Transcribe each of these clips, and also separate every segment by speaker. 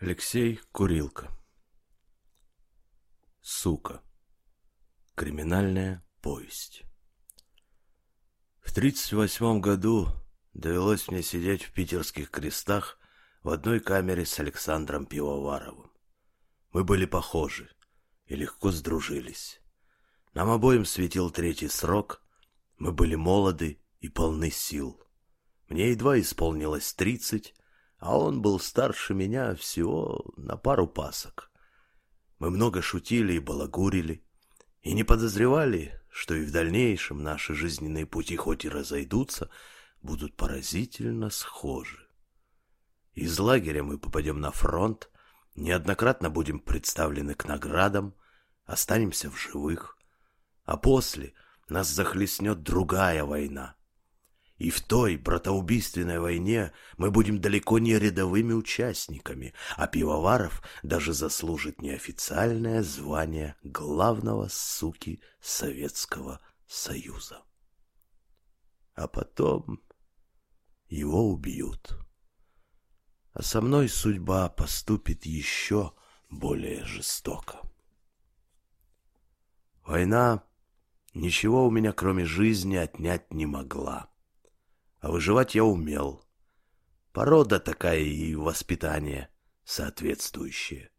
Speaker 1: Алексей Курилка Сука Криминальная повесть В тридцать восьмом году довелось мне сидеть в питерских крестах в одной камере с Александром Пивоваровым. Мы были похожи и легко сдружились. Нам обоим светил третий срок, мы были молоды и полны сил. Мне едва исполнилось тридцать, а он был старше меня всего на пару пасок. Мы много шутили и балагурили, и не подозревали, что и в дальнейшем наши жизненные пути хоть и разойдутся, будут поразительно схожи. Из лагеря мы попадем на фронт, неоднократно будем представлены к наградам, останемся в живых, а после нас захлестнет другая война, и в той братоубийственной войне мы будем далеко не рядовыми участниками, а Пивоваров даже заслужит неофициальное звание главного суки Советского Союза. А потом его убьют. А со мной судьба поступит еще более жестоко. Война ничего у меня, кроме жизни, отнять не могла а выживать я умел. Порода такая и воспитание соответствующее.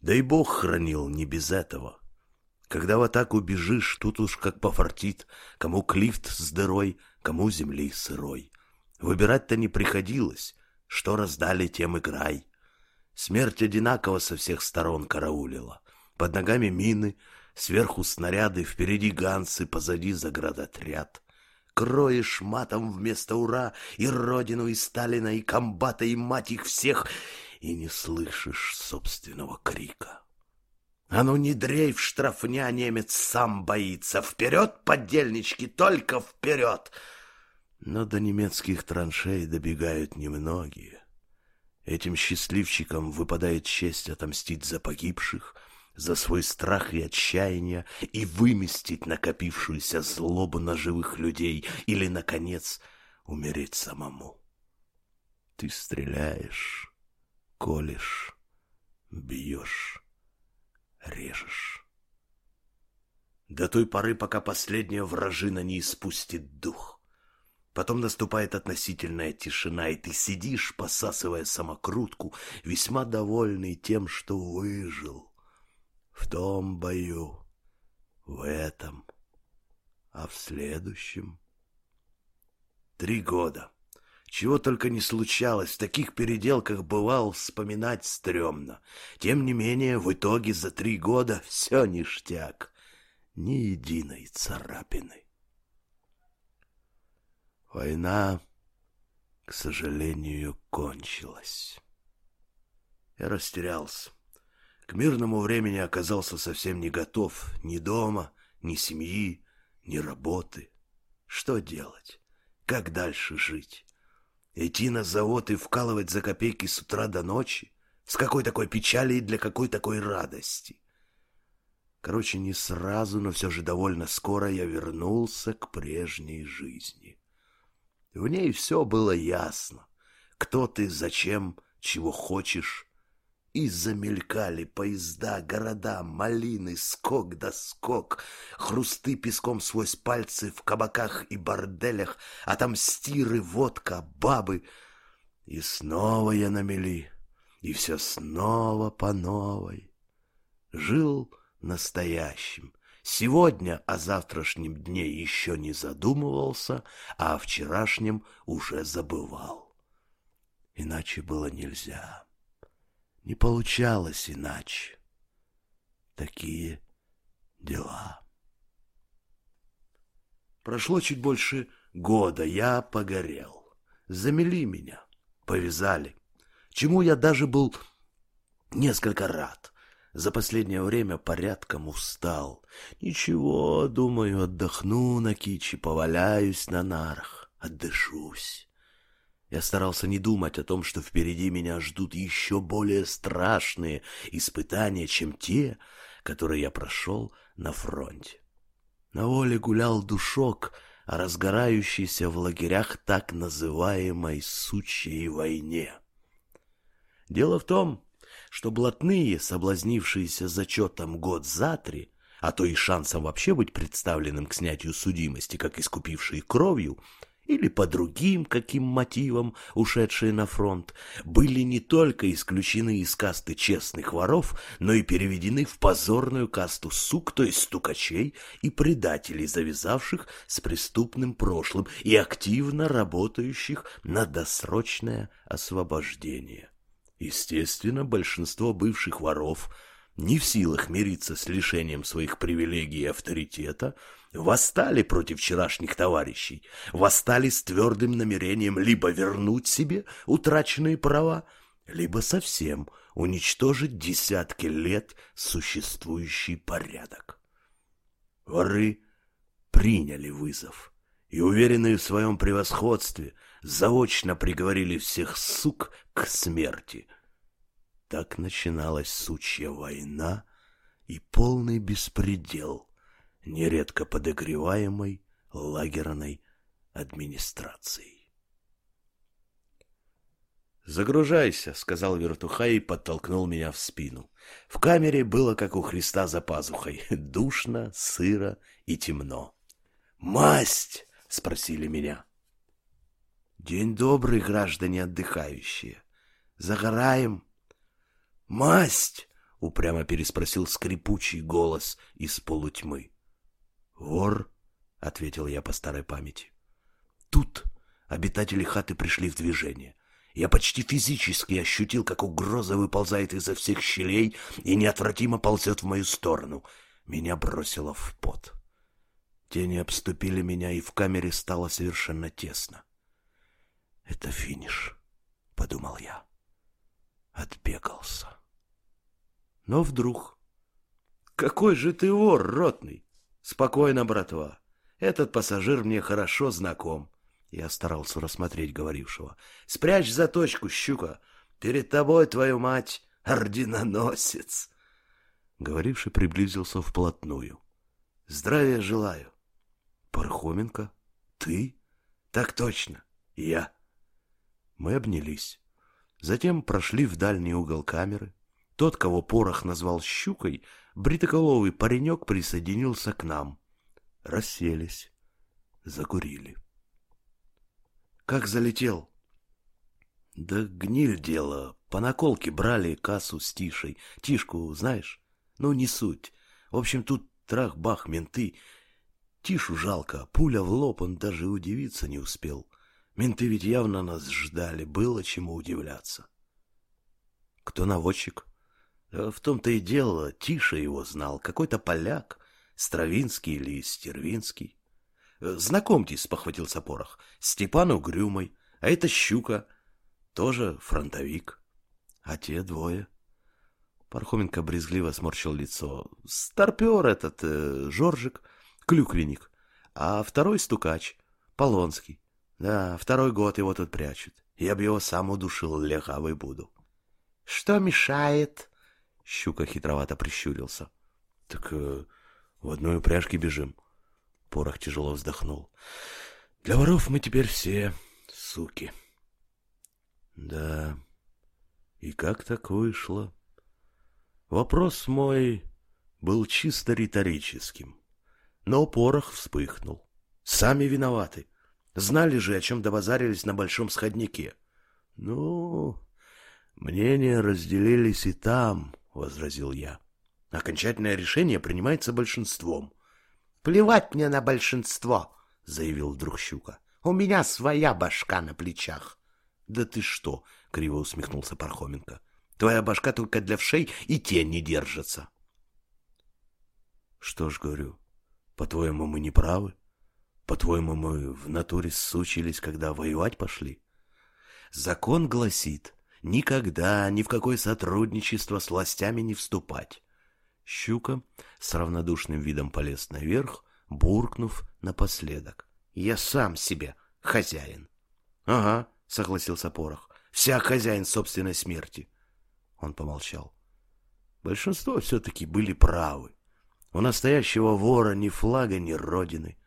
Speaker 1: Да и Бог хранил не без этого. Когда в атаку бежишь, тут уж как пофартит, кому клифт с дырой, кому земли сырой. Выбирать-то не приходилось, что раздали, тем играй. Смерть одинаково со всех сторон караулила. Под ногами мины, сверху снаряды, впереди ганцы, позади заградотряд. Кроешь матом вместо ура и родину, и Сталина, и комбата, и мать их всех, и не слышишь собственного крика. А ну не дрейф, штрафня, немец сам боится. Вперед, подельнички, только вперед! Но до немецких траншей добегают немногие. Этим счастливчикам выпадает честь отомстить за погибших — за свой страх и отчаяние и выместить накопившуюся злобу на живых людей или, наконец, умереть самому. Ты стреляешь, колешь, бьешь, режешь. До той поры, пока последняя вражина не испустит дух. Потом наступает относительная тишина, и ты сидишь, посасывая самокрутку, весьма довольный тем, что выжил в том бою, в этом, а в следующем. Три года. Чего только не случалось, в таких переделках бывал вспоминать стрёмно. Тем не менее, в итоге за три года все ништяк. Ни единой царапины. Война, к сожалению, кончилась. Я растерялся. К мирному времени оказался совсем не готов ни дома, ни семьи, ни работы. Что делать? Как дальше жить? Идти на завод и вкалывать за копейки с утра до ночи? С какой такой печали и для какой такой радости? Короче, не сразу, но все же довольно скоро я вернулся к прежней жизни. В ней все было ясно. Кто ты, зачем, чего хочешь, и замелькали поезда, города, малины, скок да скок, хрусты песком сквозь пальцы в кабаках и борделях, а там стиры, водка, бабы. И снова я на мели, и все снова по новой. Жил настоящим. Сегодня о завтрашнем дне еще не задумывался, а о вчерашнем уже забывал. Иначе было нельзя. Не получалось иначе. Такие дела. Прошло чуть больше года, я погорел. Замели меня, повязали. Чему я даже был несколько рад. За последнее время порядком устал. Ничего, думаю, отдохну на киче, поваляюсь на нарах, отдышусь. Я старался не думать о том, что впереди меня ждут еще более страшные испытания, чем те, которые я прошел на фронте. На воле гулял душок о разгорающейся в лагерях так называемой «сучьей войне». Дело в том, что блатные, соблазнившиеся зачетом год за три, а то и шансом вообще быть представленным к снятию судимости, как искупившие кровью, или по другим каким мотивам ушедшие на фронт, были не только исключены из касты честных воров, но и переведены в позорную касту сук, то есть стукачей и предателей, завязавших с преступным прошлым и активно работающих на досрочное освобождение. Естественно, большинство бывших воров не в силах мириться с лишением своих привилегий и авторитета, восстали против вчерашних товарищей, восстали с твердым намерением либо вернуть себе утраченные права, либо совсем уничтожить десятки лет существующий порядок. Воры приняли вызов и, уверенные в своем превосходстве, заочно приговорили всех сук к смерти. Так начиналась сучья война и полный беспредел, нередко подогреваемой лагерной администрацией. «Загружайся», — сказал Вертухай и подтолкнул меня в спину. В камере было, как у Христа за пазухой, душно, сыро и темно. «Масть!» — спросили меня. «День добрый, граждане отдыхающие. Загораем?» «Масть!» — упрямо переспросил скрипучий голос из полутьмы. «Вор?» — ответил я по старой памяти. Тут обитатели хаты пришли в движение. Я почти физически ощутил, как угроза выползает изо всех щелей и неотвратимо ползет в мою сторону. Меня бросило в пот. Тени обступили меня, и в камере стало совершенно тесно. «Это финиш», — подумал я. Отбегался. Но вдруг... «Какой же ты вор, ротный!» «Спокойно, братва. Этот пассажир мне хорошо знаком». Я старался рассмотреть говорившего. «Спрячь заточку, щука. Перед тобой, твою мать, орденоносец!» Говоривший приблизился вплотную. «Здравия желаю». «Пархоменко? Ты?» «Так точно. Я». Мы обнялись. Затем прошли в дальний угол камеры. Тот, кого Порох назвал щукой, бритоголовый паренек присоединился к нам. Расселись, закурили. Как залетел? Да гниль дело. По наколке брали кассу с Тишей. Тишку знаешь? Ну, не суть. В общем, тут трах-бах, менты. Тишу жалко. Пуля в лоб, он даже удивиться не успел. Менты ведь явно нас ждали. Было чему удивляться. Кто наводчик? Э, в том-то и дело, Тише его знал, какой-то поляк, Стравинский или Стервинский. Э, знакомьтесь, похватился Порох, Степан Угрюмый, а это Щука, тоже фронтовик. А те двое. Пархоменко брезгливо сморщил лицо. Старпер этот, э, Жоржик, клюквенник, а второй стукач, Полонский. Да, второй год его тут прячут. Я бы его сам удушил, легавый буду. — Что мешает? Щука хитровато прищурился. — Так э, в одной упряжке бежим. Порох тяжело вздохнул. — Для воров мы теперь все суки. — Да, и как так вышло? Вопрос мой был чисто риторическим. Но порох вспыхнул. Сами виноваты. Знали же, о чем добазарились на большом сходнике. Ну, мнения разделились и там, — возразил я. «Окончательное решение принимается большинством». «Плевать мне на большинство», — заявил вдруг Щука. «У меня своя башка на плечах». «Да ты что?» — криво усмехнулся Пархоменко. «Твоя башка только для вшей и тень не держится». «Что ж, говорю, по-твоему, мы не правы? По-твоему, мы в натуре сучились, когда воевать пошли?» «Закон гласит, никогда ни в какое сотрудничество с властями не вступать. Щука с равнодушным видом полез наверх, буркнув напоследок. «Я сам себе хозяин». «Ага», — согласился Порох, — «вся хозяин собственной смерти». Он помолчал. Большинство все-таки были правы. У настоящего вора ни флага, ни родины.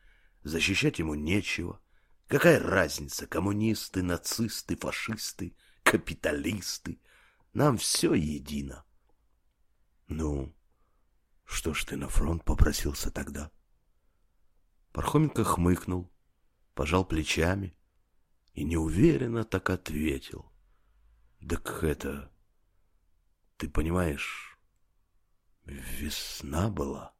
Speaker 1: Защищать ему нечего. Какая разница, коммунисты, нацисты, фашисты — капиталисты. Нам все едино. Ну, что ж ты на фронт попросился тогда? Пархоменко хмыкнул, пожал плечами и неуверенно так ответил. Так это... Ты понимаешь, весна была.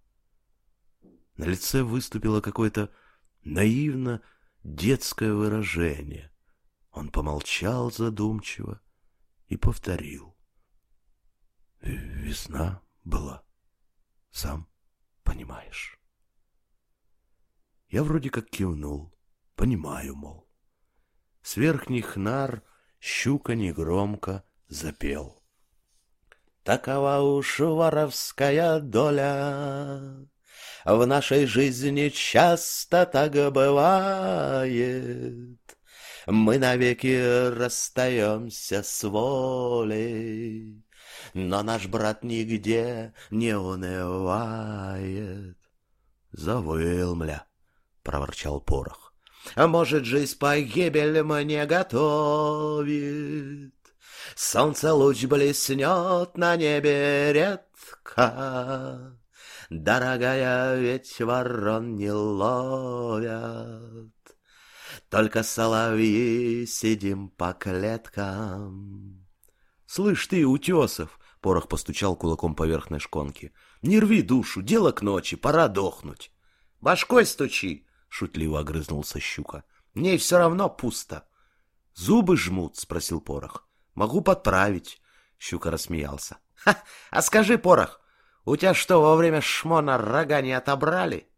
Speaker 1: На лице выступило какое-то наивно детское выражение. Он помолчал задумчиво и повторил. Весна была, сам понимаешь. Я вроде как кивнул, понимаю, мол. С верхних нар щука негромко запел. Такова уж воровская доля, в нашей жизни часто так бывает. Мы навеки расстаемся с волей, Но наш брат нигде не унывает. Завыл, мля, проворчал порох. А может, жизнь погибель мне готовит? Солнце луч блеснет на небе редко, Дорогая, ведь ворон не ловят. Только соловьи сидим по клеткам. Слышь ты, Утесов, Порох постучал кулаком по верхней шконке. Не рви душу, дело к ночи, пора дохнуть. Башкой стучи, шутливо огрызнулся щука. Мне все равно пусто. Зубы жмут, спросил Порох. Могу подправить. Щука рассмеялся. А скажи, Порох, у тебя что, во время шмона рога не отобрали?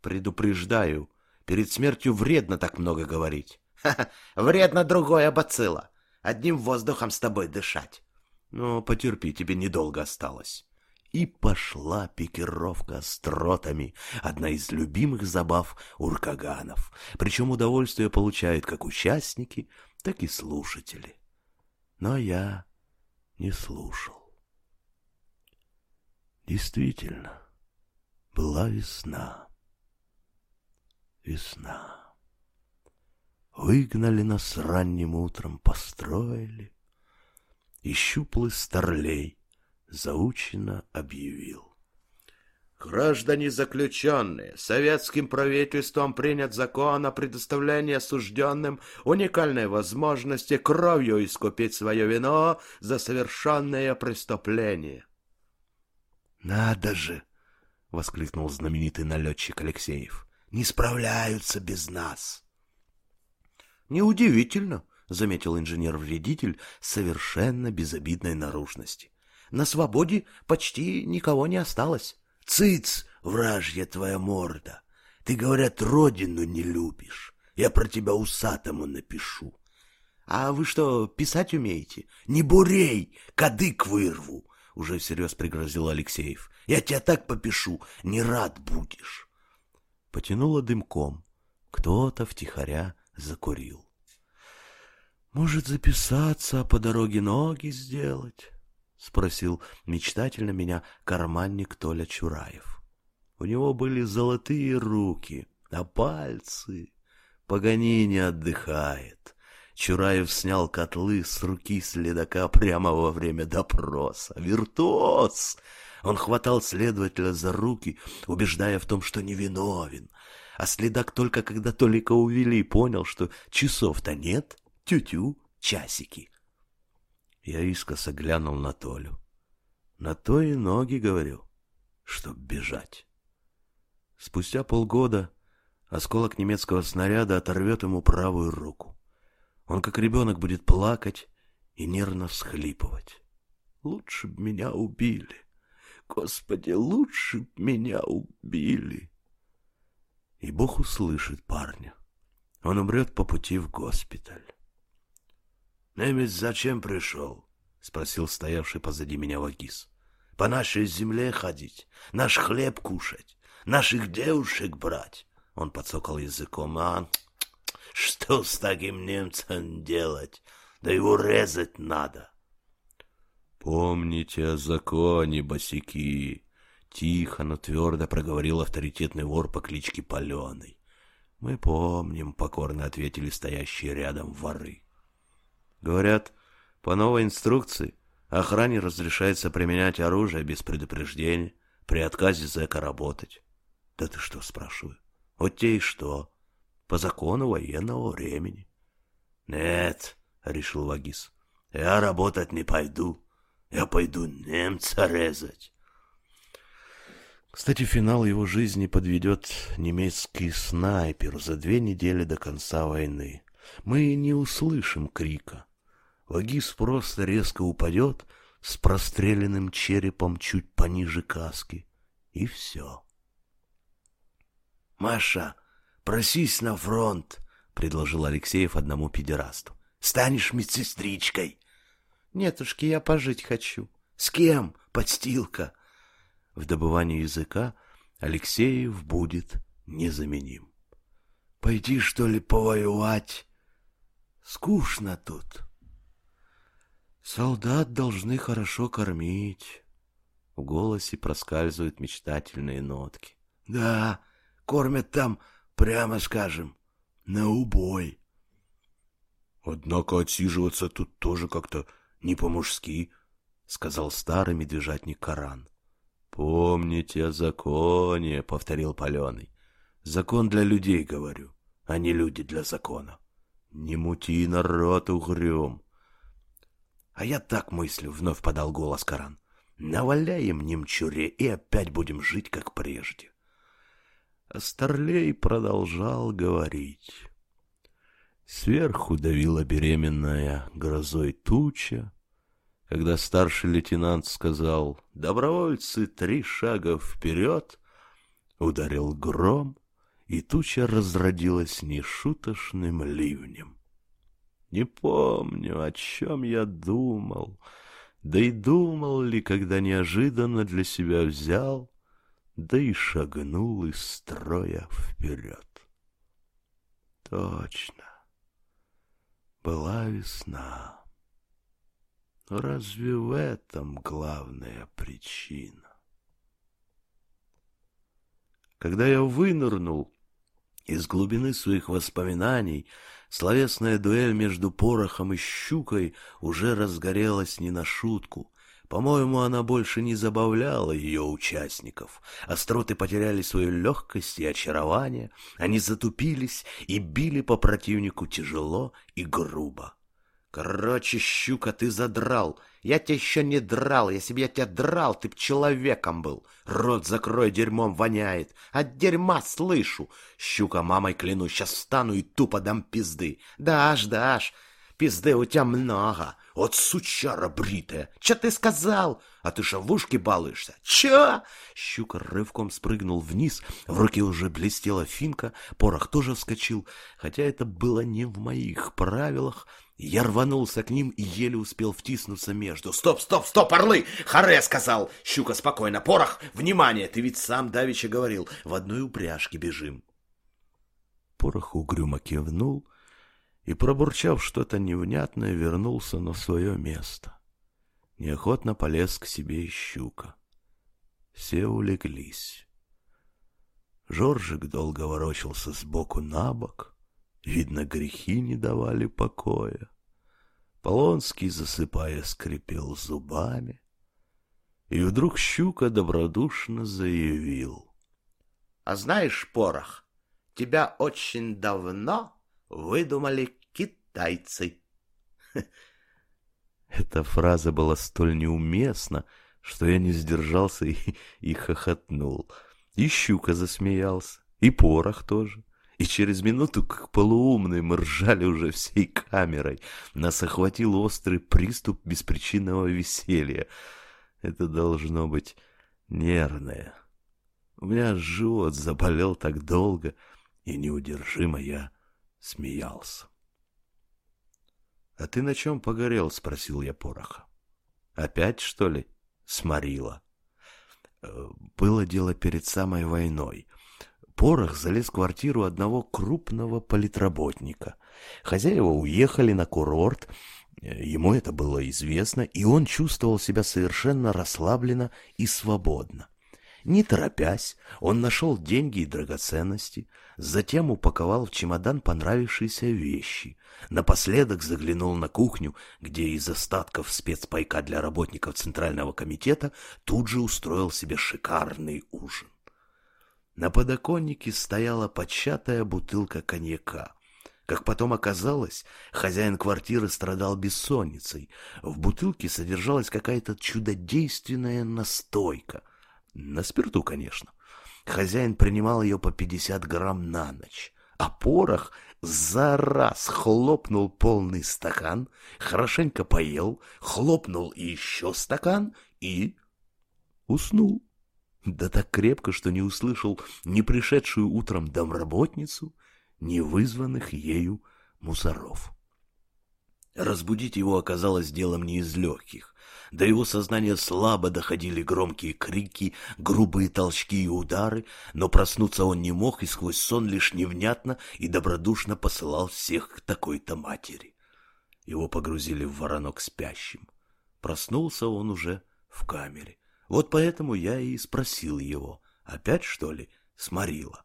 Speaker 1: Предупреждаю, перед смертью вредно так много говорить. Ха-ха, вредно другое бацилла. Одним воздухом с тобой дышать. Ну, потерпи, тебе недолго осталось. И пошла пикировка с тротами, одна из любимых забав уркаганов. Причем удовольствие получают как участники, так и слушатели. Но я не слушал. Действительно, была весна. Весна. Выгнали нас ранним утром, построили, И щуплый старлей заучено объявил. Граждане заключенные, советским правительством принят закон о предоставлении осужденным уникальной возможности кровью искупить свое вино за совершенное преступление. «Надо же!» — воскликнул знаменитый налетчик Алексеев. «Не справляются без нас!» «Неудивительно», — заметил инженер-вредитель совершенно безобидной наружности. «На свободе почти никого не осталось». «Цыц, вражья твоя морда! Ты, говорят, родину не любишь. Я про тебя усатому напишу». «А вы что, писать умеете?» «Не бурей, кадык вырву!» — уже всерьез пригрозил Алексеев. «Я тебя так попишу, не рад будешь!» Потянуло дымком. Кто-то втихаря закурил. «Может, записаться, а по дороге ноги сделать?» — спросил мечтательно меня карманник Толя Чураев. У него были золотые руки, а пальцы... Погони не отдыхает. Чураев снял котлы с руки следака прямо во время допроса. Виртуоз! Он хватал следователя за руки, убеждая в том, что невиновен. А следак только когда Толика увели, понял, что часов-то нет. Тю-тю, часики. Я искоса глянул на Толю. На то и ноги, говорю, чтоб бежать. Спустя полгода осколок немецкого снаряда оторвет ему правую руку. Он, как ребенок, будет плакать и нервно всхлипывать. Лучше б меня убили. Господи, лучше б меня убили. И Бог услышит парня. Он умрет по пути в госпиталь. «Немец зачем пришел?» — спросил стоявший позади меня Вагис. «По нашей земле ходить, наш хлеб кушать, наших девушек брать». Он подсокал языком. «А, что с таким немцем делать? Да его резать надо. Помните о законе, босики. Тихо, но твердо проговорил авторитетный вор по кличке Паленый. Мы помним, покорно ответили стоящие рядом воры. Говорят, по новой инструкции Охране разрешается применять оружие без предупреждения, при отказе зэка работать. Да ты что, спрашиваю? Вот те и что. По закону военного времени. Нет, решил Вагис, я работать не пойду. Я пойду немца резать. Кстати, финал его жизни подведет немецкий снайпер за две недели до конца войны. Мы не услышим крика. Вагис просто резко упадет с простреленным черепом чуть пониже каски. И все. «Маша, просись на фронт», — предложил Алексеев одному педерасту. «Станешь медсестричкой».
Speaker 2: «Нетушки, я пожить хочу».
Speaker 1: «С кем, подстилка?» В добывании языка Алексеев будет незаменим. «Пойти, что ли, повоевать?» «Скучно тут».
Speaker 2: Солдат должны хорошо кормить. В голосе проскальзывают мечтательные нотки.
Speaker 1: Да, кормят там, прямо скажем, на убой. Однако отсиживаться тут тоже как-то не по-мужски, сказал старый медвежатник Коран. Помните о законе, повторил Паленый. Закон для людей, говорю, а не люди для закона. Не мути народ угрюм. А я так мыслю, вновь подал голос Коран. Наваляем немчуре и опять будем жить, как прежде. Старлей продолжал говорить. Сверху давила беременная грозой туча, когда старший лейтенант сказал «Добровольцы, три шага вперед!» Ударил гром, и туча разродилась нешуточным ливнем. Не помню, о чем я думал, да и думал ли, когда неожиданно для себя взял, да и шагнул из строя вперед. Точно, была весна. Разве в этом главная причина? Когда я вынырнул из глубины своих воспоминаний, Словесная дуэль между порохом и щукой уже разгорелась не на шутку. По-моему, она больше не забавляла ее участников. Остроты потеряли свою легкость и очарование, они затупились и били по противнику тяжело и грубо. Короче, щука, ты задрал. Я тебя еще не драл. Если бы я тебя драл, ты б человеком был. Рот закрой, дерьмом воняет. От дерьма слышу. Щука, мамой клянусь, сейчас встану и тупо дам пизды. Дашь, дашь. Пизды у тебя много. Вот сучара бритая. Че ты сказал? А ты шавушки балуешься? Че? Щука рывком спрыгнул вниз. В руке уже блестела финка. Порох тоже вскочил. Хотя это было не в моих правилах. Я рванулся к ним и еле успел втиснуться между. «Стоп, стоп, стоп, орлы! Харе!» — сказал. Щука спокойно. «Порох! Внимание! Ты ведь сам давеча говорил. В одной упряжке бежим». Порох угрюмо кивнул и, пробурчав что-то невнятное, вернулся на свое место. Неохотно полез к себе и щука. Все улеглись. Жоржик долго ворочался сбоку на бок. Видно, грехи не давали покоя. Полонский, засыпая, скрипел зубами. И вдруг щука добродушно заявил. — А знаешь, Порох, тебя очень давно выдумали китайцы. Эта фраза была столь неуместна, что я не сдержался и, и хохотнул. И щука засмеялся, и порох тоже. И через минуту, как полуумные, мы ржали уже всей камерой. Нас охватил острый приступ беспричинного веселья. Это должно быть нервное. У меня живот заболел так долго, и неудержимо я смеялся. — А ты на чем погорел? — спросил я пороха. — Опять, что ли? — сморила. Э, было дело перед самой войной — Порох залез в квартиру одного крупного политработника. Хозяева уехали на курорт, ему это было известно, и он чувствовал себя совершенно расслабленно и свободно. Не торопясь, он нашел деньги и драгоценности, Затем упаковал в чемодан понравившиеся вещи. Напоследок заглянул на кухню, где из остатков спецпайка для работников Центрального комитета тут же устроил себе шикарный ужин. На подоконнике стояла початая бутылка коньяка. Как потом оказалось, хозяин квартиры страдал бессонницей. В бутылке содержалась какая-то чудодейственная настойка. На спирту, конечно. Хозяин принимал ее по 50 грамм на ночь, а порох за раз хлопнул полный стакан, хорошенько поел, хлопнул еще стакан и уснул. Да так крепко, что не услышал ни пришедшую утром домработницу, ни вызванных ею мусоров. Разбудить его оказалось делом не из легких. До его сознания слабо доходили громкие крики, грубые толчки и удары, но проснуться он не мог и сквозь сон лишь невнятно и добродушно посылал всех к такой-то матери. Его погрузили в воронок спящим. Проснулся он уже в камере. Вот поэтому я и спросил его, опять что ли, сморила.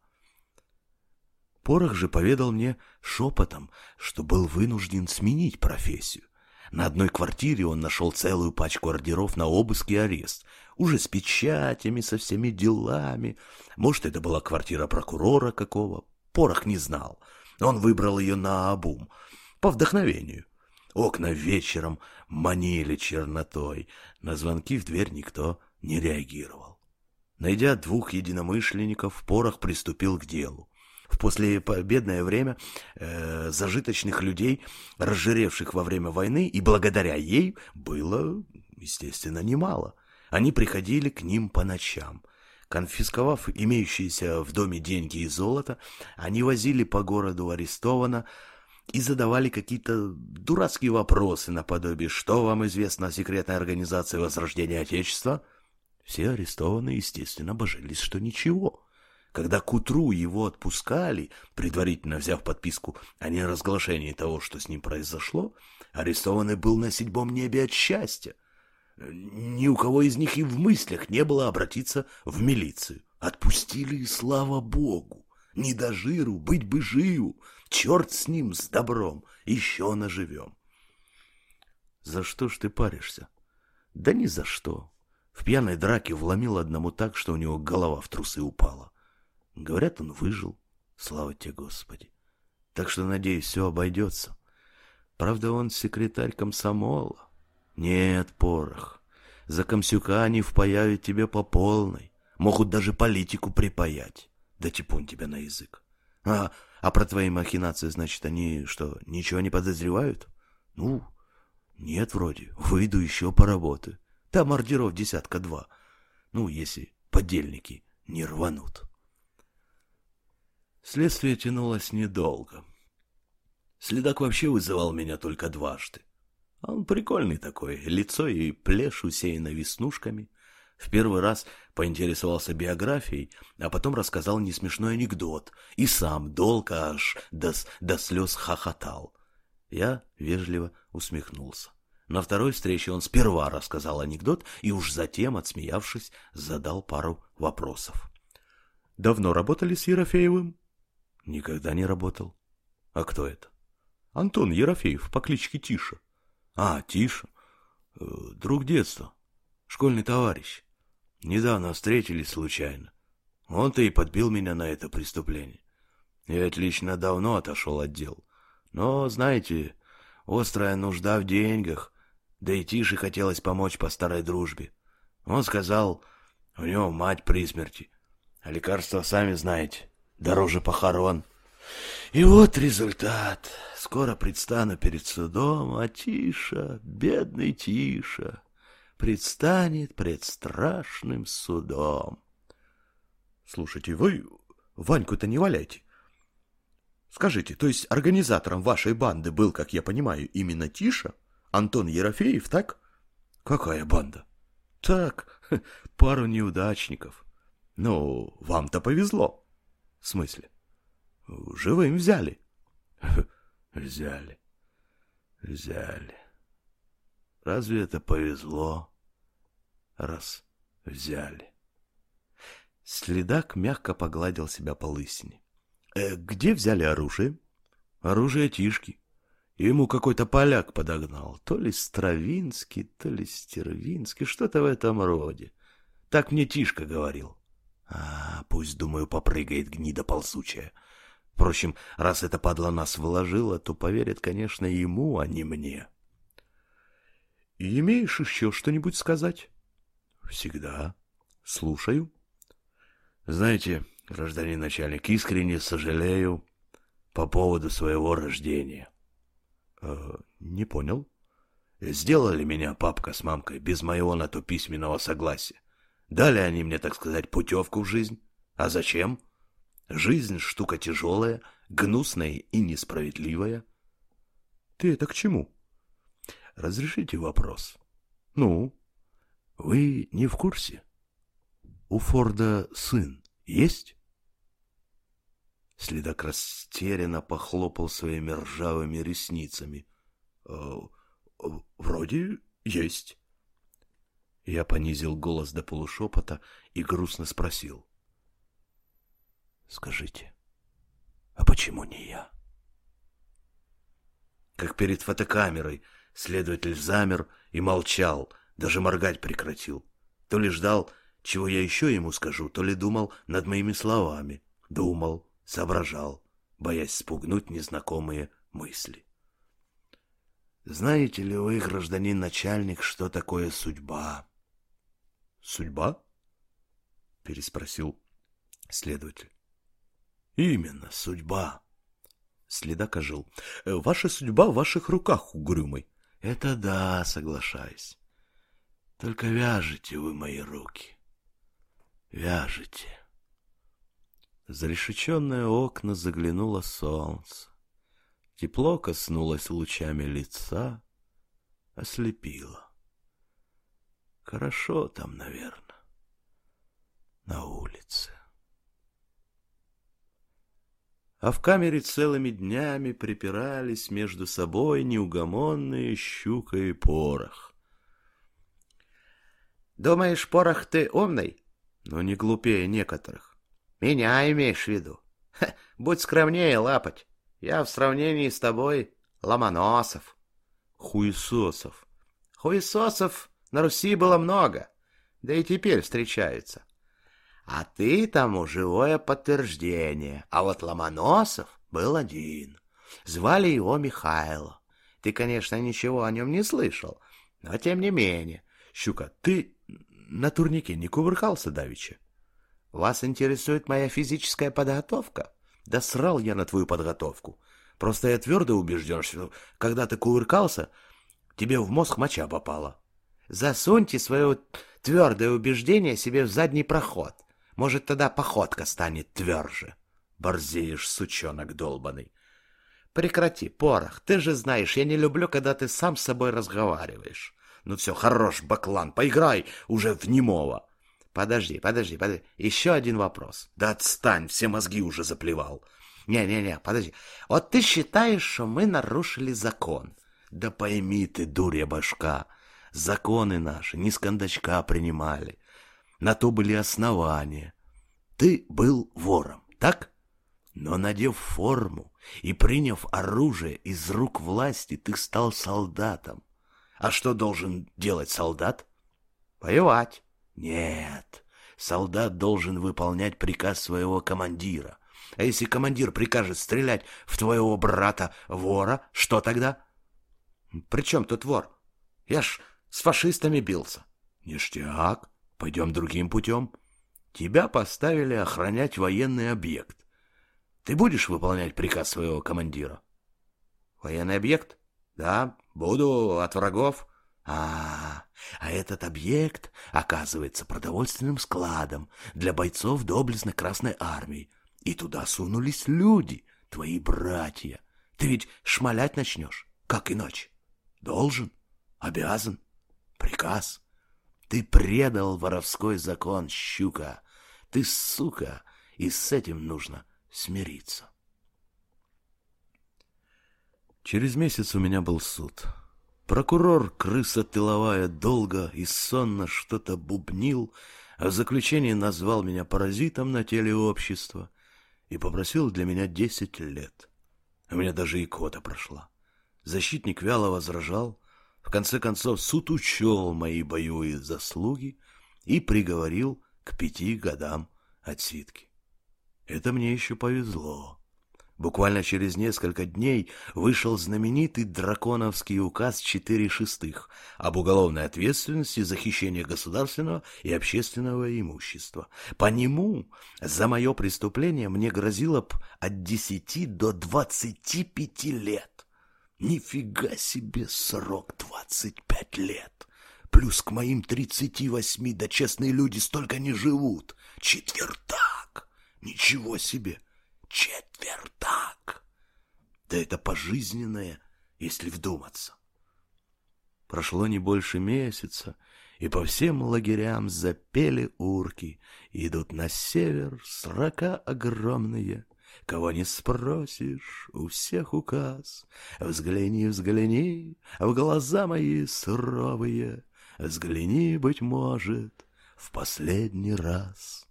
Speaker 1: Порох же поведал мне шепотом, что был вынужден сменить профессию. На одной квартире он нашел целую пачку ордеров на обыск и арест, уже с печатями, со всеми делами. Может, это была квартира прокурора какого, Порох не знал. Он выбрал ее на обум, по вдохновению. Окна вечером манили чернотой, на звонки в дверь никто не реагировал. Найдя двух единомышленников, Порох приступил к делу в послепобедное время э, зажиточных людей, разжиревших во время войны, и благодаря ей было, естественно, немало. Они приходили к ним по ночам. Конфисковав имеющиеся в доме деньги и золото, они возили по городу арестованно и задавали какие-то дурацкие вопросы наподобие «Что вам известно о секретной организации Возрождения Отечества?» Все арестованные, естественно, божились, что ничего. Когда к утру его отпускали, предварительно взяв подписку о неразглашении того, что с ним произошло, арестованный был на седьмом небе от счастья. Ни у кого из них и в мыслях не было обратиться в милицию. Отпустили, и слава богу. Не до жиру, быть бы живу. Черт с ним, с добром. Еще наживем. За что ж ты паришься? Да ни за что. В пьяной драке вломил одному так, что у него голова в трусы упала. Говорят, он выжил. Слава тебе, Господи. Так что, надеюсь, все обойдется. Правда, он секретарь комсомола. Нет, порох. За комсюка они впаяют тебе по полной. Могут даже политику припаять. Да типун тебя на язык. А, а про твои махинации, значит, они что, ничего не подозревают? Ну, нет вроде. Выйду еще поработаю. Там ордеров десятка два. Ну, если подельники не рванут. Следствие тянулось недолго. Следак вообще вызывал меня только дважды. Он прикольный такой, лицо и плешь усеяно веснушками. В первый раз поинтересовался биографией, а потом рассказал несмешной анекдот, и сам долго аж до, до слез хохотал. Я вежливо усмехнулся. На второй встрече он сперва рассказал анекдот и уж затем, отсмеявшись, задал пару вопросов. «Давно работали с Ерофеевым?» Никогда не работал. А кто это? Антон Ерофеев по кличке Тиша. А, Тиша. Э, друг детства. Школьный товарищ. Недавно встретились случайно. Он-то и подбил меня на это преступление. Я ведь лично давно отошел от дел. Но, знаете, острая нужда в деньгах. Да и Тише хотелось помочь по старой дружбе. Он сказал, у него мать при смерти. А лекарства, сами знаете, дороже похорон. И вот результат. Скоро предстану перед судом, а Тиша, бедный Тиша, предстанет пред страшным судом. Слушайте, вы Ваньку-то не валяйте. Скажите, то есть организатором вашей банды был, как я понимаю, именно Тиша? Антон Ерофеев, так? Какая банда? Так, пару неудачников. Ну, вам-то повезло. В смысле? Живым взяли. Взяли. Взяли. Разве это повезло? Раз взяли. Следак мягко погладил себя по лысине. Э, где взяли оружие?
Speaker 2: Оружие Тишки. Ему какой-то поляк подогнал. То ли Стравинский, то ли Стервинский, что-то в этом роде. Так мне Тишка говорил.
Speaker 1: А, пусть, думаю, попрыгает гнида ползучая. Впрочем, раз это падла нас вложила, то поверят, конечно, ему, а не мне.
Speaker 2: Имеешь еще что-нибудь сказать?
Speaker 1: Всегда. Слушаю. Знаете, гражданин начальник, искренне сожалею по поводу своего рождения.
Speaker 2: Э, не понял.
Speaker 1: Сделали меня папка с мамкой без моего на то письменного согласия. Дали они мне, так сказать, путевку в жизнь. А зачем? Жизнь штука тяжелая, гнусная и несправедливая.
Speaker 2: Ты это к чему?
Speaker 1: Разрешите вопрос?
Speaker 2: Ну?
Speaker 1: Вы не в курсе? У Форда сын есть? Следак растерянно похлопал своими ржавыми ресницами. «Э, — Вроде есть. Я понизил голос до полушепота и грустно спросил. — Скажите, а почему не я? Как перед фотокамерой, следователь замер и молчал, даже моргать прекратил. То ли ждал, чего я еще ему скажу, то ли думал над моими словами. Думал, соображал, боясь спугнуть незнакомые мысли. Знаете ли вы, гражданин начальник, что такое судьба?
Speaker 2: Судьба? Переспросил следователь.
Speaker 1: Именно, судьба.
Speaker 2: Следак ожил. «Э, ваша судьба в ваших руках, угрюмый.
Speaker 1: Это да, соглашаюсь. Только вяжете вы мои руки. Вяжете.
Speaker 2: За решеченные окна заглянуло солнце. Тепло коснулось лучами лица, ослепило.
Speaker 1: Хорошо там, наверное, на улице.
Speaker 2: А в камере целыми днями припирались между собой неугомонные щука и порох.
Speaker 3: «Думаешь, порох ты умный?»
Speaker 2: «Но не глупее некоторых».
Speaker 3: «Меня имеешь в виду? Ха, будь скромнее, лапать. Я в сравнении с тобой Ломоносов».
Speaker 2: «Хуесосов».
Speaker 3: «Хуесосов на Руси было много, да и теперь встречаются. А ты тому живое подтверждение. А вот Ломоносов был один. Звали его Михайло. Ты, конечно, ничего о нем не слышал, но тем не менее.
Speaker 2: Щука, ты на турнике не кувыркался давеча?
Speaker 3: Вас интересует моя физическая подготовка?
Speaker 1: Да срал я на твою подготовку. Просто я твердо убежден, что когда ты кувыркался, тебе в мозг моча попала.
Speaker 3: Засуньте свое твердое убеждение себе в задний проход. Может, тогда походка станет тверже.
Speaker 1: Борзеешь, сучонок долбанный.
Speaker 3: Прекрати, порох. Ты же знаешь, я не люблю, когда ты сам с собой разговариваешь.
Speaker 1: Ну все, хорош, баклан, поиграй уже в немого.
Speaker 3: Подожди, подожди, подожди. Еще один вопрос.
Speaker 1: Да отстань, все мозги уже заплевал.
Speaker 3: Не-не-не, подожди. Вот ты считаешь, что мы нарушили закон?
Speaker 1: Да пойми ты, дурья башка, законы наши не с кондачка принимали. На то были основания. Ты был вором, так? Но, надев форму и приняв оружие из рук власти, ты стал солдатом. А что должен делать солдат?
Speaker 3: Воевать.
Speaker 1: Нет, солдат должен выполнять приказ своего командира. А если командир прикажет стрелять в твоего брата-вора, что тогда?
Speaker 3: При чем тут вор? Я ж с фашистами бился.
Speaker 1: Ништяк. Пойдем другим путем. Тебя поставили охранять военный объект. Ты будешь выполнять приказ своего командира?
Speaker 3: Военный объект? Да, буду от врагов.
Speaker 1: А, а этот объект оказывается продовольственным складом для бойцов доблестной Красной Армии. И туда сунулись люди, твои братья. Ты ведь шмалять начнешь, как иначе? Должен, обязан, приказ. Ты предал воровской закон, щука. Ты сука, и с этим нужно смириться. Через месяц у меня был суд. Прокурор, крыса тыловая, долго и сонно что-то бубнил, а в заключении назвал меня паразитом на теле общества
Speaker 2: и попросил для меня десять лет. У меня даже икота прошла. Защитник вяло возражал. В конце концов суд учел мои боевые заслуги и приговорил к пяти годам отсидки. Это мне еще повезло. Буквально через несколько дней вышел знаменитый драконовский указ 4 шестых об уголовной ответственности за хищение государственного и общественного имущества. По нему за мое преступление мне грозило б от 10 до 25 лет. Нифига себе срок 25 лет! Плюс к моим 38, да честные люди столько не живут. Четвертак! Ничего себе! Четвертак! Да это пожизненное, если вдуматься. Прошло не больше месяца, и по всем лагерям запели урки. Идут на север срока огромные. Кого не спросишь, у всех указ. Взгляни, взгляни в глаза мои суровые. Взгляни, быть может, в последний раз.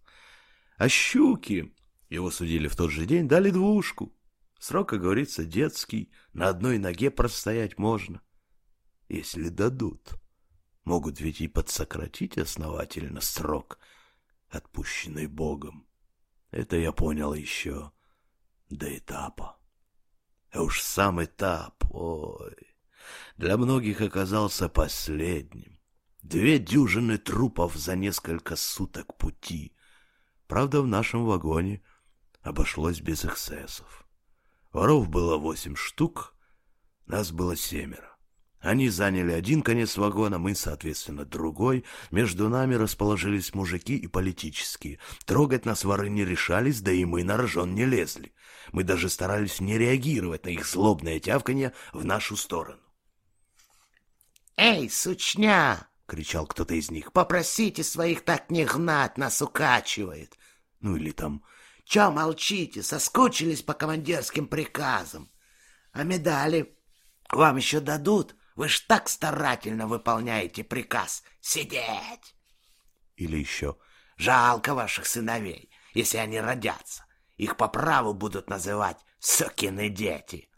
Speaker 2: А щуки его судили в тот же день, дали двушку. Срок, как говорится, детский, на одной ноге простоять можно. Если дадут. Могут ведь и подсократить основательно срок, отпущенный Богом. Это я понял еще до этапа. А уж сам этап, ой, для многих оказался последним. Две дюжины трупов за несколько суток пути. Правда, в нашем вагоне — обошлось без эксцессов. Воров было восемь штук, нас было семеро. Они заняли один конец вагона, мы, соответственно, другой. Между нами расположились мужики и политические. Трогать нас воры не решались, да и мы на рожон не лезли. Мы даже старались не реагировать на их злобное тявканье в нашу сторону.
Speaker 3: «Эй, сучня!» — кричал кто-то из них. «Попросите своих так не гнать, нас укачивает!»
Speaker 2: Ну или там
Speaker 3: Че молчите? Соскучились по командирским приказам. А медали вам еще дадут? Вы ж так старательно выполняете приказ. Сидеть!
Speaker 2: Или еще
Speaker 3: жалко ваших сыновей, если они родятся. Их по праву будут называть сукины дети.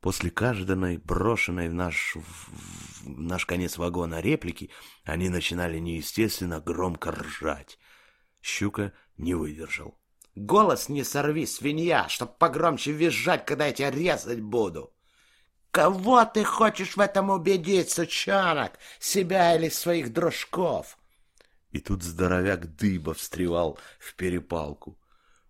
Speaker 2: После каждой брошенной в наш, в наш конец вагона реплики они начинали неестественно громко ржать. Щука не выдержал.
Speaker 3: Голос не сорви, свинья, чтоб погромче визжать, когда я тебя резать буду. Кого ты хочешь в этом убедить, сучонок? Себя или своих дружков?
Speaker 2: И тут здоровяк дыба встревал в перепалку.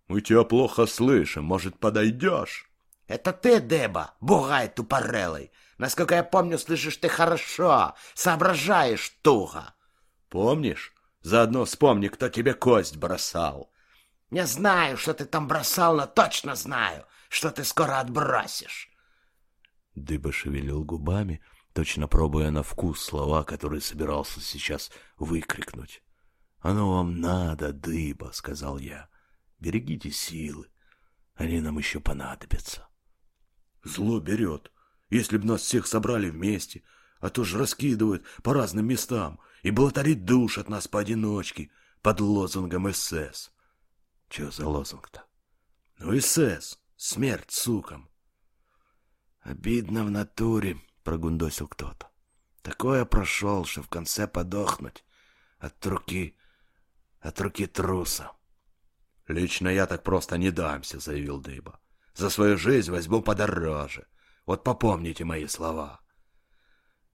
Speaker 2: Мы тебя плохо слышим, может, подойдешь?
Speaker 3: Это ты, Деба, бугай тупорелый. Насколько я помню, слышишь ты хорошо, соображаешь туго.
Speaker 2: Помнишь? Заодно вспомни, кто тебе кость бросал.
Speaker 3: Не знаю, что ты там бросал, но точно знаю, что ты скоро отбросишь.
Speaker 2: Дыба шевелил губами, точно пробуя на вкус слова, которые собирался сейчас выкрикнуть. «Оно вам надо, дыба», — сказал я. «Берегите силы, они нам еще понадобятся». «Зло берет. Если б нас всех собрали вместе, а то ж раскидывают по разным местам и блатарить душ от нас поодиночке под лозунгом СС. Че за лозунг-то? Ну, СС. Смерть сукам. Обидно в натуре, прогундосил кто-то. Такое прошел, что в конце подохнуть от руки, от руки труса. Лично я так просто не дамся, заявил Дыба. За свою жизнь возьму подороже. Вот попомните мои слова.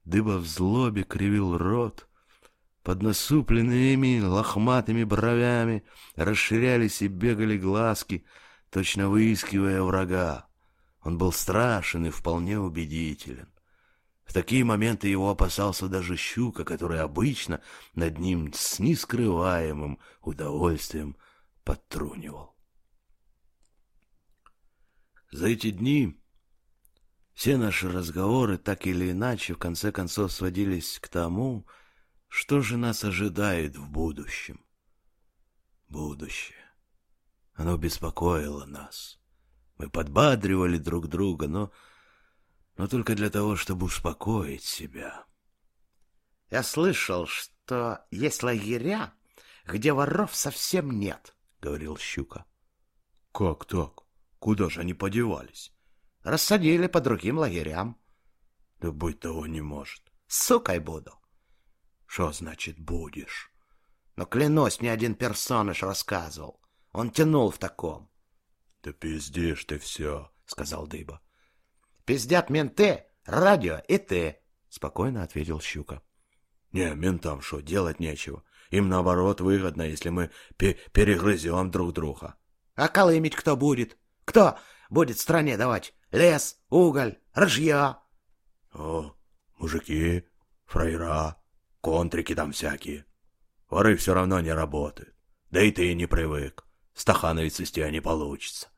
Speaker 2: Дыба в злобе кривил рот, под насупленными лохматыми бровями расширялись и бегали глазки, точно выискивая врага. Он был страшен и вполне убедителен. В такие моменты его опасался даже щука, который обычно над ним с нескрываемым удовольствием подтрунивал. За эти дни все наши разговоры так или иначе в конце концов сводились к тому, что же нас ожидает в будущем? Будущее. Оно беспокоило нас. Мы подбадривали друг друга, но, но только для того, чтобы успокоить себя.
Speaker 3: Я слышал, что есть лагеря, где воров совсем нет, — говорил Щука.
Speaker 2: Как так? Куда же они подевались?
Speaker 3: Рассадили по другим лагерям.
Speaker 2: Да быть того не может.
Speaker 3: Сукой буду.
Speaker 2: Что значит будешь?
Speaker 3: Но клянусь, мне один персонаж рассказывал. Он тянул в таком.
Speaker 2: Да пиздишь ты все, сказал Дыба.
Speaker 3: Пиздят менты, радио и ты, спокойно ответил Щука.
Speaker 2: Не, ментам что, делать нечего. Им наоборот выгодно, если мы пе перегрызем друг друга.
Speaker 3: А колымить кто будет? Кто будет стране давать лес, уголь, ржье?
Speaker 2: О, мужики, фраера, контрики там всякие. Воры все равно не работают. Да и ты не привык. Стахановец из тебя не получится.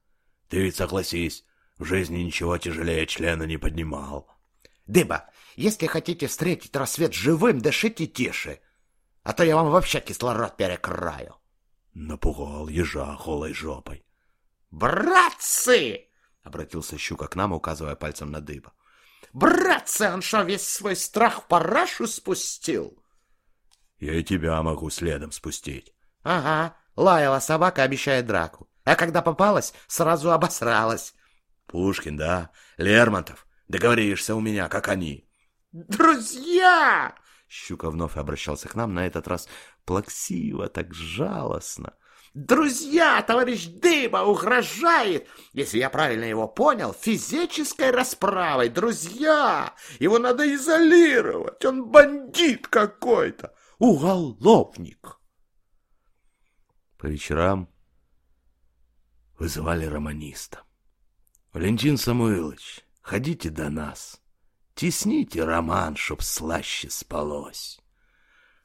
Speaker 2: Ты ведь согласись, в жизни ничего тяжелее члена не поднимал.
Speaker 3: Дыба, если хотите встретить рассвет живым, дышите тише, а то я вам вообще кислород перекраю.
Speaker 2: Напугал ежа голой жопой.
Speaker 3: «Братцы!» — обратился Щука к нам, указывая пальцем на дыба. «Братцы, он что, весь свой страх в парашу спустил?»
Speaker 2: «Я и тебя могу следом спустить».
Speaker 3: «Ага, лаяла собака, обещая драку. А когда попалась, сразу обосралась».
Speaker 2: «Пушкин, да? Лермонтов? Договоришься у меня, как они».
Speaker 3: «Друзья!»
Speaker 2: Щука вновь обращался к нам, на этот раз плаксиво, так жалостно.
Speaker 3: Друзья, товарищ Дыба угрожает, если я правильно его понял, физической расправой. Друзья, его надо изолировать, он бандит какой-то, уголовник.
Speaker 2: По вечерам вызывали романиста. Валентин Самуилович, ходите до нас, тесните роман, чтоб слаще спалось.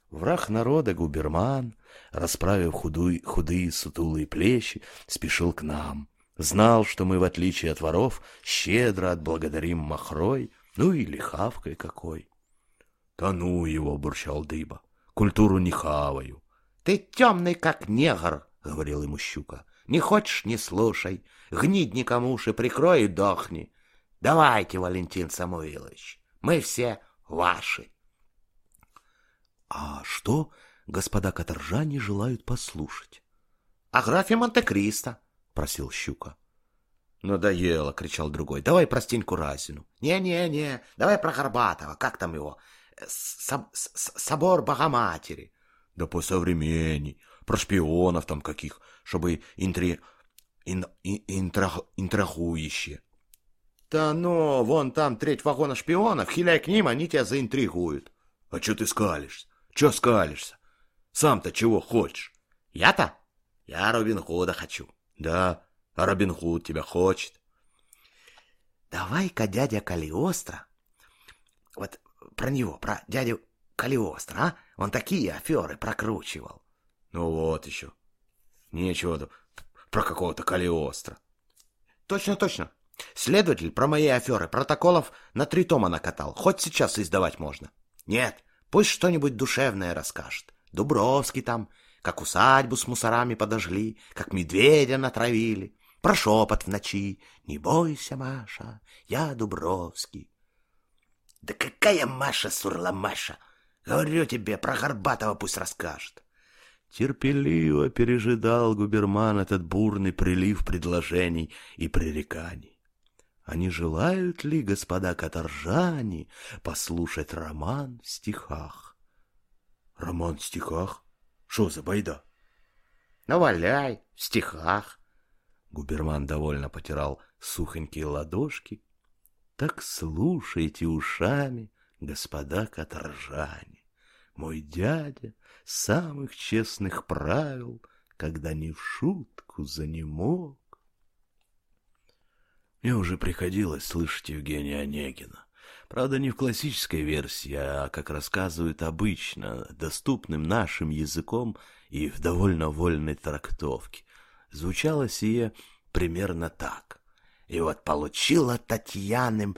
Speaker 2: Враг народа губерман, расправив худой, худые сутулые плечи, спешил к нам. Знал, что мы, в отличие от воров, щедро отблагодарим махрой, ну или хавкой какой. — Да ну его, — бурчал дыба, — культуру не хаваю.
Speaker 3: — Ты темный, как негр, — говорил ему щука. — Не хочешь — не слушай, гнить никому уши прикрой и дохни. Давайте, Валентин Самуилович, мы все ваши.
Speaker 2: А что господа каторжане желают послушать?
Speaker 3: — О графе Монте-Кристо, — просил Щука. — Надоело, — кричал другой. — Давай про Стеньку Разину. Не-не-не, давай про Горбатова, как там его? Соб собор Богоматери.
Speaker 2: — Да по современней, про шпионов там каких, чтобы интри... ин... интрах... интрахующие.
Speaker 3: — Да ну, вон там треть вагона шпионов, хиляй к ним, они тебя заинтригуют.
Speaker 2: — А что ты скалишься? Че скалишься? Сам-то чего хочешь?
Speaker 3: Я-то? Я Робин Худа хочу.
Speaker 2: Да, а Робин Худ тебя хочет.
Speaker 3: Давай-ка дядя Калиостро, вот про него, про дядю Калиостро, а? Он такие аферы прокручивал.
Speaker 2: Ну вот еще. Нечего про какого-то Калиостро.
Speaker 3: Точно, точно. Следователь про мои аферы протоколов на три тома накатал. Хоть сейчас издавать можно. Нет, Пусть что-нибудь душевное расскажет. Дубровский там, как усадьбу с мусорами подожгли, как медведя натравили. Про шепот в ночи. Не бойся, Маша, я Дубровский. Да какая Маша Сурла-Маша? Говорю тебе, про Горбатова пусть расскажет.
Speaker 2: Терпеливо пережидал губерман этот бурный прилив предложений и пререканий. А не желают ли господа каторжане послушать роман в стихах? Роман в стихах? Что за байда?
Speaker 3: Ну, валяй, в стихах.
Speaker 2: Губерман довольно потирал сухонькие ладошки. Так слушайте ушами, господа каторжане. Мой дядя самых честных правил, когда не в шутку занемог, мне уже приходилось слышать Евгения Онегина. Правда, не в классической версии, а, как рассказывают обычно, доступным нашим языком и в довольно вольной трактовке. Звучало сие примерно так.
Speaker 3: И вот получила Татьяным...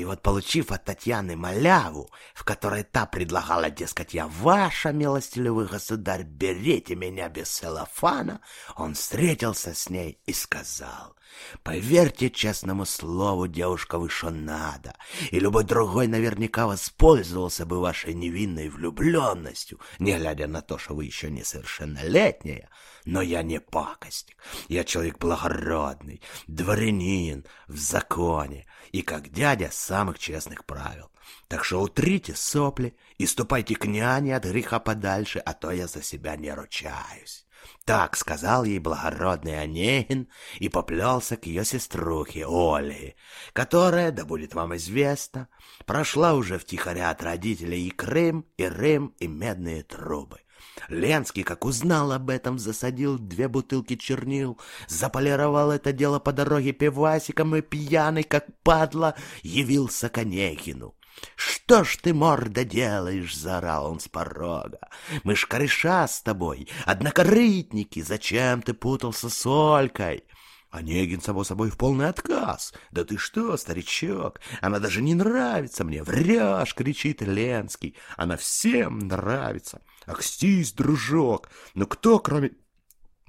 Speaker 3: И вот получив от Татьяны маляву, в которой та предлагала, дескать, я ваша, милостивый государь, берите меня без целлофана, он встретился с ней и сказал, Поверьте честному слову, девушка, вы что надо, и любой другой наверняка воспользовался бы вашей невинной влюбленностью, не глядя на то, что вы еще несовершеннолетняя. Но я не пакостник, я человек благородный, дворянин в законе, и как дядя самых честных правил. Так что утрите сопли и ступайте к няне от греха подальше, а то я за себя не ручаюсь. Так сказал ей благородный Онегин и поплелся к ее сеструхе Ольге, которая, да будет вам известно, прошла уже втихаря от родителей и Крым, и Рим, и медные трубы. Ленский, как узнал об этом, засадил две бутылки чернил, заполировал это дело по дороге пивасиком и пьяный, как падла, явился к Онегину. «Что ж ты, морда, делаешь?» — заорал он с порога. «Мы ж кореша с тобой, однокорытники, зачем ты путался с Олькой?» Онегин, само собой, в полный отказ. «Да ты что, старичок, она даже не нравится мне, врешь!» — кричит Ленский. «Она всем нравится!» «Акстись, дружок! Ну кто, кроме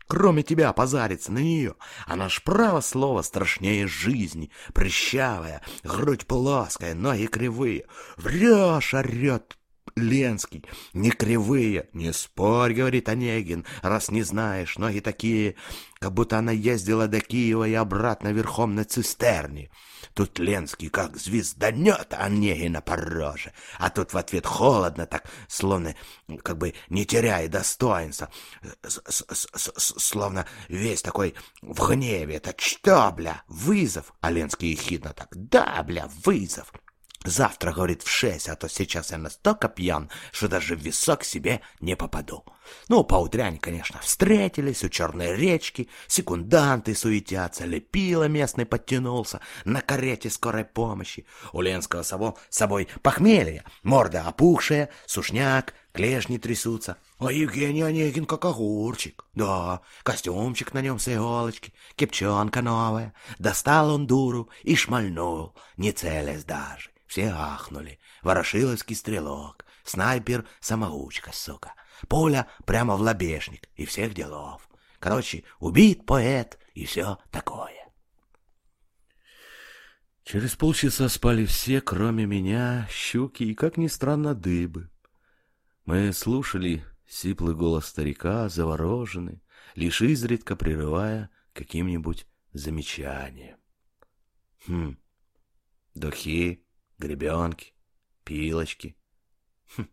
Speaker 3: кроме тебя, позариться на нее. Она ж право слово страшнее жизни, прыщавая, грудь плоская, ноги кривые. Врешь, орет Ленский, не кривые. Не спорь, говорит Онегин, раз не знаешь, ноги такие, как будто она ездила до Киева и обратно верхом на цистерне. Тут Ленский как звезданет Онегина по роже, а тут в ответ холодно так, словно как бы не теряя достоинства, словно весь такой в гневе. Это что, бля, вызов? А Ленский ехидно так, да, бля, вызов. Завтра, говорит, в шесть, а то сейчас я настолько пьян, что даже в висок себе не попаду. Ну, поутрянь, конечно, встретились у черной речки, секунданты суетятся, лепила местный подтянулся на карете скорой помощи. У Ленского с собой похмелье, морда опухшая, сушняк, клешни трясутся. А Евгений Онегин как огурчик. Да, костюмчик на нем с иголочки, кепчонка новая. Достал он дуру и шмальнул, не целясь даже. Все ахнули. Ворошиловский стрелок, снайпер-самоучка, сука. Поля прямо в лобешник и всех делов. Короче, убит поэт и все такое.
Speaker 2: Через полчаса спали все, кроме меня, щуки и, как ни странно, дыбы. Мы слушали сиплый голос старика, завороженный, лишь изредка прерывая каким-нибудь замечанием. Хм, духи, гребенки, пилочки. Хм,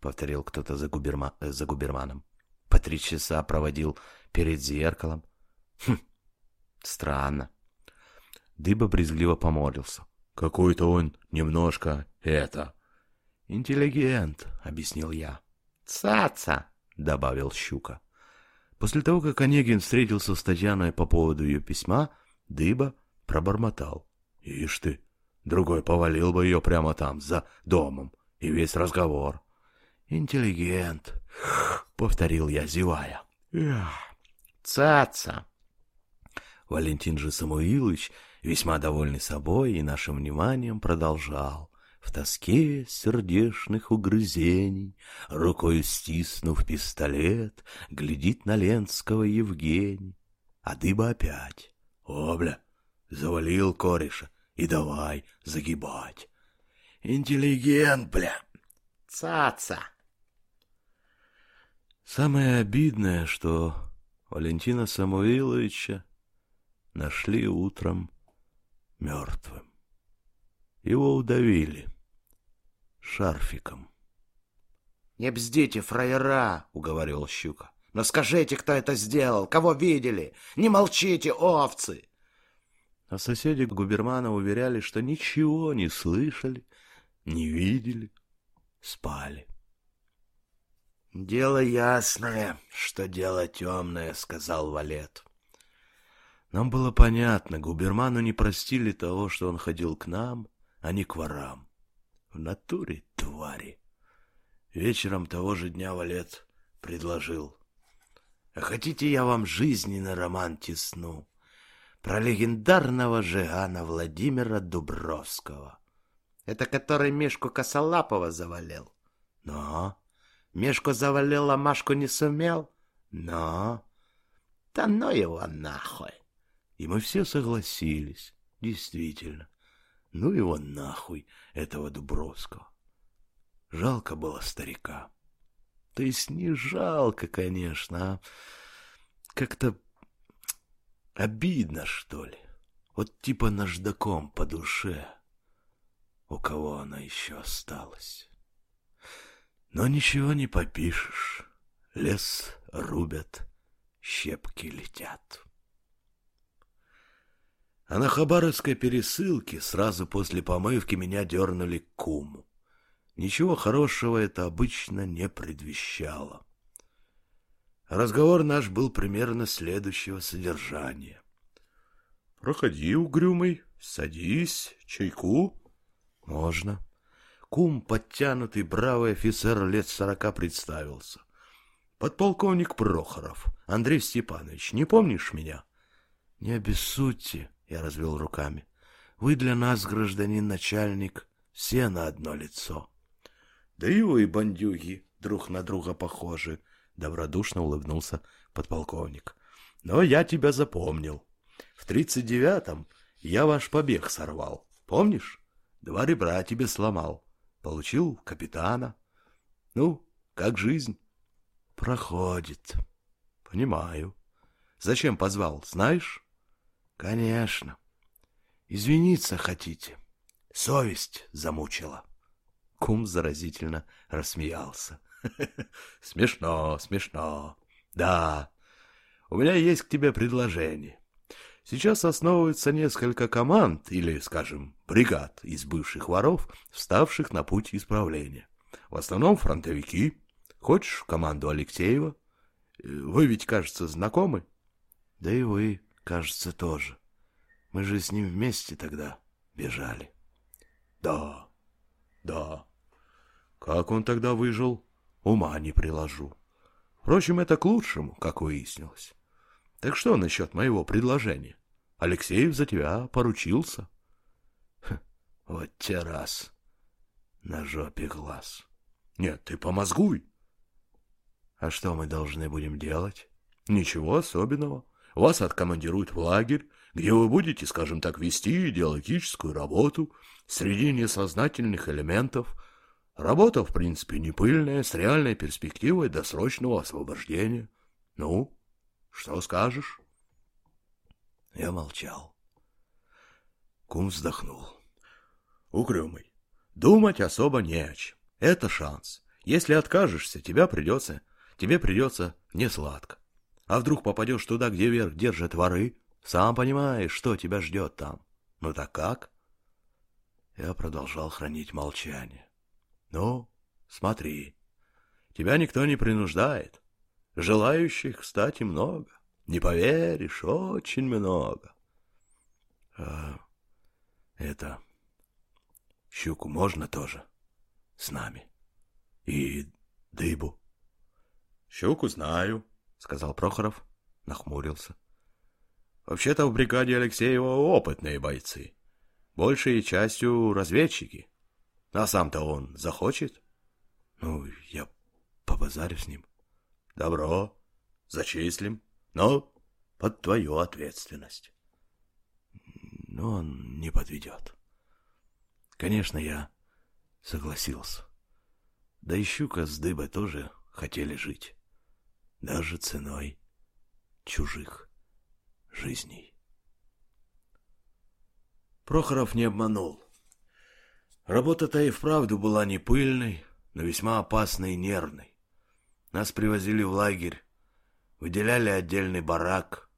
Speaker 2: повторил кто-то за, губерма... Э, за губерманом. По три часа проводил перед зеркалом. Хм, странно. Дыба брезгливо поморился. Какой-то он немножко это... Интеллигент, объяснил я.
Speaker 3: Цаца,
Speaker 2: добавил Щука. После того, как Онегин встретился с Татьяной по поводу ее письма, Дыба пробормотал. Ишь ты, Другой повалил бы ее прямо там, за домом, и весь разговор. «Интеллигент», — повторил я, зевая.
Speaker 3: «Цаца!»
Speaker 2: Валентин же Самуилович, весьма довольный собой и нашим вниманием, продолжал. В тоске сердечных угрызений, рукой стиснув пистолет, глядит на Ленского Евгений. А дыба опять. О, бля, завалил кореша, и давай загибать. Интеллигент, бля.
Speaker 3: Цаца.
Speaker 2: Самое обидное, что Валентина Самуиловича нашли утром мертвым. Его удавили шарфиком.
Speaker 3: — Не бздите, фраера, — уговорил Щука. — Но скажите, кто это сделал, кого видели? Не молчите, овцы!
Speaker 2: А соседи губермана уверяли, что ничего не слышали, не видели, спали.
Speaker 3: «Дело ясное, что дело темное», — сказал Валет.
Speaker 2: Нам было понятно, губерману не простили того, что он ходил к нам, а не к ворам. В натуре твари. Вечером того же дня Валет предложил. «А хотите, я вам жизненный роман тесну?» Про легендарного Жигана Владимира Дубровского.
Speaker 3: Это который Мишку Косолапова завалил? Но. Мишку завалил, а Машку не сумел? Но. Да ну его нахуй.
Speaker 2: И мы все согласились. Действительно. Ну его нахуй, этого Дубровского. Жалко было старика. То есть не жалко, конечно, а как-то обидно, что ли. Вот типа наждаком по душе. У кого она еще осталась? Но ничего не попишешь. Лес рубят, щепки летят. А на Хабаровской пересылке сразу после помывки меня дернули к куму. Ничего хорошего это обычно не предвещало. Разговор наш был примерно следующего содержания. «Проходи, угрюмый, садись, чайку». «Можно». Кум, подтянутый, бравый офицер лет сорока представился. «Подполковник Прохоров, Андрей Степанович, не помнишь меня?» «Не обессудьте», — я развел руками. «Вы для нас, гражданин начальник, все на одно лицо». «Да и вы, бандюги, друг на друга похожи», — добродушно улыбнулся подполковник. «Но я тебя запомнил. В тридцать девятом я ваш побег сорвал. Помнишь? Два ребра тебе сломал. Получил капитана. Ну, как жизнь? Проходит. Понимаю. Зачем позвал, знаешь? Конечно. Извиниться хотите. Совесть замучила. Кум заразительно рассмеялся. Смешно, смешно. Да, у меня есть к тебе предложение. Сейчас основывается несколько команд или, скажем, бригад из бывших воров, вставших на путь исправления. В основном фронтовики. Хочешь команду Алексеева? Вы ведь, кажется, знакомы? Да и вы, кажется, тоже. Мы же с ним вместе тогда бежали. Да, да. Как он тогда выжил, ума не приложу. Впрочем, это к лучшему, как выяснилось. Так что насчет моего предложения? Алексеев за тебя поручился. Хм, вот те раз. На жопе глаз. Нет, ты помозгуй. А что мы должны будем делать? Ничего особенного. Вас откомандируют в лагерь, где вы будете, скажем так, вести идеологическую работу среди несознательных элементов. Работа, в принципе, не пыльная, с реальной перспективой досрочного освобождения. Ну, что скажешь? Я молчал. Кум вздохнул. Угрюмый. Думать особо не о чем. Это шанс. Если откажешься, тебя придется, тебе придется не сладко. А вдруг попадешь туда, где верх держат воры? Сам понимаешь, что тебя ждет там. Ну так как? Я продолжал хранить молчание. Ну, смотри. Тебя никто не принуждает. Желающих, кстати, много. Не поверишь, очень много. А это... Щуку можно тоже? С нами. И дыбу. Щуку знаю, сказал Прохоров, нахмурился. Вообще-то в бригаде Алексеева опытные бойцы. Большей частью разведчики. А сам-то он захочет? Ну, я побазарю с ним. Добро, зачислим, но под твою ответственность. Но он не подведет. Конечно, я согласился. Да и Щука с Дыбой тоже хотели жить. Даже ценой чужих жизней. Прохоров не обманул. Работа-то и вправду была не пыльной, но весьма опасной и нервной. Нас привозили в лагерь, выделяли отдельный барак.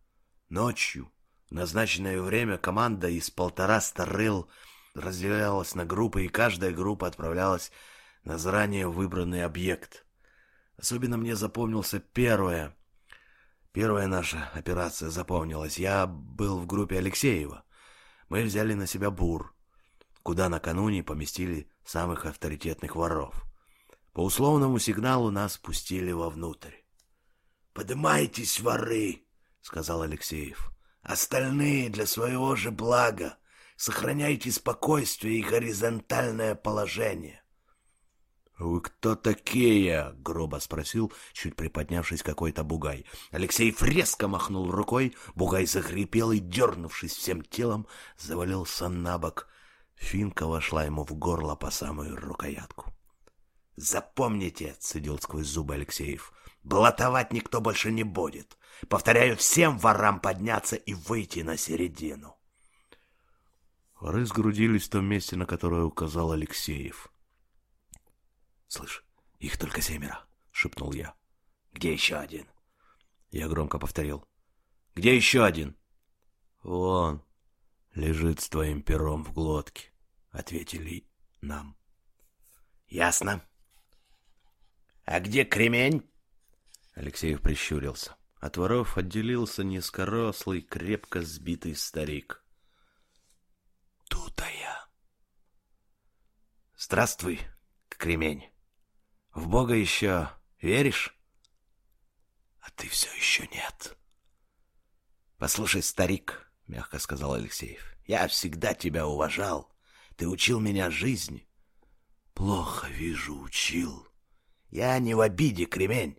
Speaker 2: Ночью, в назначенное время, команда из полтора рыл разделялась на группы, и каждая группа отправлялась на заранее выбранный объект. Особенно мне запомнился первая. Первая наша операция запомнилась. Я был в группе Алексеева. Мы взяли на себя бур, куда накануне поместили самых авторитетных воров. По условному сигналу нас пустили вовнутрь. «Подымайтесь, воры!» — сказал Алексеев. «Остальные для своего же блага
Speaker 1: сохраняете спокойствие и горизонтальное положение.
Speaker 2: «Вы кто такие?» — грубо спросил, чуть приподнявшись какой-то бугай.
Speaker 1: Алексей резко махнул рукой, бугай захрипел и, дернувшись всем телом, завалился на бок. Финка вошла ему в горло по самую рукоятку. «Запомните», — цедил сквозь зубы Алексеев, — «блатовать никто больше не будет. Повторяю, всем ворам подняться и выйти на середину».
Speaker 2: Воры сгрудились в том месте, на которое указал Алексеев.
Speaker 1: «Слышь, их только семеро», — шепнул я. «Где еще один?» Я громко повторил. «Где еще один?»
Speaker 2: «Вон, лежит с твоим пером в глотке», — ответили нам.
Speaker 1: «Ясно. А где кремень?»
Speaker 2: Алексеев прищурился. От воров отделился низкорослый, крепко сбитый старик.
Speaker 1: «Тут-то я». «Здравствуй, кремень». В Бога еще веришь? А ты все еще нет. Послушай, старик, мягко сказал Алексеев, я всегда тебя уважал. Ты учил меня жизни. Плохо вижу, учил. Я не в обиде, кремень.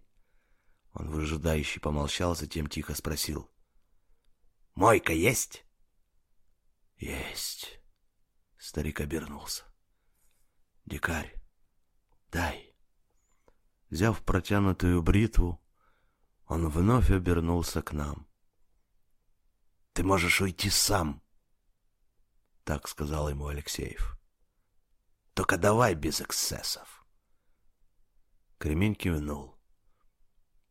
Speaker 1: Он выжидающе помолчал, затем тихо спросил. Мойка есть? Есть. Старик обернулся. Дикарь, дай.
Speaker 2: Взяв протянутую бритву, он вновь обернулся к нам.
Speaker 1: «Ты можешь уйти сам», — так сказал ему Алексеев. «Только давай без эксцессов».
Speaker 2: Кремень кивнул.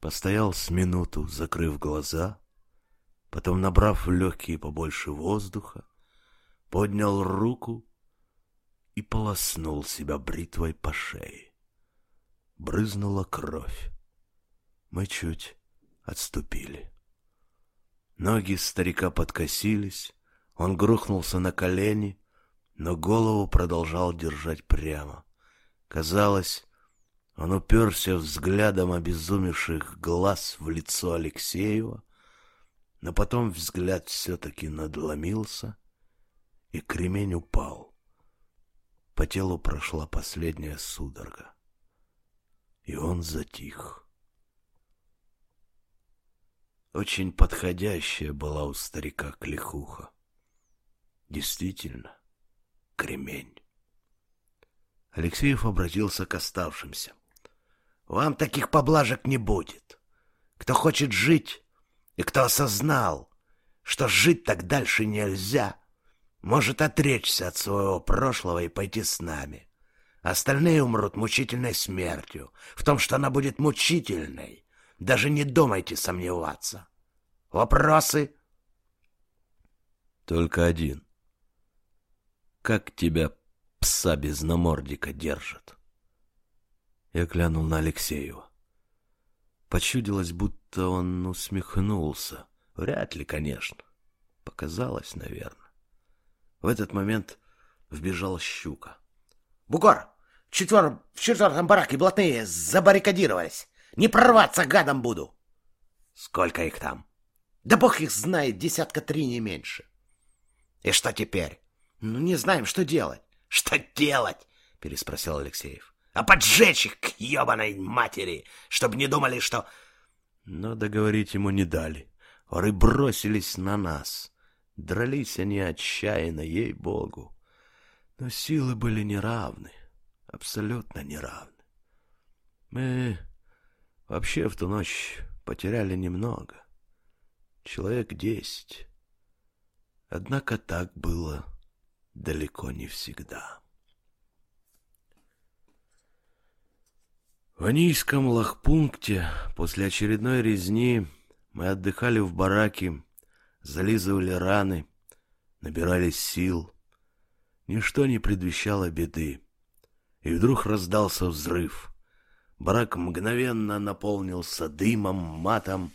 Speaker 2: Постоял с минуту, закрыв глаза, потом, набрав в легкие побольше воздуха, поднял руку и полоснул себя бритвой по шее брызнула кровь. Мы чуть отступили. Ноги старика подкосились, он грохнулся на колени, но голову продолжал держать прямо. Казалось, он уперся взглядом обезумевших глаз в лицо Алексеева, но потом взгляд все-таки надломился, и кремень упал. По телу прошла последняя судорога и он затих. Очень подходящая была у старика клихуха. Действительно, кремень. Алексеев обратился к оставшимся. «Вам таких поблажек не будет. Кто хочет жить и кто осознал, что жить так дальше нельзя, может отречься от своего прошлого и пойти с нами. Остальные умрут мучительной смертью. В том, что она будет мучительной, даже не думайте сомневаться. Вопросы? Только один. Как тебя пса без намордика держат? Я глянул на Алексеева. Почудилось, будто он усмехнулся. Вряд ли, конечно. Показалось, наверное. В этот момент вбежал щука.
Speaker 3: Бугор, четвер... в четвертом бараке блатные забаррикадировались. Не прорваться гадом буду.
Speaker 1: Сколько их там?
Speaker 3: Да бог их знает, десятка три не меньше.
Speaker 1: И что теперь?
Speaker 3: Ну, не знаем, что делать.
Speaker 1: Что делать? Переспросил Алексеев. А поджечь их к ебаной матери, чтобы не думали, что...
Speaker 2: Но договорить ему не дали. Воры бросились на нас. Дрались они отчаянно, ей-богу. Но силы были неравны, абсолютно неравны. Мы вообще в ту ночь потеряли немного, человек десять. Однако так было далеко не всегда. В Анийском лагпункте после очередной резни мы отдыхали в бараке, зализывали раны, набирались сил — Ничто не предвещало беды. И вдруг раздался взрыв. Барак мгновенно наполнился дымом, матом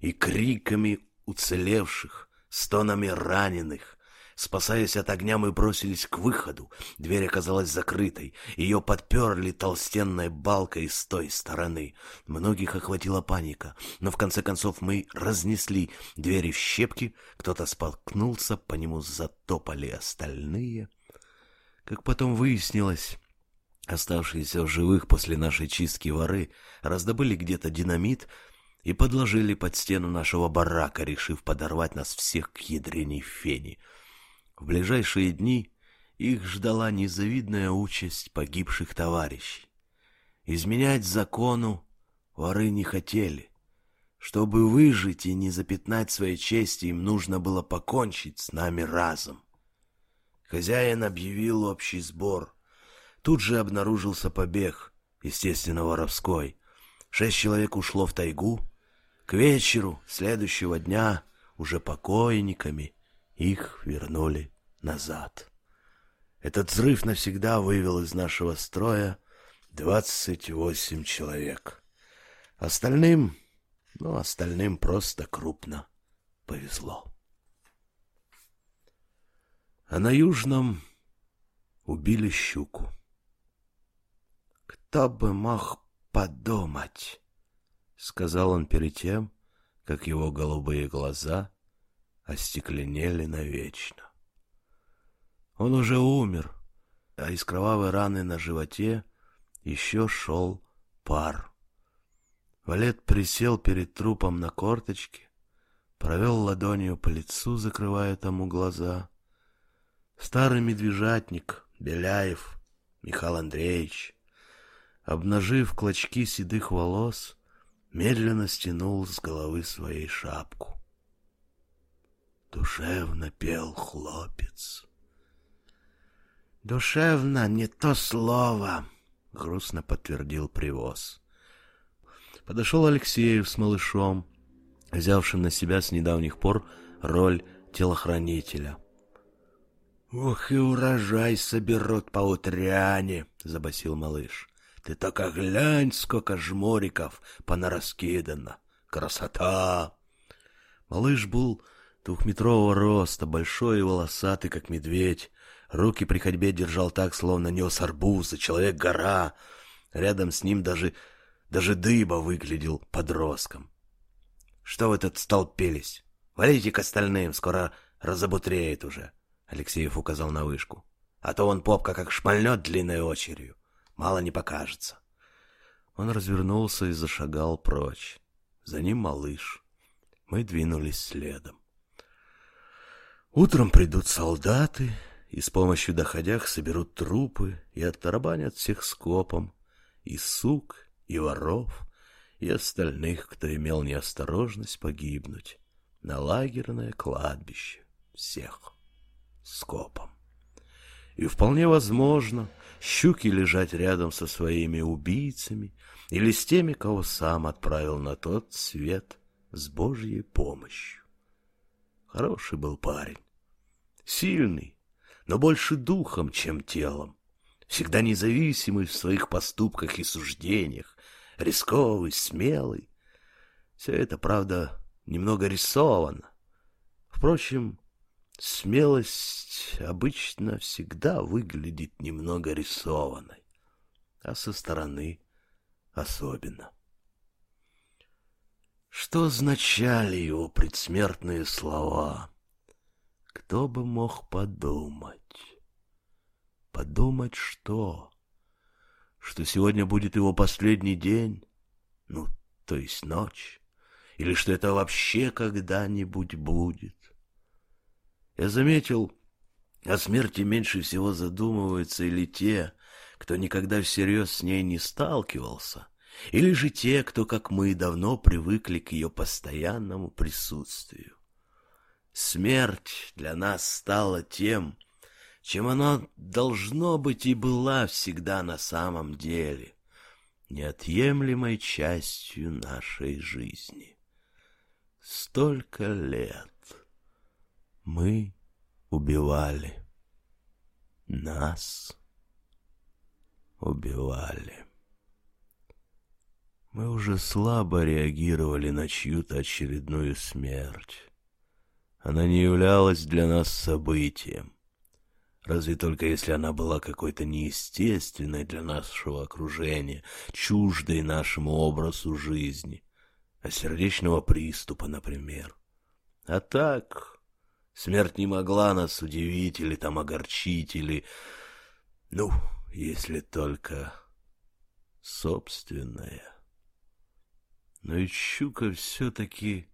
Speaker 2: и криками уцелевших, стонами раненых.
Speaker 1: Спасаясь от огня, мы бросились к выходу. Дверь оказалась закрытой. Ее подперли толстенной балкой с той стороны. Многих охватила паника. Но в конце концов мы разнесли двери в щепки. Кто-то споткнулся, по нему затопали остальные. Как потом выяснилось, оставшиеся в живых после нашей чистки воры раздобыли где-то динамит — и подложили под стену нашего барака, решив подорвать нас всех к ядрене фени. В ближайшие дни их ждала незавидная участь погибших товарищей. Изменять закону воры не хотели. Чтобы выжить и не запятнать своей чести, им нужно было покончить с нами разом. Хозяин объявил общий сбор. Тут же обнаружился побег, естественно, воровской. Шесть человек ушло в тайгу, к вечеру следующего дня уже покойниками их вернули назад. Этот взрыв навсегда вывел из нашего строя двадцать восемь человек. Остальным, ну, остальным просто крупно повезло. А на южном убили щуку. Кто бы мог подумать, — сказал он перед тем, как его голубые глаза остекленели навечно. Он уже умер, а из кровавой раны на животе еще шел пар. Валет присел перед трупом на корточке, провел ладонью по лицу, закрывая тому глаза. Старый медвежатник, Беляев, Михаил Андреевич, обнажив клочки седых волос, медленно стянул с головы своей шапку. Душевно пел хлопец. «Душевно не то слово», — грустно подтвердил привоз. Подошел Алексеев с малышом, взявшим на себя с недавних пор роль телохранителя. «Ох и урожай соберут по утряне», — забасил малыш. Ты только глянь, сколько жмориков понараскидано. Красота! Малыш был двухметрового роста, большой и волосатый, как медведь. Руки при ходьбе держал так, словно нес арбузы, человек-гора. Рядом с ним даже, даже дыба выглядел подростком. Что вы тут столпились? Валите к остальным, скоро разобутреет уже. Алексеев указал на вышку. А то он попка как шмальнет длинной очередью мало не покажется. Он развернулся и зашагал прочь. За ним малыш. Мы двинулись следом. Утром придут солдаты и с помощью доходях соберут трупы и оттарабанят всех скопом, и сук, и воров, и остальных, кто имел неосторожность погибнуть, на лагерное кладбище всех скопом. И вполне возможно, щуки лежать рядом со своими убийцами или с теми, кого сам отправил на тот свет с Божьей помощью. Хороший был парень, сильный, но больше духом, чем телом, всегда независимый в своих поступках и суждениях, рисковый, смелый. Все это, правда, немного рисовано. Впрочем, Смелость обычно всегда выглядит немного рисованной, а со стороны особенно. Что означали его предсмертные слова? Кто бы мог подумать? Подумать что? Что сегодня будет его последний день? Ну, то есть ночь? Или что это вообще когда-нибудь будет? Я заметил, о смерти меньше всего задумываются или те, кто никогда всерьез с ней не сталкивался, или же те, кто, как мы, давно привыкли к ее постоянному присутствию. Смерть для нас стала тем, чем она должно быть и была всегда на самом деле, неотъемлемой частью нашей жизни. Столько лет мы убивали. Нас убивали. Мы уже слабо реагировали на чью-то очередную смерть.
Speaker 2: она не являлась для нас событием. Разве только если она была какой-то неестественной для нашего окружения, чуждой нашему образу жизни, а сердечного приступа, например. А так, смерть не могла нас удивить или там огорчить, или... Ну, если только собственная. Но и Щука все-таки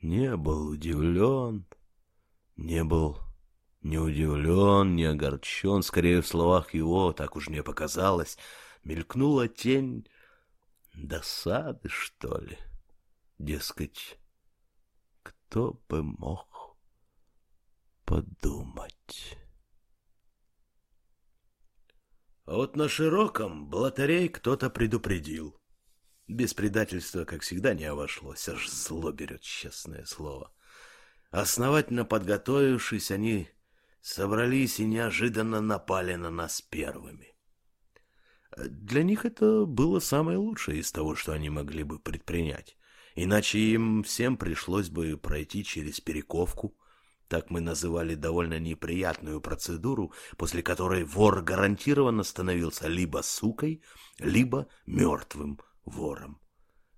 Speaker 2: не был удивлен, не был не удивлен, не огорчен, скорее в словах его, так уж мне показалось, мелькнула тень досады, что ли. Дескать, кто бы мог подумать...
Speaker 1: А вот на широком блатарей кто-то предупредил. Без предательства, как всегда, не обошлось, аж зло берет, честное слово. Основательно подготовившись, они собрались и неожиданно напали на нас первыми. Для них это было самое лучшее из того, что они могли бы предпринять. Иначе им всем пришлось бы пройти через перековку, так мы называли довольно неприятную процедуру, после которой вор гарантированно становился либо сукой, либо мертвым вором.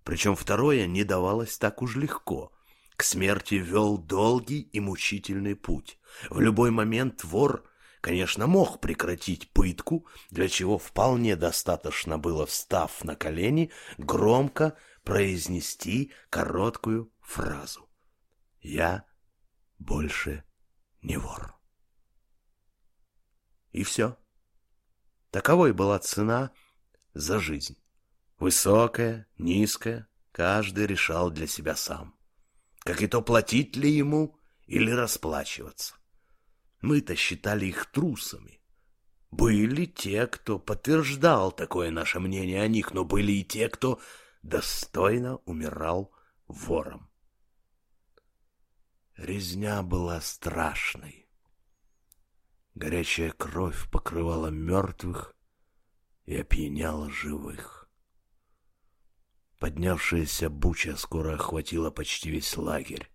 Speaker 1: Причем второе не давалось так уж легко. К смерти вел долгий и мучительный путь. В любой момент вор, конечно, мог прекратить пытку, для чего вполне достаточно было, встав на колени, громко произнести короткую фразу. «Я больше не вор». И все. Таковой была цена за жизнь. Высокая, низкая, каждый решал для себя сам. Как и то, платить ли ему или расплачиваться. Мы-то считали их трусами. Были те, кто подтверждал такое наше мнение о них, но были и те, кто достойно умирал вором. Резня была страшной. Горячая кровь покрывала мертвых и опьяняла живых. Поднявшаяся буча скоро охватила почти весь лагерь.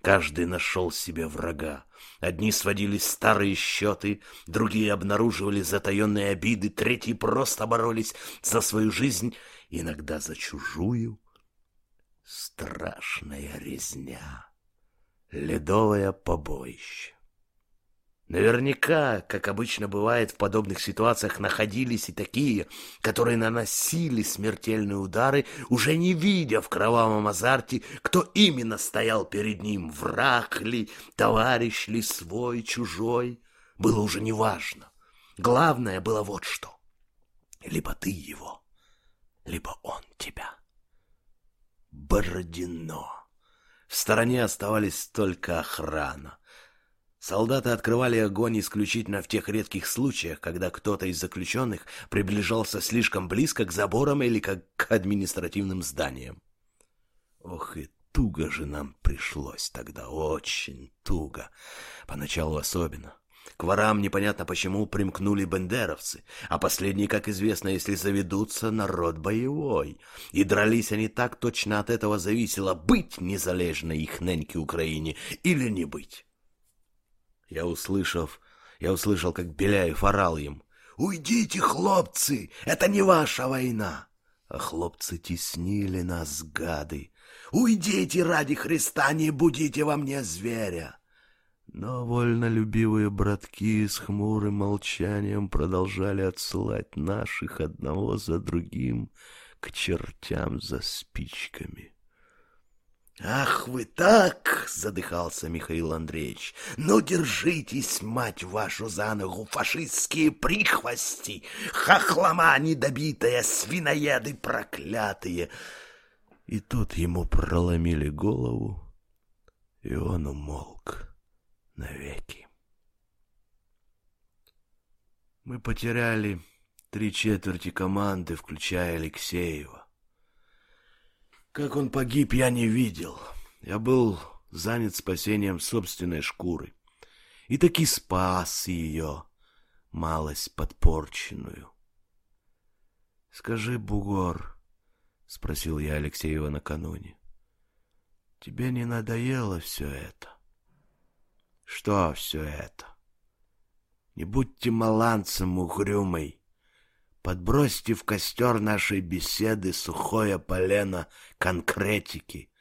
Speaker 1: Каждый нашел себе врага. Одни сводили старые счеты, другие обнаруживали затаенные обиды, третьи просто боролись за свою жизнь, иногда за чужую. Страшная резня. Ледовое побоище. Наверняка, как обычно бывает в подобных ситуациях, находились и такие, которые наносили смертельные удары, уже не видя в кровавом азарте, кто именно стоял перед ним, враг ли, товарищ ли, свой, чужой. Было уже неважно. Главное было вот что. Либо ты его, либо он тебя. Бородино. В стороне оставались только охрана. Солдаты открывали огонь исключительно в тех редких случаях, когда кто-то из заключенных приближался слишком близко к заборам или к административным зданиям. Ох и туго же нам пришлось тогда, очень туго, поначалу особенно. К ворам непонятно почему примкнули бендеровцы, а последние, как известно, если заведутся, народ боевой. И дрались они так точно от этого зависело, быть незалежной их неньке Украине или не быть. Я услышав, я услышал, как Беляев орал им. «Уйдите, хлопцы! Это не ваша война!» А хлопцы теснили нас, гады. «Уйдите ради Христа, не будите во мне зверя!» Но вольнолюбивые братки с хмурым молчанием продолжали отсылать наших одного за другим к чертям за спичками. «Ах вы так!» — задыхался Михаил Андреевич. «Ну, держитесь, мать вашу, за ногу, фашистские прихвости! Хохлома недобитая, свиноеды проклятые!» И тут ему проломили голову, и он умолк навеки. Мы потеряли три четверти команды, включая Алексеева. Как он погиб, я не видел. Я был занят спасением собственной шкуры. И таки спас ее, малость подпорченную. — Скажи, бугор, — спросил я Алексеева накануне, — тебе не надоело все это?
Speaker 3: Что все это? Не будьте маланцем угрюмый. Подбросьте в костер нашей беседы сухое полено конкретики,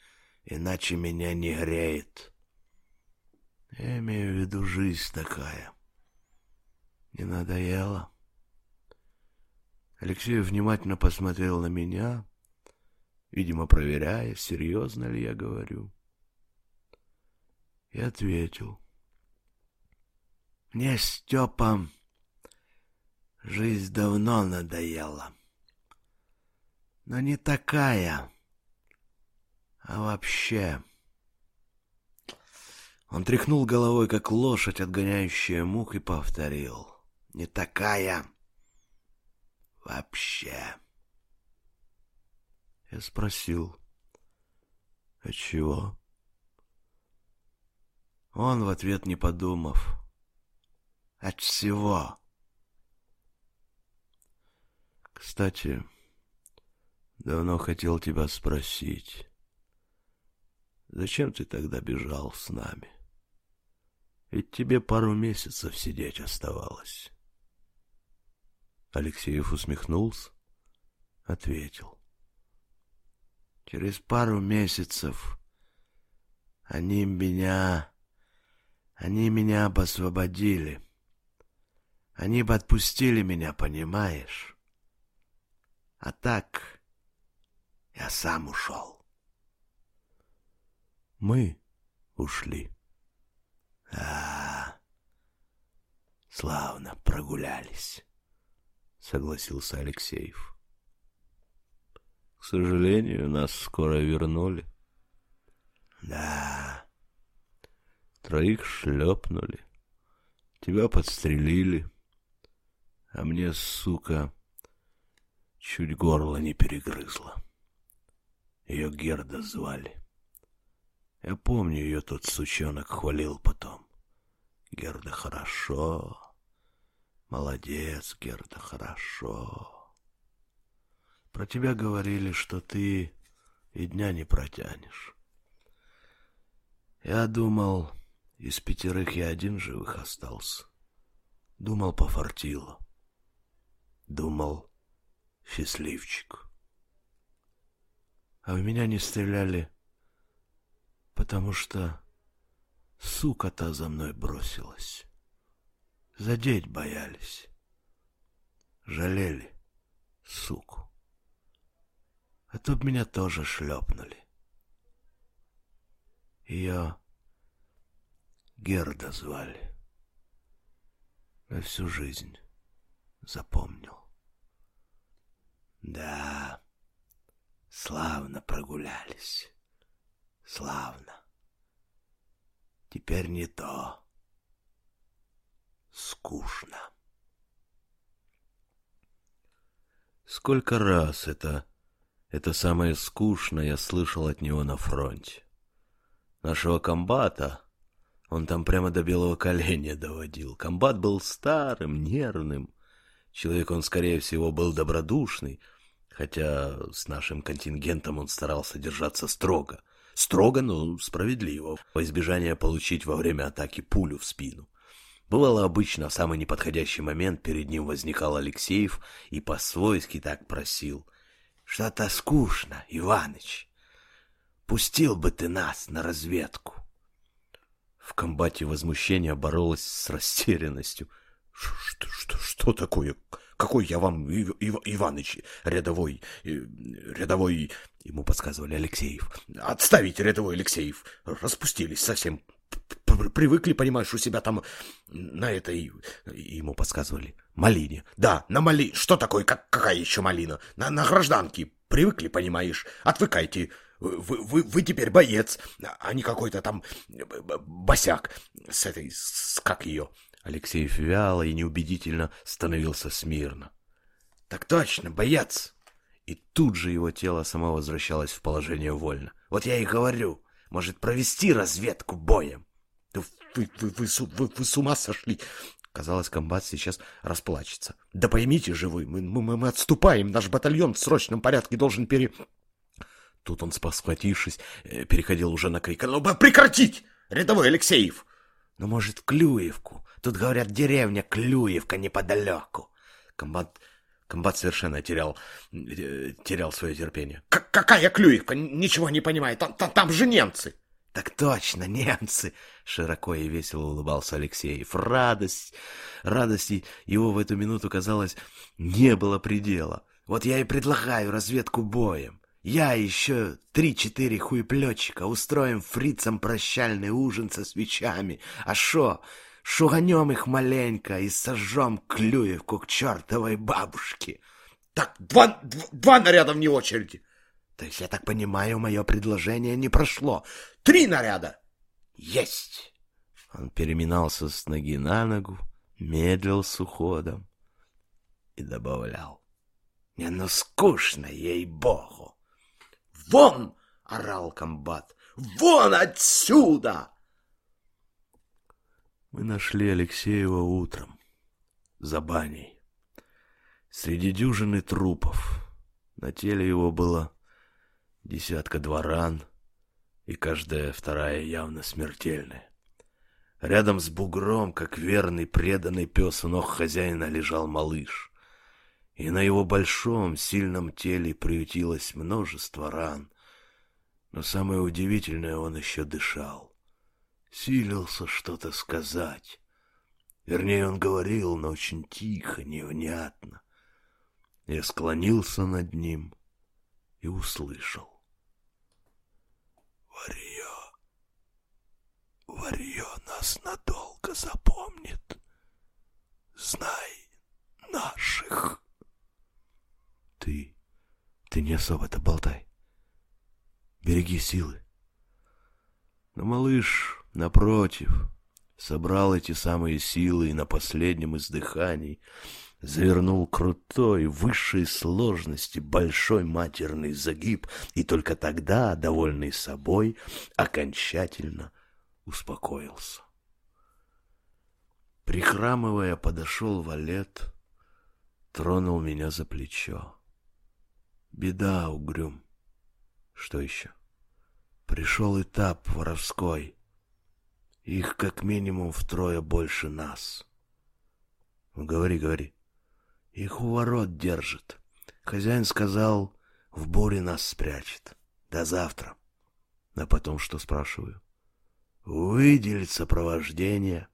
Speaker 3: иначе меня не греет. Я имею в виду жизнь такая. Не надоело? Алексей внимательно посмотрел на меня, видимо, проверяя, серьезно ли я говорю. И ответил. Мне, Степа, жизнь давно надоела. Но не такая, а вообще... Он тряхнул головой, как лошадь, отгоняющая мух, и повторил. Не такая вообще. Я спросил, от чего? Он в ответ не подумав. От всего. Кстати, давно хотел тебя спросить. Зачем ты тогда бежал с нами? Ведь тебе пару месяцев сидеть оставалось. Алексеев усмехнулся, ответил. Через пару месяцев они меня... Они меня освободили. Они бы отпустили меня, понимаешь? А так я сам ушел. Мы ушли. А, славно прогулялись, согласился Алексеев.
Speaker 2: К сожалению, нас скоро вернули.
Speaker 3: Да.
Speaker 2: Троих шлепнули. Тебя подстрелили. А мне, сука, чуть горло не перегрызло. Ее Герда звали. Я помню, ее тот сучонок хвалил потом. Герда хорошо. Молодец, Герда, хорошо. Про тебя говорили, что ты и дня не протянешь. Я думал, из пятерых я один живых остался. Думал, пофартило. Думал, счастливчик. А в меня не стреляли, потому что сука та за мной бросилась. Задеть боялись. Жалели суку. А тут меня тоже шлепнули. Ее Герда звали. На всю жизнь запомнил. Да, славно прогулялись. Славно. Теперь не то. Скучно. Сколько раз это это самое скучное я слышал от него на фронте. Нашего комбата он там прямо до белого коленя доводил. Комбат был старым, нервным. Человек он, скорее всего, был добродушный, хотя с нашим контингентом он старался держаться строго. Строго, но справедливо, во избежание получить во время атаки пулю в спину. Бывало обычно, в самый неподходящий момент перед ним возникал Алексеев и по-свойски так просил — что-то скучно, Иваныч. Пустил бы ты нас на разведку. В комбате возмущение боролось с растерянностью. Что, что, что такое? Какой я вам, Ив, Ив, Иваныч, рядовой, э, рядовой, ему подсказывали Алексеев. Отставите, рядовой Алексеев. Распустились совсем. Привыкли, понимаешь, у себя там на этой, ему подсказывали, малине. Да, на малине. Что такое, как, какая еще малина? На, на гражданке. Привыкли, понимаешь. Отвыкайте. Вы, вы, вы теперь боец, а не какой-то там босяк с этой, с, как ее. Алексеев вяло и неубедительно становился смирно. Так точно, боец. И тут же его тело само возвращалось в положение вольно. Вот я и говорю, может провести разведку боем. Вы, вы, вы, вы, вы, вы с ума сошли? Казалось, комбат сейчас расплачется. Да поймите же вы, мы, мы, мы отступаем, наш батальон в срочном порядке должен пере... Тут он, спохватившись, э, переходил уже на крик. «Ну, прекратить! Рядовой Алексеев!
Speaker 3: Ну, может, в Клюевку. Тут, говорят, деревня Клюевка неподалеку. Комбат, комбат совершенно терял, э, терял свое терпение.
Speaker 2: Какая Клюевка? Ничего не понимаю. Там, там, там же немцы.
Speaker 3: Так точно, немцы! Широко и весело улыбался Алексеев. Радость, радости его в эту минуту, казалось, не было предела. Вот я и предлагаю разведку боем. Я еще три-четыре хуеплетчика устроим фрицам прощальный ужин со свечами. А шо? Шуганем их маленько и сожжем Клюевку к чертовой бабушке.
Speaker 2: Так, два, два, два наряда вне очереди.
Speaker 3: То есть, я так понимаю, мое предложение не прошло.
Speaker 2: Три наряда!
Speaker 3: Есть! Он переминался с ноги на ногу, медлил с уходом и добавлял. Не, ну скучно, ей-богу!
Speaker 2: Вон! — орал комбат. Вон отсюда!
Speaker 1: Мы нашли Алексеева утром, за баней. Среди дюжины трупов. На теле его было десятка-два ран, и каждая вторая явно смертельная. Рядом с бугром, как верный преданный пес у ног хозяина, лежал малыш. И на его большом, сильном теле приютилось множество ран. Но самое удивительное, он еще дышал. Силился что-то сказать. Вернее, он говорил, но очень тихо, невнятно. Я склонился над ним и услышал. Варьё, Варьё нас надолго запомнит. Знай наших. Ты, ты не особо-то болтай. Береги силы. Но малыш, напротив, собрал эти самые силы и на последнем издыхании завернул крутой, высшей сложности большой матерный загиб, и только тогда, довольный собой, окончательно успокоился. Прихрамывая, подошел Валет, тронул меня за плечо. Беда, угрюм. Что еще? Пришел этап воровской. Их как минимум втрое больше нас. Ну, говори, говори. Их у ворот держит. Хозяин сказал, в буре нас спрячет. До завтра. А потом что, спрашиваю? Выделить сопровождение.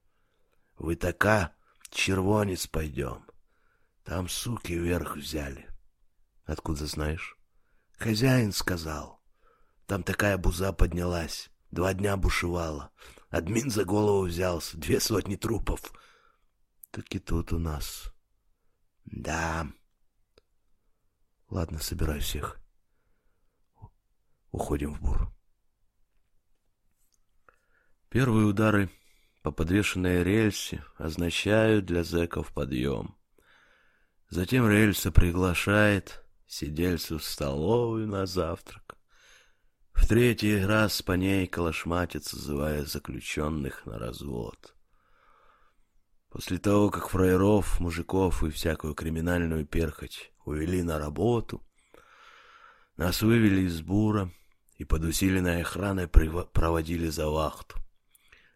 Speaker 1: Вы така, червонец пойдем. Там суки вверх взяли. Откуда знаешь? Хозяин сказал. Там такая буза поднялась. Два дня бушевала. Админ за голову взялся. Две сотни трупов. Так и тут у нас да. Ладно, собирай всех. Уходим в бур. Первые удары по подвешенной рельсе означают для зэков подъем. Затем рельса приглашает сидельцу в столовую на завтрак. В третий раз по ней колошматит, созывая заключенных на развод. После того, как фраеров, мужиков и всякую криминальную перхоть увели на работу, нас вывели из бура и под усиленной охраной проводили за вахту.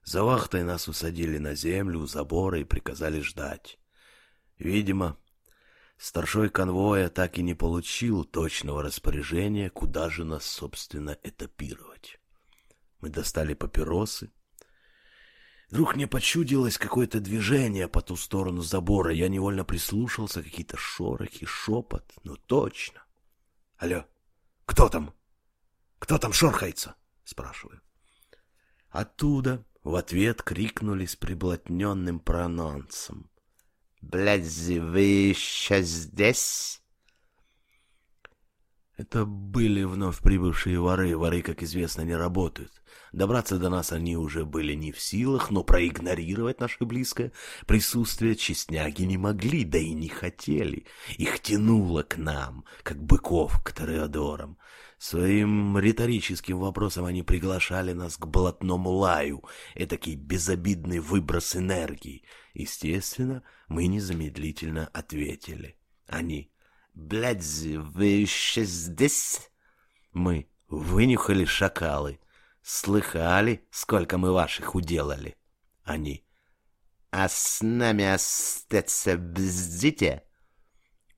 Speaker 1: За вахтой нас усадили на землю у забора и приказали ждать. Видимо, старшой конвоя так и не получил точного распоряжения, куда же нас, собственно, этапировать. Мы достали папиросы, Вдруг мне почудилось какое-то движение по ту сторону забора. Я невольно прислушался, какие-то шорохи, шепот. Ну, точно. Алло, кто там? Кто там шорхается? Спрашиваю. Оттуда в ответ крикнули с приблотненным прононсом.
Speaker 3: «Блядь, вы еще здесь?»
Speaker 1: Это были вновь прибывшие воры. Воры, как известно, не работают. Добраться до нас они уже были не в силах, но проигнорировать наше близкое присутствие честняги не могли, да и не хотели. Их тянуло к нам, как быков к Тореадорам. Своим риторическим вопросом они приглашали нас к блатному лаю, этакий безобидный выброс энергии. Естественно, мы незамедлительно ответили. Они
Speaker 3: Блядь, вы еще здесь?
Speaker 1: Мы вынюхали шакалы. Слыхали, сколько мы ваших уделали? Они.
Speaker 3: А с нами остаться бздите?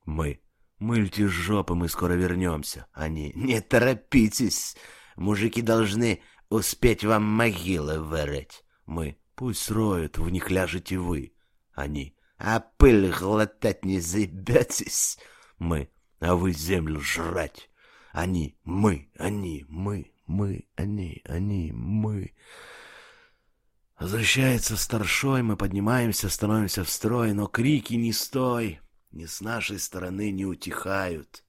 Speaker 1: Мы. Мыльте жопы, мы скоро вернемся.
Speaker 3: Они. Не торопитесь. Мужики должны успеть вам могилы вырыть.
Speaker 1: Мы. Пусть сроют, в них ляжете вы.
Speaker 3: Они. А пыль глотать не заебетесь.
Speaker 1: Мы. А вы землю жрать. Они. Мы. Они. Мы. Мы. Они. Они. Мы. Возвращается старшой, мы поднимаемся, становимся в строй, но крики «Не стой!» ни с нашей стороны не утихают.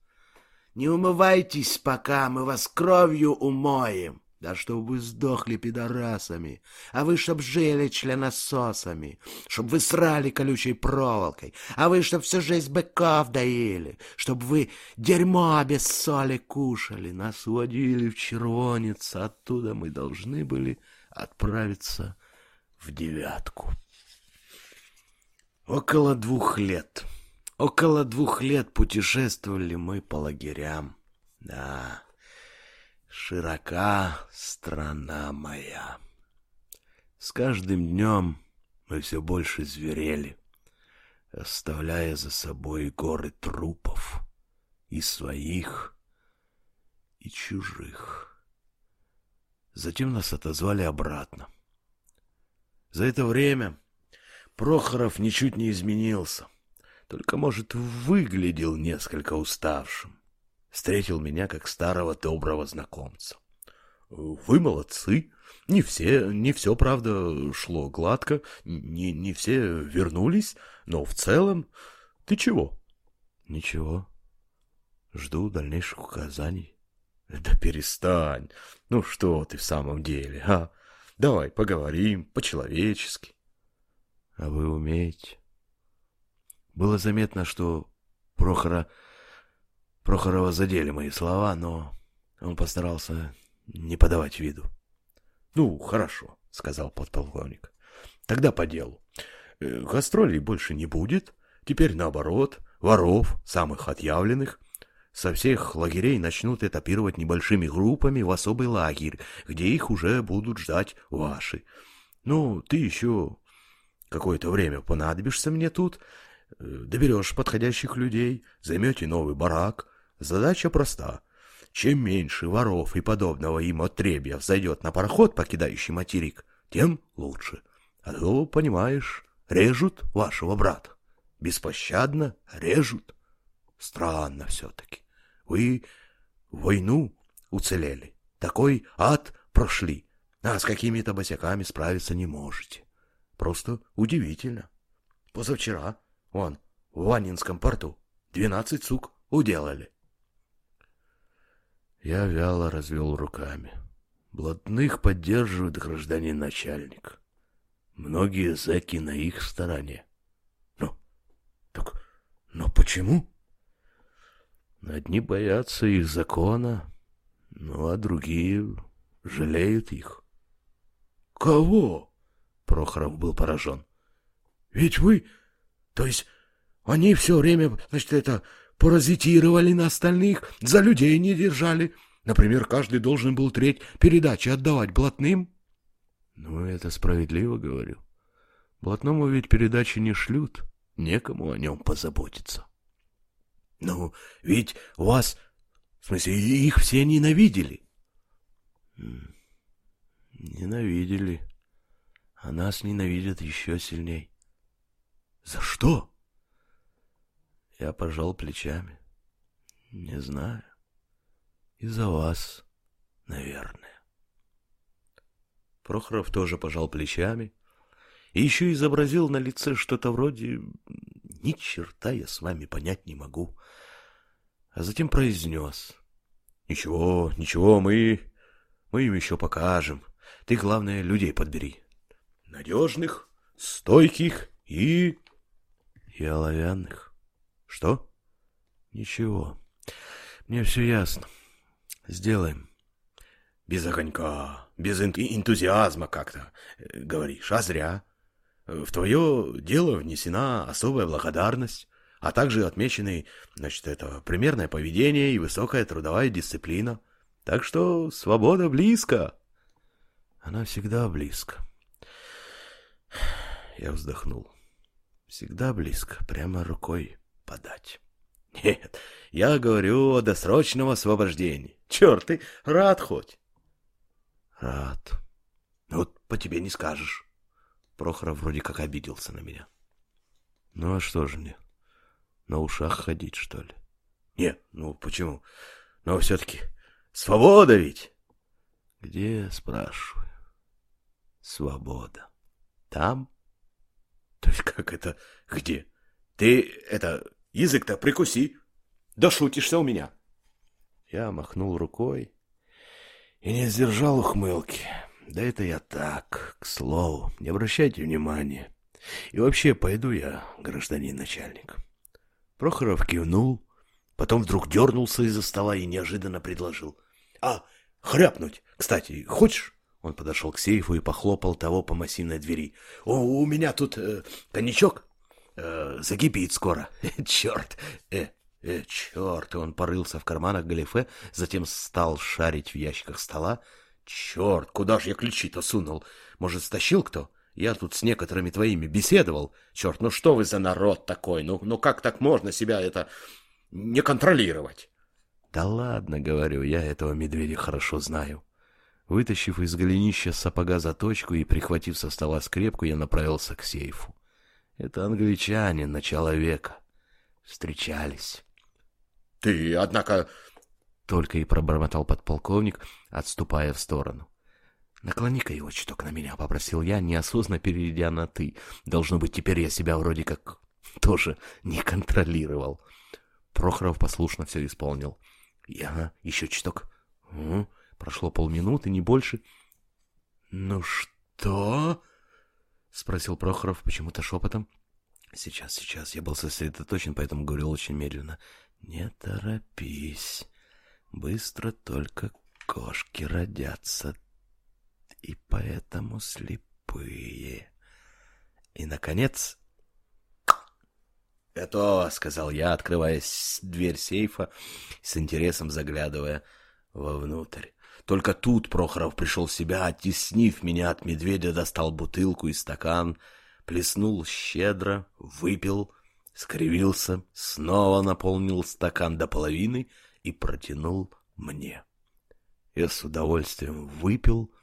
Speaker 3: «Не умывайтесь пока, мы вас кровью умоем!»
Speaker 1: Да чтоб вы сдохли пидорасами,
Speaker 3: а вы чтоб жили членососами, чтоб вы срали колючей проволокой, а вы чтоб всю жизнь быков доили, чтоб вы дерьмо без соли кушали.
Speaker 1: Нас водили в червонец, оттуда мы должны были отправиться в девятку. Около двух лет. Около двух лет путешествовали мы по лагерям. Да, широка страна моя. С каждым днем мы все больше зверели, оставляя за собой горы трупов, и своих, и чужих. Затем нас отозвали обратно. За это время Прохоров ничуть не изменился, только, может, выглядел несколько уставшим. Встретил меня как старого доброго знакомца. Вы молодцы. Не все, не все, правда, шло гладко, не, не все вернулись, но в целом... Ты чего? Ничего. Жду дальнейших указаний. Да перестань. Ну что ты в самом деле, а? Давай поговорим по-человечески. А вы умеете? Было заметно, что Прохора... Прохорова задели мои слова, но он постарался не подавать виду. — Ну, хорошо, — сказал подполковник. — Тогда по делу. Э, гастролей больше не будет. Теперь наоборот, воров, самых отъявленных, со всех лагерей начнут этапировать небольшими группами в особый лагерь, где их уже будут ждать ваши. Ну, ты еще какое-то время понадобишься мне тут, э, доберешь подходящих людей, займете новый барак. Задача проста. Чем меньше воров и подобного им отребья взойдет на пароход, покидающий материк, тем лучше. А то, понимаешь, режут вашего брата. Беспощадно режут. Странно все-таки. Вы войну уцелели, такой ад прошли, а с какими-то босяками справиться не можете. Просто удивительно. Позавчера, вон, в Ванинском порту, двенадцать сук уделали. Я вяло развел руками. Блатных поддерживает гражданин начальник. Многие зэки на их стороне. Ну, так, но почему? Одни боятся их закона, ну а другие жалеют их. Кого? Прохоров был поражен. Ведь вы, то есть они все время, значит, это паразитировали на остальных, за людей не держали. Например, каждый должен был треть передачи отдавать блатным. Ну, это справедливо говорю. Блатному ведь передачи не шлют, некому о нем позаботиться. Ну, ведь вас, в смысле, их все ненавидели. Ненавидели. А нас ненавидят еще сильней. За что? Я пожал плечами. Не знаю. Из-за вас, наверное. Прохоров тоже пожал плечами и еще изобразил на лице что-то вроде «Ни черта я с вами понять не могу» а затем произнес. «Ничего, ничего, мы... мы им еще покажем. Ты, главное, людей подбери. Надежных, стойких и... и оловянных. Что? Ничего. Мне все ясно. Сделаем. Без огонька, без энтузиазма как-то, э, говоришь, а зря. В твое дело внесена особая благодарность а также отмечены, значит, это примерное поведение и высокая трудовая дисциплина. Так что свобода близко. Она всегда близко. Я вздохнул. Всегда близко, прямо рукой подать. Нет, я говорю о досрочном освобождении. Черт, ты рад хоть? Рад. Вот по тебе не скажешь. Прохоров вроде как обиделся на меня. Ну а что же мне, на ушах ходить, что ли? Нет, ну почему? Но все-таки свобода ведь. Где, спрашиваю? Свобода. Там? То есть как это где? Ты это язык-то прикуси. Да шутишься у меня. Я махнул рукой и не сдержал ухмылки. Да это я так, к слову, не обращайте внимания. И вообще, пойду я, гражданин начальник. Прохоров кивнул, потом вдруг дернулся из-за стола и неожиданно предложил. — А, хряпнуть, кстати, хочешь? Он подошел к сейфу и похлопал того по массивной двери. — О, у меня тут э, коньячок. Э, закипит скоро. Черт! Э, э, черт! Он порылся в карманах галифе, затем стал шарить в ящиках стола. Черт, куда ж я ключи-то сунул? Может, стащил кто? Я тут с некоторыми твоими беседовал. Черт, ну что вы за народ такой? Ну, ну как так можно себя это не контролировать? Да ладно, говорю, я этого медведя хорошо знаю. Вытащив из голенища сапога заточку и прихватив со стола скрепку, я направился к сейфу. Это англичанин начала века. Встречались. — Ты, однако... — только и пробормотал подполковник, отступая в сторону. «Наклони-ка его чуток на меня», — попросил я, неосознанно перейдя на «ты». Должно быть, теперь я себя вроде как тоже не контролировал. Прохоров послушно все исполнил. «Я еще чуток». Угу. Прошло полминуты, не больше. «Ну что?» — спросил Прохоров почему-то шепотом. «Сейчас, сейчас». Я был сосредоточен, поэтому говорил очень медленно. «Не торопись. Быстро только кошки родятся и поэтому слепые. И, наконец... «Это», — сказал я, открывая дверь сейфа, с интересом заглядывая вовнутрь. Только тут Прохоров пришел в себя, оттеснив меня от медведя, достал бутылку и стакан, плеснул щедро, выпил, скривился, снова наполнил стакан до половины и протянул мне. Я с удовольствием выпил,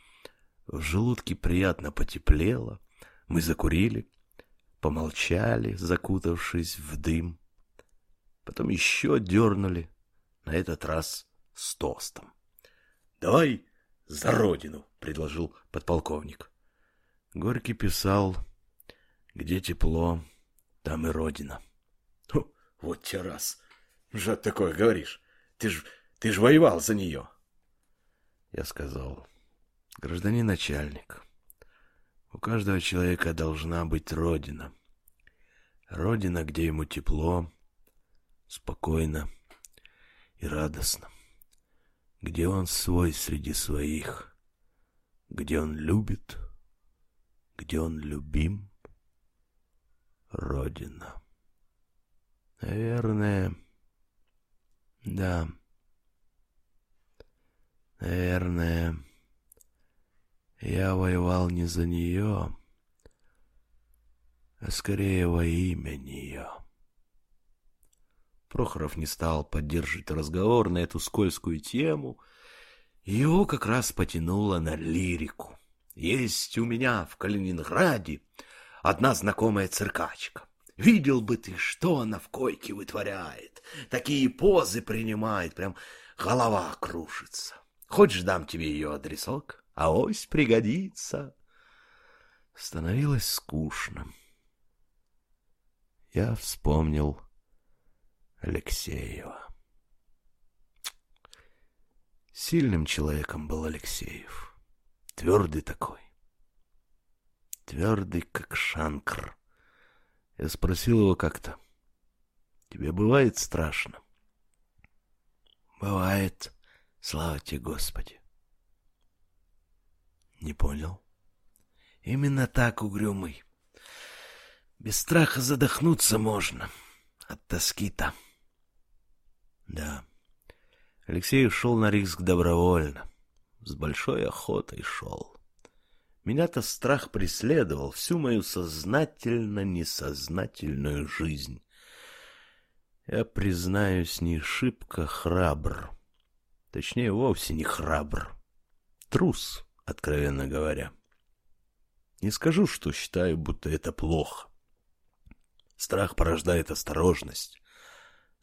Speaker 1: в желудке приятно потеплело. Мы закурили, помолчали, закутавшись в дым. Потом еще дернули, на этот раз с тостом. — Давай за родину, — предложил подполковник. Горький писал, где тепло, там и родина. — Вот те раз. Что такое говоришь? Ты ж, ты ж воевал за нее. Я сказал, Гражданин начальник, у каждого человека должна быть родина. Родина, где ему тепло, спокойно и радостно. Где он свой среди своих, где он любит, где он любим. Родина. Наверное, да. Наверное... Я воевал не за нее, а скорее во имя нее. Прохоров не стал поддерживать разговор на эту скользкую тему. Его как раз потянуло на лирику. Есть у меня в Калининграде одна знакомая циркачка. Видел бы ты, что она в койке вытворяет. Такие позы принимает, прям голова крушится. Хочешь, дам тебе ее адресок? а ось пригодится. Становилось скучно. Я вспомнил Алексеева. Сильным человеком был Алексеев. Твердый такой. Твердый, как шанкр. Я спросил его как-то. Тебе бывает страшно? Бывает, слава тебе, Господи. Не понял. Именно так, угрюмый. Без страха задохнуться можно. От тоски-то. Да. Алексей ушел на риск добровольно. С большой охотой шел. Меня-то страх преследовал всю мою сознательно-несознательную жизнь. Я, признаюсь, не шибко храбр. Точнее, вовсе не храбр. Трус, откровенно говоря. Не скажу, что считаю, будто это плохо. Страх порождает осторожность.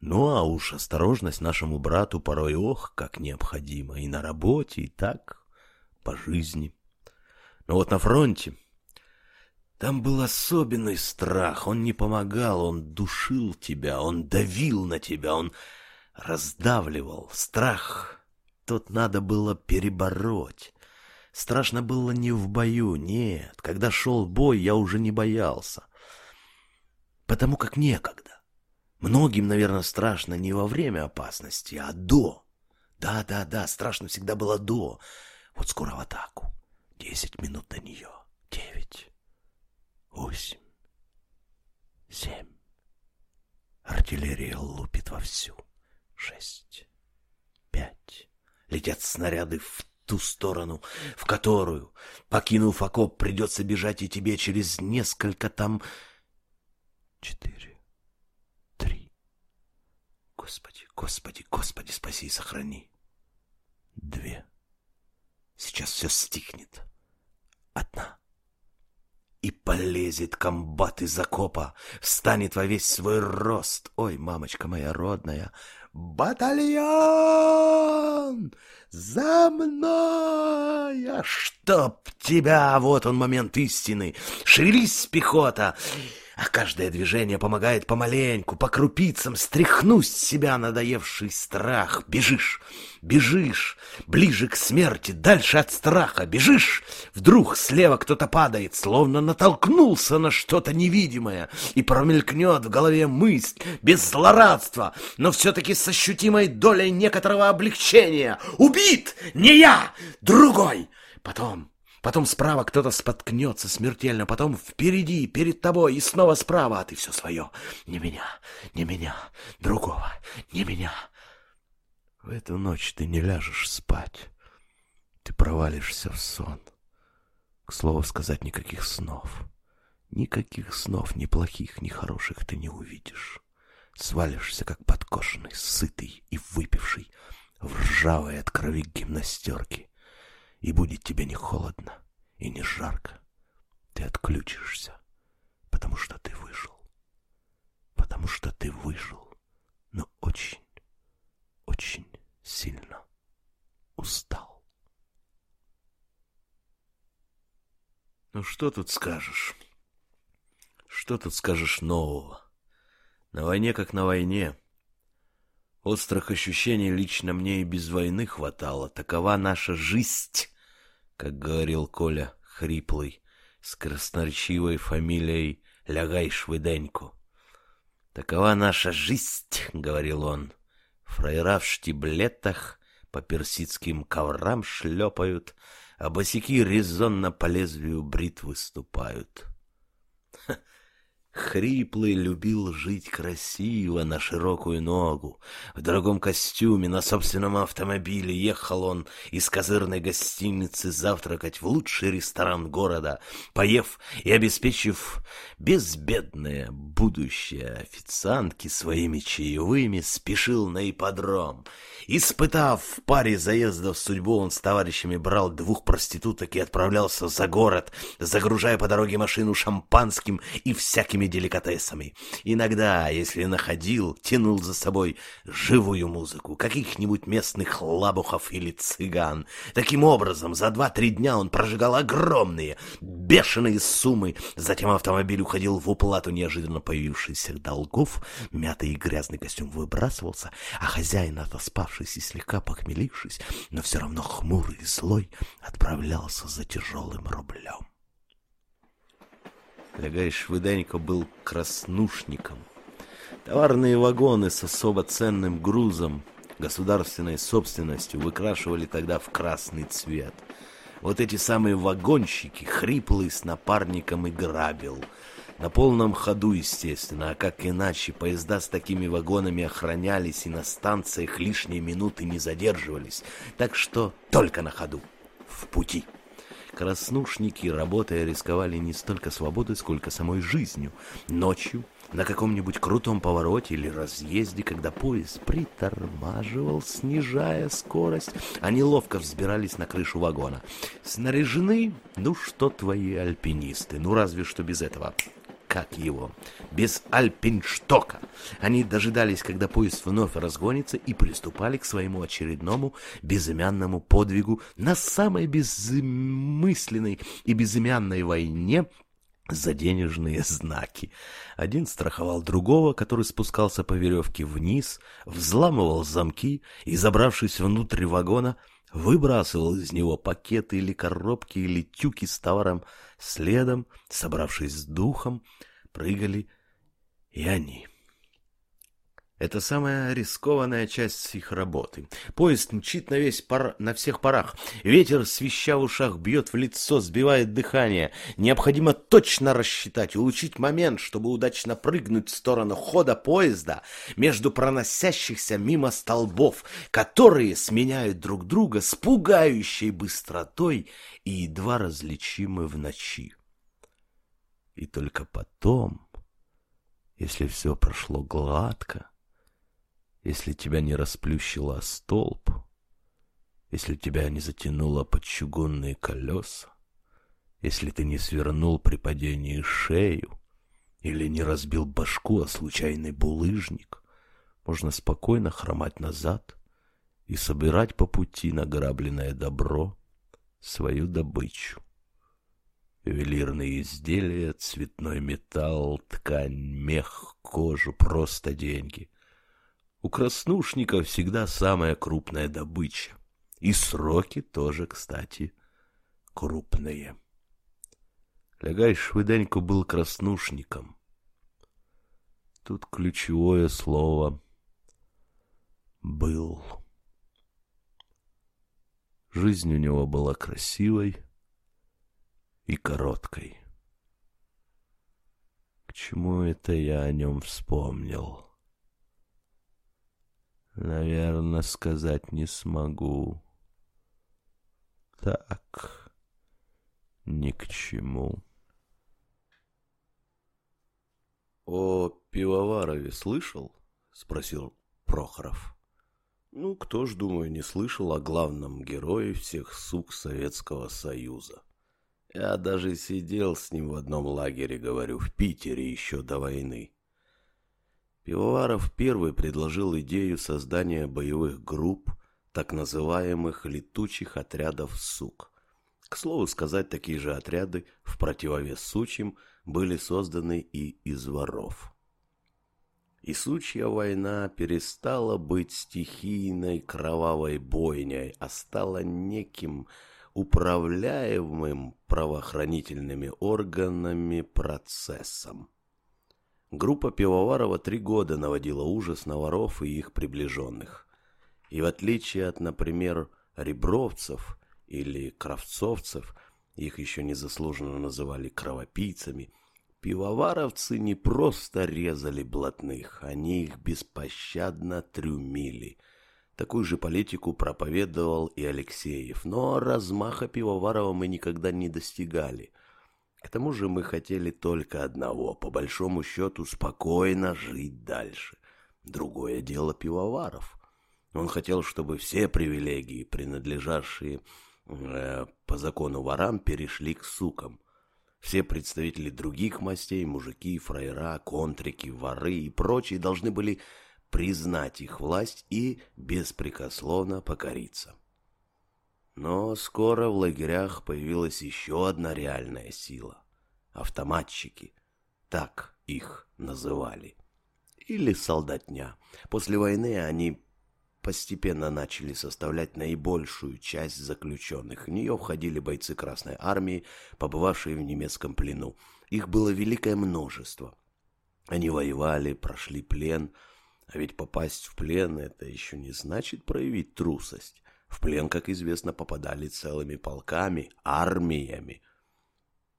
Speaker 1: Ну, а уж осторожность нашему брату порой ох, как необходима. И на работе, и так, по жизни. Но вот на фронте там был особенный страх. Он не помогал, он душил тебя, он давил на тебя, он раздавливал. Страх тот надо было перебороть. Страшно было не в бою, нет. Когда шел бой, я уже не боялся. Потому как некогда. Многим, наверное, страшно не во время опасности, а до. Да-да-да, страшно всегда было до. Вот скоро в атаку. Десять минут до нее. Девять. Восемь. Семь. Артиллерия лупит вовсю. Шесть. Пять. Летят снаряды в ту сторону, в которую, покинув окоп, придется бежать и тебе через несколько там... Четыре. Господи, Господи, Господи, спаси и сохрани. Две. Сейчас все стихнет. Одна. И полезет комбат из окопа, встанет во весь свой рост. Ой, мамочка моя родная, батальон! За мной! А чтоб тебя! Вот он момент истины. Шевелись, пехота! А каждое движение помогает помаленьку, по крупицам стряхнуть с себя надоевший страх. Бежишь, бежишь, ближе к смерти, дальше от страха. Бежишь, вдруг слева кто-то падает, словно натолкнулся на что-то невидимое, и промелькнет в голове мысль, без злорадства, но все-таки с ощутимой долей некоторого облегчения. Убит! Не я! Другой! Потом Потом справа кто-то споткнется смертельно, потом впереди, перед тобой и снова справа, а ты все свое. Не меня, не меня, другого, не меня. В эту ночь ты не ляжешь спать. Ты провалишься в сон. К слову сказать, никаких снов. Никаких снов, ни плохих, ни хороших ты не увидишь. Свалишься, как подкошенный, сытый и выпивший, в ржавой от крови гимнастерки и будет тебе не холодно и не жарко. Ты отключишься, потому что ты выжил. Потому что ты выжил, но очень, очень сильно устал. Ну что тут скажешь? Что тут скажешь нового? На войне как на войне. Острых ощущений лично мне и без войны хватало. Такова наша жизнь, как говорил Коля, хриплый, с красноречивой фамилией Лягай Швыденько. Такова наша жизнь, говорил он. Фраера в штиблетах по персидским коврам шлепают, а босики резонно по лезвию брит выступают. Хриплый любил жить красиво на широкую ногу. В дорогом костюме на собственном автомобиле ехал он из козырной гостиницы завтракать в лучший ресторан города, поев и обеспечив безбедное будущее официантки своими чаевыми, спешил на ипподром. Испытав в паре заездов судьбу, он с товарищами брал двух проституток и отправлялся за город, загружая по дороге машину шампанским и всякими всякими деликатесами. Иногда, если находил, тянул за собой живую музыку, каких-нибудь местных лабухов или цыган. Таким образом, за два-три дня он прожигал огромные, бешеные суммы. Затем автомобиль уходил в уплату неожиданно появившихся долгов, мятый и грязный костюм выбрасывался, а хозяин, отоспавшись и слегка похмелившись, но все равно хмурый и злой, отправлялся за тяжелым рублем. Лягай Швыденько был краснушником. Товарные вагоны с особо ценным грузом, государственной собственностью, выкрашивали тогда в красный цвет. Вот эти самые вагонщики, хриплый с напарником и грабил. На полном ходу, естественно, а как иначе, поезда с такими вагонами охранялись и на станциях лишние минуты не задерживались. Так что только на ходу, в пути.
Speaker 2: Краснушники, работая, рисковали не столько свободой, сколько самой жизнью. Ночью, на каком-нибудь крутом повороте или разъезде, когда поезд притормаживал, снижая скорость, они ловко взбирались на крышу вагона. Снаряжены, ну что твои альпинисты, ну разве что без этого как его, без альпинштока. Они дожидались, когда поезд вновь разгонится, и приступали к своему очередному безымянному подвигу на самой безмысленной и безымянной войне за денежные знаки. Один страховал другого, который спускался по веревке вниз, взламывал замки и, забравшись внутрь вагона, выбрасывал из него пакеты или коробки или тюки с товаром. Следом, собравшись с духом, прыгали и они. Это самая рискованная часть их работы. Поезд мчит на весь пар... на всех парах. Ветер, свища в ушах, бьет в лицо, сбивает дыхание. Необходимо точно рассчитать, улучшить момент, чтобы удачно прыгнуть в сторону хода поезда между проносящихся мимо столбов, которые сменяют друг друга с пугающей быстротой и едва различимы в ночи. И только потом, если все прошло гладко, если тебя не расплющило столб, если тебя не затянуло под чугунные колеса, если ты не свернул при падении шею или не разбил башку о случайный булыжник, можно спокойно хромать назад и собирать по пути награбленное добро, свою добычу. Ювелирные изделия, цветной металл, ткань, мех, кожу, просто деньги — у краснушников всегда самая крупная добыча. И сроки тоже, кстати, крупные. Лягай Швыденько был краснушником. Тут ключевое слово «был». Жизнь у него была красивой и короткой. К чему это я о нем вспомнил? Наверное, сказать не смогу. Так, ни к чему.
Speaker 1: О пивоварове слышал? Спросил Прохоров. Ну, кто ж, думаю, не слышал о главном герое всех сук Советского Союза. Я даже сидел с ним в одном лагере, говорю, в Питере еще до войны. Пивоваров первый предложил идею создания боевых групп, так называемых летучих отрядов сук. К слову сказать, такие же отряды, в противовес сучьим, были созданы и из воров. И сучья война перестала быть стихийной кровавой бойней, а стала неким управляемым правоохранительными органами процессом. Группа Пивоварова три года наводила ужас на воров и их приближенных. И в отличие от, например, ребровцев или кравцовцев, их еще незаслуженно называли кровопийцами, пивоваровцы не просто резали блатных, они их беспощадно трюмили. Такую же политику проповедовал и Алексеев, но размаха Пивоварова мы никогда не достигали – к тому же мы хотели только одного, по большому счету, спокойно жить дальше. Другое дело пивоваров. Он хотел, чтобы все привилегии, принадлежавшие э, по закону ворам, перешли к сукам. Все представители других мастей, мужики, фраера, контрики, воры и прочие должны были признать их власть и беспрекословно покориться. Но скоро в лагерях появилась еще одна реальная сила — автоматчики. Так их называли. Или солдатня. После войны они постепенно начали составлять наибольшую часть заключенных. В нее входили бойцы Красной Армии, побывавшие в немецком плену. Их было великое множество. Они воевали, прошли плен, а ведь попасть в плен – это еще не значит проявить трусость. В плен, как известно, попадали целыми полками, армиями.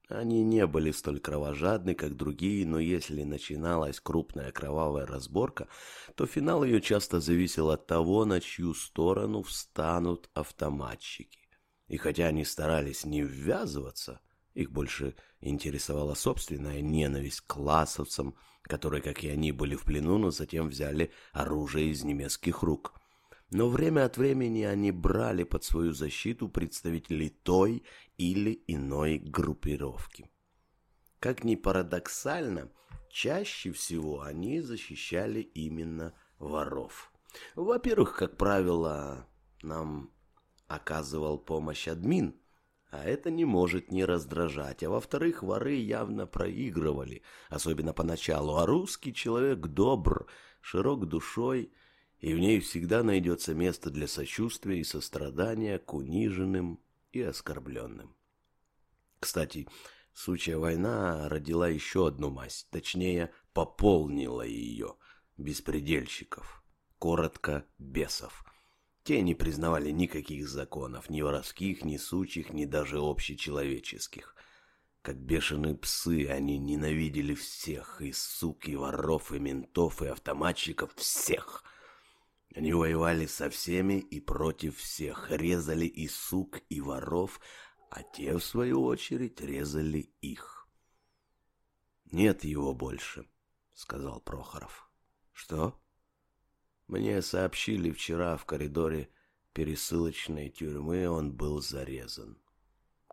Speaker 1: Они не были столь кровожадны, как другие, но если начиналась крупная кровавая разборка, то финал ее часто зависел от того, на чью сторону встанут автоматчики.
Speaker 2: И хотя они старались не ввязываться, их больше интересовала собственная ненависть к классовцам, которые, как и они, были в плену, но затем взяли оружие из немецких рук. Но время от времени они брали под свою защиту представителей той или иной группировки. Как ни парадоксально, чаще всего они защищали именно воров. Во-первых, как правило, нам оказывал помощь админ, а это не может не раздражать. А во-вторых, воры явно проигрывали, особенно поначалу. А русский человек добр, широк душой, и в ней всегда найдется место для сочувствия и сострадания к униженным и оскорбленным. Кстати, сучья война родила еще одну масть, точнее, пополнила ее, беспредельщиков, коротко, бесов – те не признавали никаких законов, ни воровских, ни сучих, ни даже общечеловеческих. Как бешеные псы, они ненавидели всех, и сук, и воров, и ментов, и автоматчиков, всех. Они воевали со всеми и против всех, резали и сук, и воров, а те, в свою очередь, резали их. «Нет его больше», — сказал Прохоров. «Что?» Мне сообщили вчера в коридоре пересылочной тюрьмы, он был зарезан.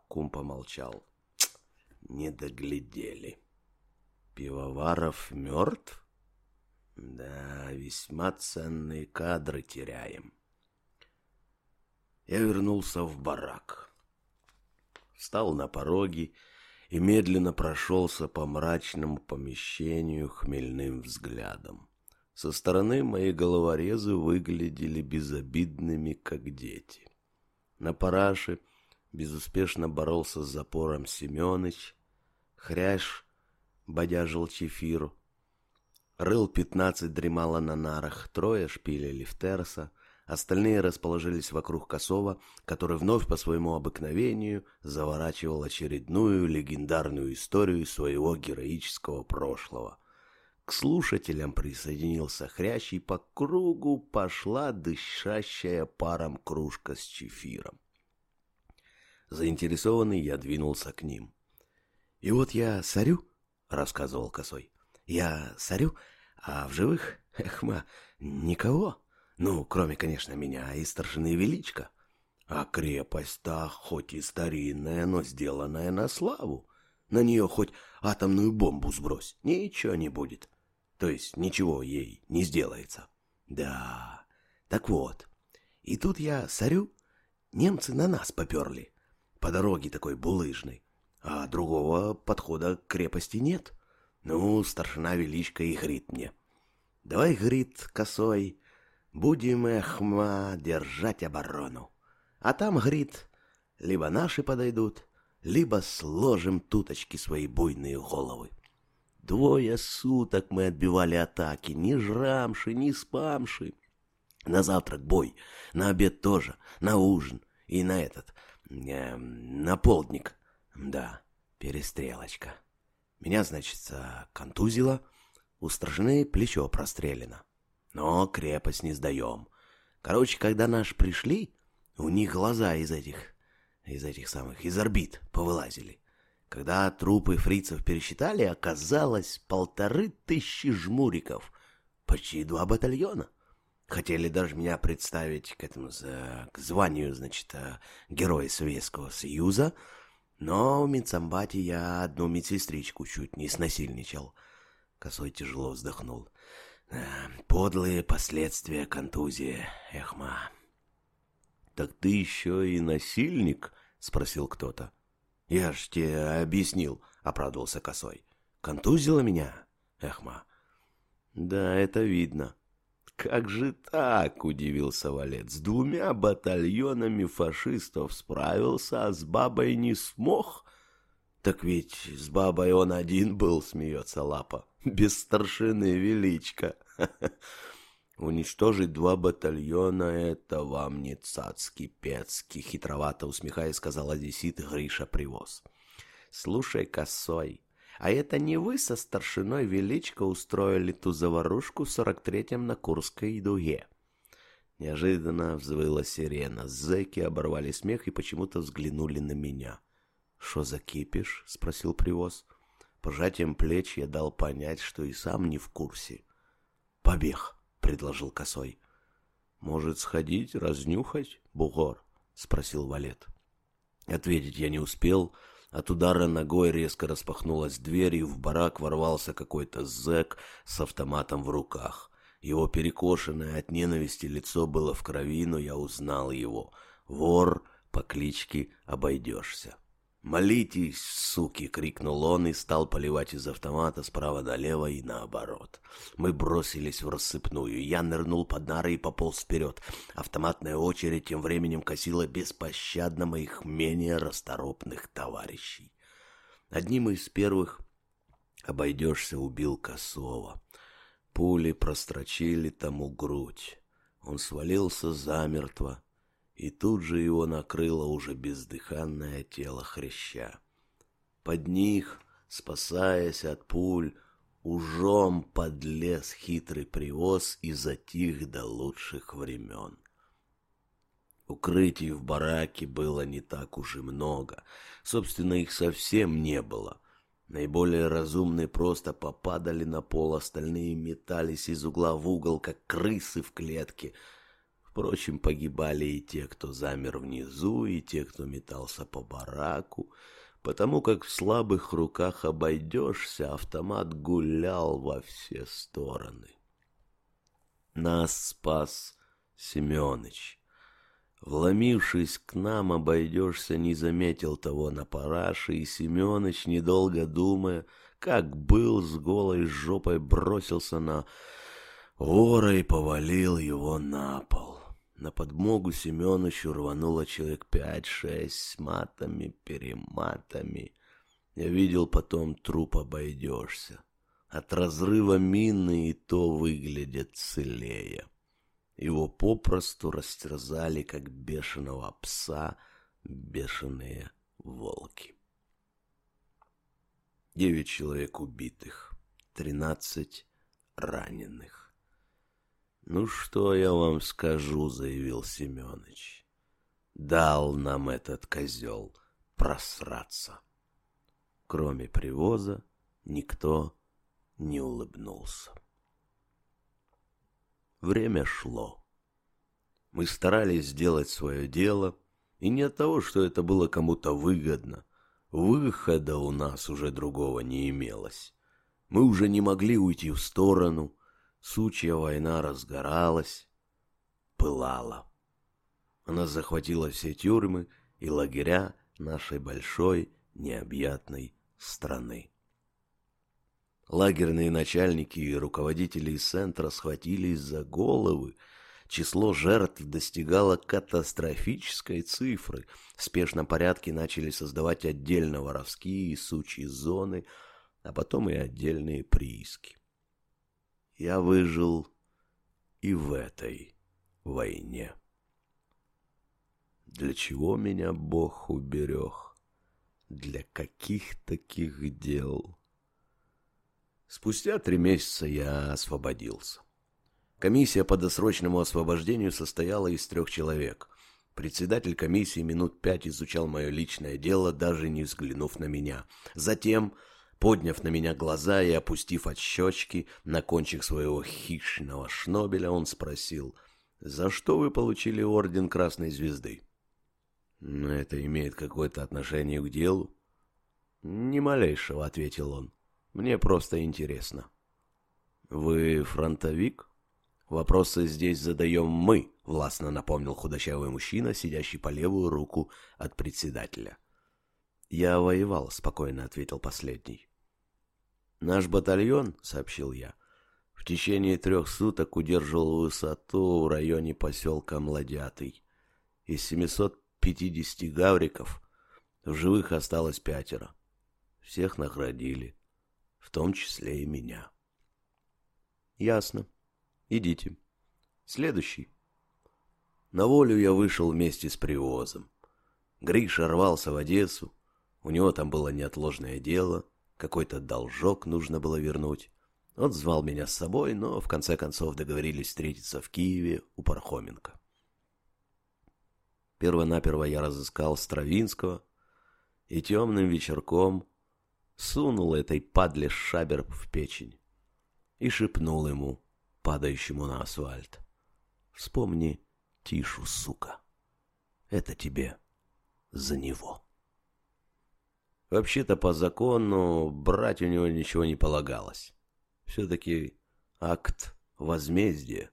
Speaker 2: Кум помолчал. Не доглядели. Пивоваров мертв? Да, весьма ценные кадры теряем. Я вернулся в барак. Встал на пороге и медленно прошелся по мрачному помещению хмельным взглядом. Со стороны мои головорезы выглядели безобидными, как дети. На параше безуспешно боролся с запором Семёныч, хрящ бодяжил чефиру. Рыл пятнадцать дремало на нарах, трое в терса, остальные расположились вокруг Косова, который вновь по своему обыкновению заворачивал очередную легендарную историю своего героического прошлого — к слушателям присоединился хрящ, и по кругу пошла дышащая паром кружка с чефиром. Заинтересованный я двинулся к ним. «И вот я сорю», — рассказывал Косой. «Я сорю, а в живых, эхма, никого. Ну, кроме, конечно, меня и старшины Величка. А крепость-то хоть и старинная, но сделанная на славу. На нее хоть атомную бомбу сбрось, ничего не будет. То есть ничего ей не сделается. Да, так вот. И тут я сорю, немцы на нас поперли. По дороге такой булыжной. А другого подхода к крепости нет. Ну, старшина величка и грит мне. Давай, грит, косой, будем, эхма, держать оборону. А там, грит, либо наши подойдут, либо сложим туточки свои буйные головы. Двое суток мы отбивали атаки, ни жрамши, ни спамши. На завтрак бой, на обед тоже, на ужин и на этот, э, на полдник. Да, перестрелочка. Меня, значит, контузило, у стражны плечо прострелено. Но крепость не сдаем. Короче, когда наши пришли, у них глаза из этих, из этих самых, из орбит повылазили. Когда трупы фрицев пересчитали, оказалось полторы тысячи жмуриков, почти два батальона. Хотели даже меня представить к этому к званию, значит, э, Героя Советского Союза, но в медсамбате я одну медсестричку чуть не снасильничал. Косой тяжело вздохнул. Подлые последствия контузии, эхма. «Так ты еще и насильник?» — спросил кто-то. «Я ж тебе объяснил», — оправдывался Косой. «Контузило меня, Эхма?» «Да, это видно». «Как же так?» — удивился Валет. «С двумя батальонами фашистов справился, а с бабой не смог?» «Так ведь с бабой он один был», — смеется Лапа. «Без старшины величка». Уничтожить два батальона — это вам не цацкий пецкий, хитровато усмехаясь, сказал одессит Гриша Привоз. Слушай, косой, а это не вы со старшиной Величко устроили ту заварушку в сорок третьем на Курской дуге? Неожиданно взвыла сирена. Зэки оборвали смех и почему-то взглянули на меня. «Что за кипиш?» — спросил привоз. Пожатием плеч я дал понять, что и сам не в курсе. «Побег!» — предложил косой. «Может, сходить, разнюхать, бугор?» — спросил Валет. Ответить я не успел. От удара ногой резко распахнулась дверь, и в барак ворвался какой-то зэк с автоматом в руках. Его перекошенное от ненависти лицо было в крови, но я узнал его. Вор по кличке Обойдешься. «Молитесь, суки!» — крикнул он и стал поливать из автомата справа налево и наоборот. Мы бросились в рассыпную. Я нырнул под нары и пополз вперед. Автоматная очередь тем временем косила беспощадно моих менее расторопных товарищей. Одним из первых обойдешься убил Косова. Пули прострочили тому грудь. Он свалился замертво, и тут же его накрыло уже бездыханное тело хряща. Под них, спасаясь от пуль, ужом подлез хитрый привоз и затих до лучших времен. Укрытий в бараке было не так уж и много. Собственно, их совсем не было. Наиболее разумные просто попадали на пол, остальные метались из угла в угол, как крысы в клетке. Впрочем, погибали и те, кто замер внизу, и те, кто метался по бараку, потому как в слабых руках обойдешься, автомат гулял во все стороны. Нас спас Семёныч. Вломившись к нам, обойдешься, не заметил того на параше, и Семёныч, недолго думая, как был с голой жопой, бросился на вора и повалил его на пол. На подмогу Семёнычу рвануло человек пять-шесть с матами-перематами. Я видел потом труп обойдешься. От разрыва мины и то выглядит целее. Его попросту растерзали, как бешеного пса, бешеные волки. Девять человек убитых, тринадцать раненых. «Ну, что я вам скажу», — заявил Семёныч. «Дал нам этот козел просраться». Кроме привоза никто не улыбнулся. Время шло. Мы старались сделать свое дело, и не от того, что это было кому-то выгодно. Выхода у нас уже другого не имелось. Мы уже не могли уйти в сторону. Сучья война разгоралась, пылала. Она захватила все тюрьмы и лагеря нашей большой необъятной страны. Лагерные начальники и руководители из центра схватились за головы. Число жертв достигало катастрофической цифры. В спешном порядке начали создавать отдельно воровские и сучьи зоны, а потом и отдельные прииски. Я выжил и в этой войне. Для чего меня Бог уберег? Для каких таких дел? Спустя три месяца я освободился. Комиссия по досрочному освобождению состояла из трех человек. Председатель комиссии минут пять изучал мое личное дело, даже не взглянув на меня. Затем, подняв на меня глаза и опустив от щечки на кончик своего хищного шнобеля, он спросил, «За что вы получили орден Красной Звезды?» «Это имеет какое-то отношение к делу?» «Ни малейшего», — ответил он. Мне просто интересно. Вы фронтовик? Вопросы здесь задаем мы, властно напомнил худощавый мужчина, сидящий по левую руку от председателя. Я воевал, спокойно ответил последний. Наш батальон, сообщил я, в течение трех суток удерживал высоту в районе поселка Младятый. Из 750 гавриков в живых осталось пятеро. Всех наградили в том числе и меня. Ясно. Идите. Следующий. На волю я вышел вместе с привозом. Гриша рвался в Одессу. У него там было неотложное дело, какой-то должок нужно было вернуть.
Speaker 1: Он звал меня с собой, но в конце концов договорились встретиться в Киеве у Пархоменко. Первонаперво я разыскал Стравинского и темным вечерком сунул этой падле шабер в печень и шепнул ему, падающему на асфальт. Вспомни Тишу, сука. Это тебе за него. Вообще-то по закону брать у него ничего не полагалось. Все-таки акт возмездия.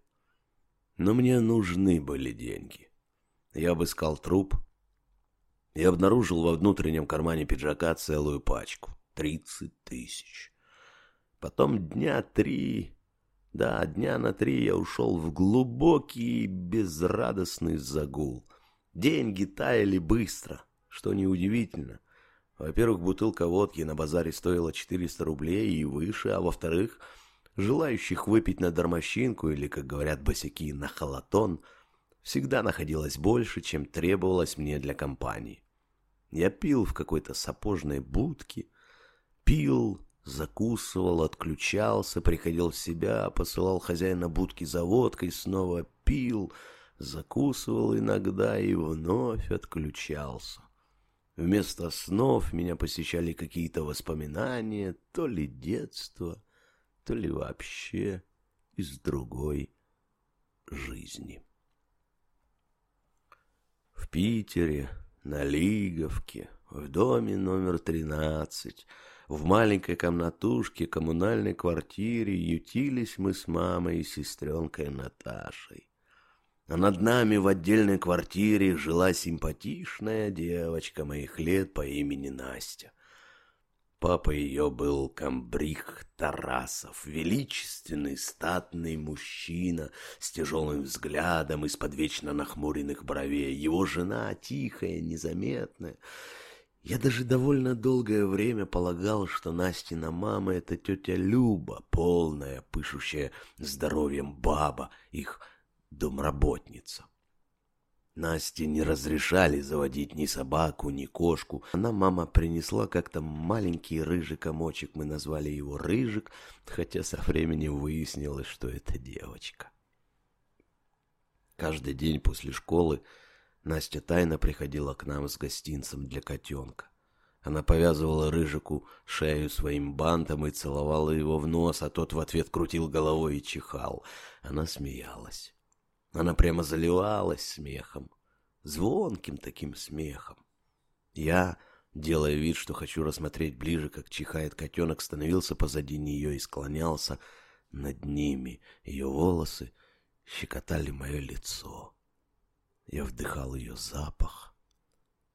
Speaker 1: Но мне нужны были деньги. Я обыскал труп и обнаружил во внутреннем кармане пиджака целую пачку. Тридцать тысяч. Потом дня три да, дня на три я ушел в глубокий безрадостный загул. Деньги таяли быстро, что неудивительно. Во-первых, бутылка водки на базаре стоила 400 рублей и выше, а во-вторых, желающих выпить на дармощинку или, как говорят босяки, на халатон, всегда находилось больше, чем требовалось мне для компании. Я пил в какой-то сапожной будке, пил, закусывал, отключался, приходил в себя, посылал хозяина будки за водкой, снова пил, закусывал иногда и вновь отключался. Вместо снов меня посещали какие-то воспоминания, то ли детства, то ли вообще из другой жизни. В Питере, на Лиговке, в доме номер тринадцать – в маленькой комнатушке коммунальной квартире ютились мы с мамой и сестренкой Наташей. А над нами в отдельной квартире жила симпатичная девочка моих лет по имени Настя. Папа ее был комбриг Тарасов, величественный, статный мужчина с тяжелым взглядом из-под вечно нахмуренных бровей. Его жена тихая, незаметная, я даже довольно долгое время полагал, что Настина мама — это тетя Люба, полная, пышущая здоровьем баба, их домработница. Насте не разрешали заводить ни собаку, ни кошку. Она, мама, принесла как-то маленький рыжий комочек, мы назвали его Рыжик, хотя со временем выяснилось, что это девочка. Каждый день после школы Настя тайно приходила к нам с гостинцем для котенка. Она повязывала Рыжику шею своим бантом и целовала его в нос, а тот в ответ крутил головой и чихал. Она смеялась. Она прямо заливалась смехом. Звонким таким смехом. Я, делая вид, что хочу рассмотреть ближе, как чихает котенок, становился позади нее и склонялся над ними. Ее волосы щекотали мое лицо. Я вдыхал ее запах.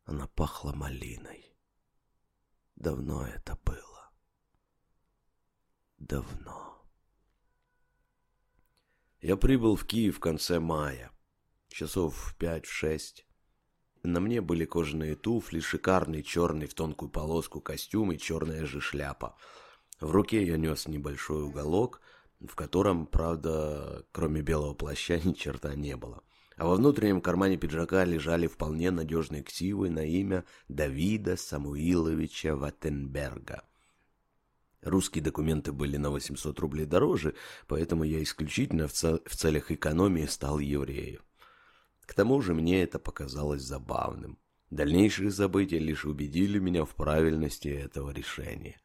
Speaker 1: Она пахла малиной. Давно это было. Давно. Я прибыл в Киев в конце мая. Часов в пять-шесть. На мне были кожаные туфли, шикарный черный в тонкую полоску костюм и черная же шляпа. В руке я нес небольшой уголок, в котором, правда, кроме белого плаща ни черта не было а во внутреннем кармане пиджака лежали вполне надежные ксивы на имя Давида Самуиловича Ваттенберга. Русские документы были на 800 рублей дороже, поэтому я исключительно в, цел в целях экономии стал евреем. К тому же мне это показалось забавным. Дальнейшие события лишь убедили меня в правильности этого решения.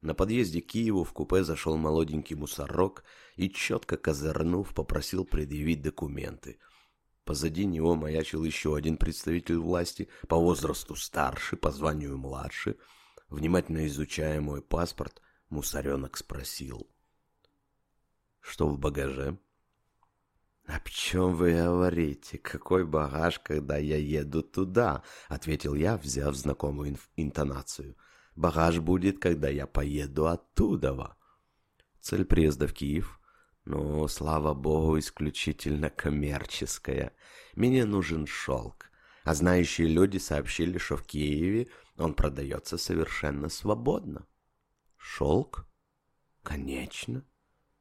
Speaker 1: На подъезде к Киеву в купе зашел молоденький мусорок и, четко козырнув, попросил предъявить документы – Позади него маячил еще один представитель власти, по возрасту старше, по званию младше. Внимательно изучая мой паспорт, мусоренок спросил. «Что в багаже?» «О чем вы говорите? Какой багаж, когда я еду туда?» — ответил я, взяв знакомую интонацию. «Багаж будет, когда я поеду оттуда». Цель приезда в Киев но, слава богу, исключительно коммерческая. Мне нужен шелк. А знающие люди сообщили, что в Киеве он продается совершенно свободно. Шелк? Конечно.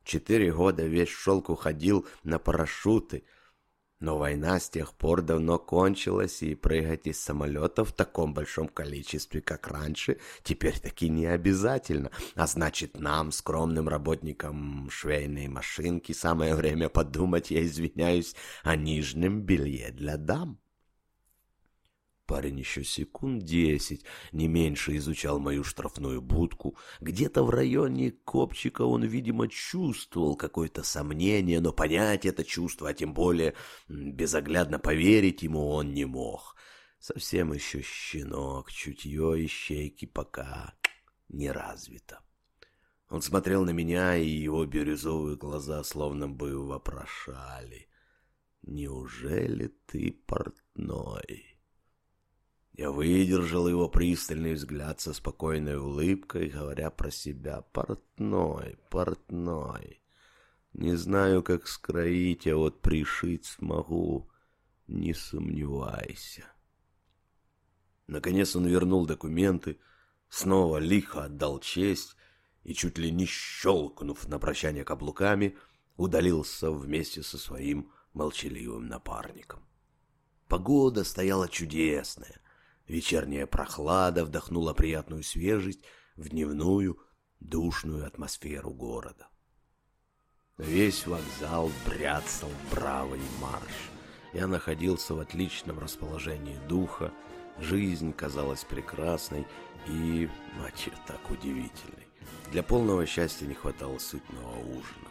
Speaker 1: Четыре года весь шелк уходил на парашюты.
Speaker 3: Но война с тех пор давно кончилась, и прыгать из самолета в таком большом количестве, как раньше, теперь таки не обязательно. А значит, нам, скромным работникам швейной машинки, самое время подумать, я извиняюсь, о нижнем белье для дам. Парень еще секунд десять, не меньше, изучал мою штрафную будку. Где-то в районе копчика он, видимо, чувствовал какое-то сомнение, но понять это чувство, а тем более безоглядно поверить ему он не мог. Совсем еще щенок, чутье и щейки пока не развито. Он смотрел на меня, и его бирюзовые глаза словно бы вопрошали. «Неужели ты портной?» Я выдержал его пристальный взгляд со спокойной улыбкой, говоря про себя «портной, портной». Не знаю, как скроить, а вот пришить смогу, не сомневайся. Наконец он вернул документы, снова лихо отдал честь и, чуть ли не щелкнув на прощание каблуками, удалился вместе со своим молчаливым напарником. Погода стояла чудесная — Вечерняя прохлада вдохнула приятную свежесть в дневную, душную атмосферу города. Весь вокзал бряцал бравый марш. Я находился в отличном расположении духа, жизнь казалась прекрасной и, мать так удивительной. Для полного счастья не хватало сытного ужина.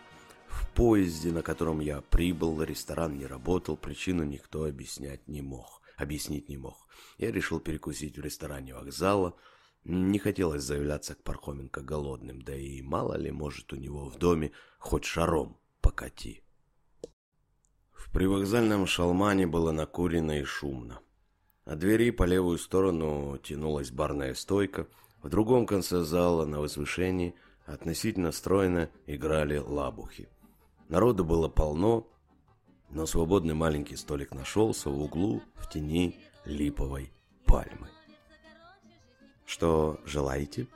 Speaker 3: В поезде, на котором я прибыл, ресторан не работал, причину никто объяснять не мог объяснить не мог. Я решил перекусить в ресторане вокзала. Не хотелось заявляться к Пархоменко голодным, да и мало ли, может, у него в доме хоть шаром покати. В привокзальном шалмане было накурено и шумно. От двери по левую сторону тянулась барная стойка, в другом конце зала на возвышении относительно стройно играли лабухи. Народу было полно, но свободный маленький столик нашелся в углу в тени липовой пальмы. Что желаете?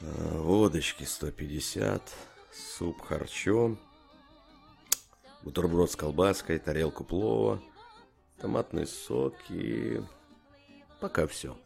Speaker 3: А, водочки 150, суп харчо, бутерброд с колбаской, тарелку плова, томатный сок и... Пока все.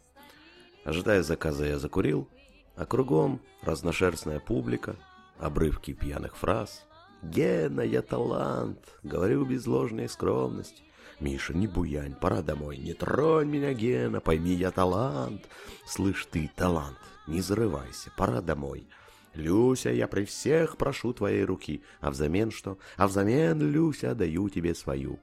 Speaker 3: Ожидая заказа, я закурил, а кругом разношерстная публика, обрывки пьяных фраз — Гена, я талант, говорю без ложной скромности. Миша, не буянь, пора домой, не тронь меня, Гена, пойми, я талант. Слышь ты, талант, не зарывайся, пора домой. Люся, я при всех прошу твоей руки, а взамен что? А взамен, Люся, даю тебе свою.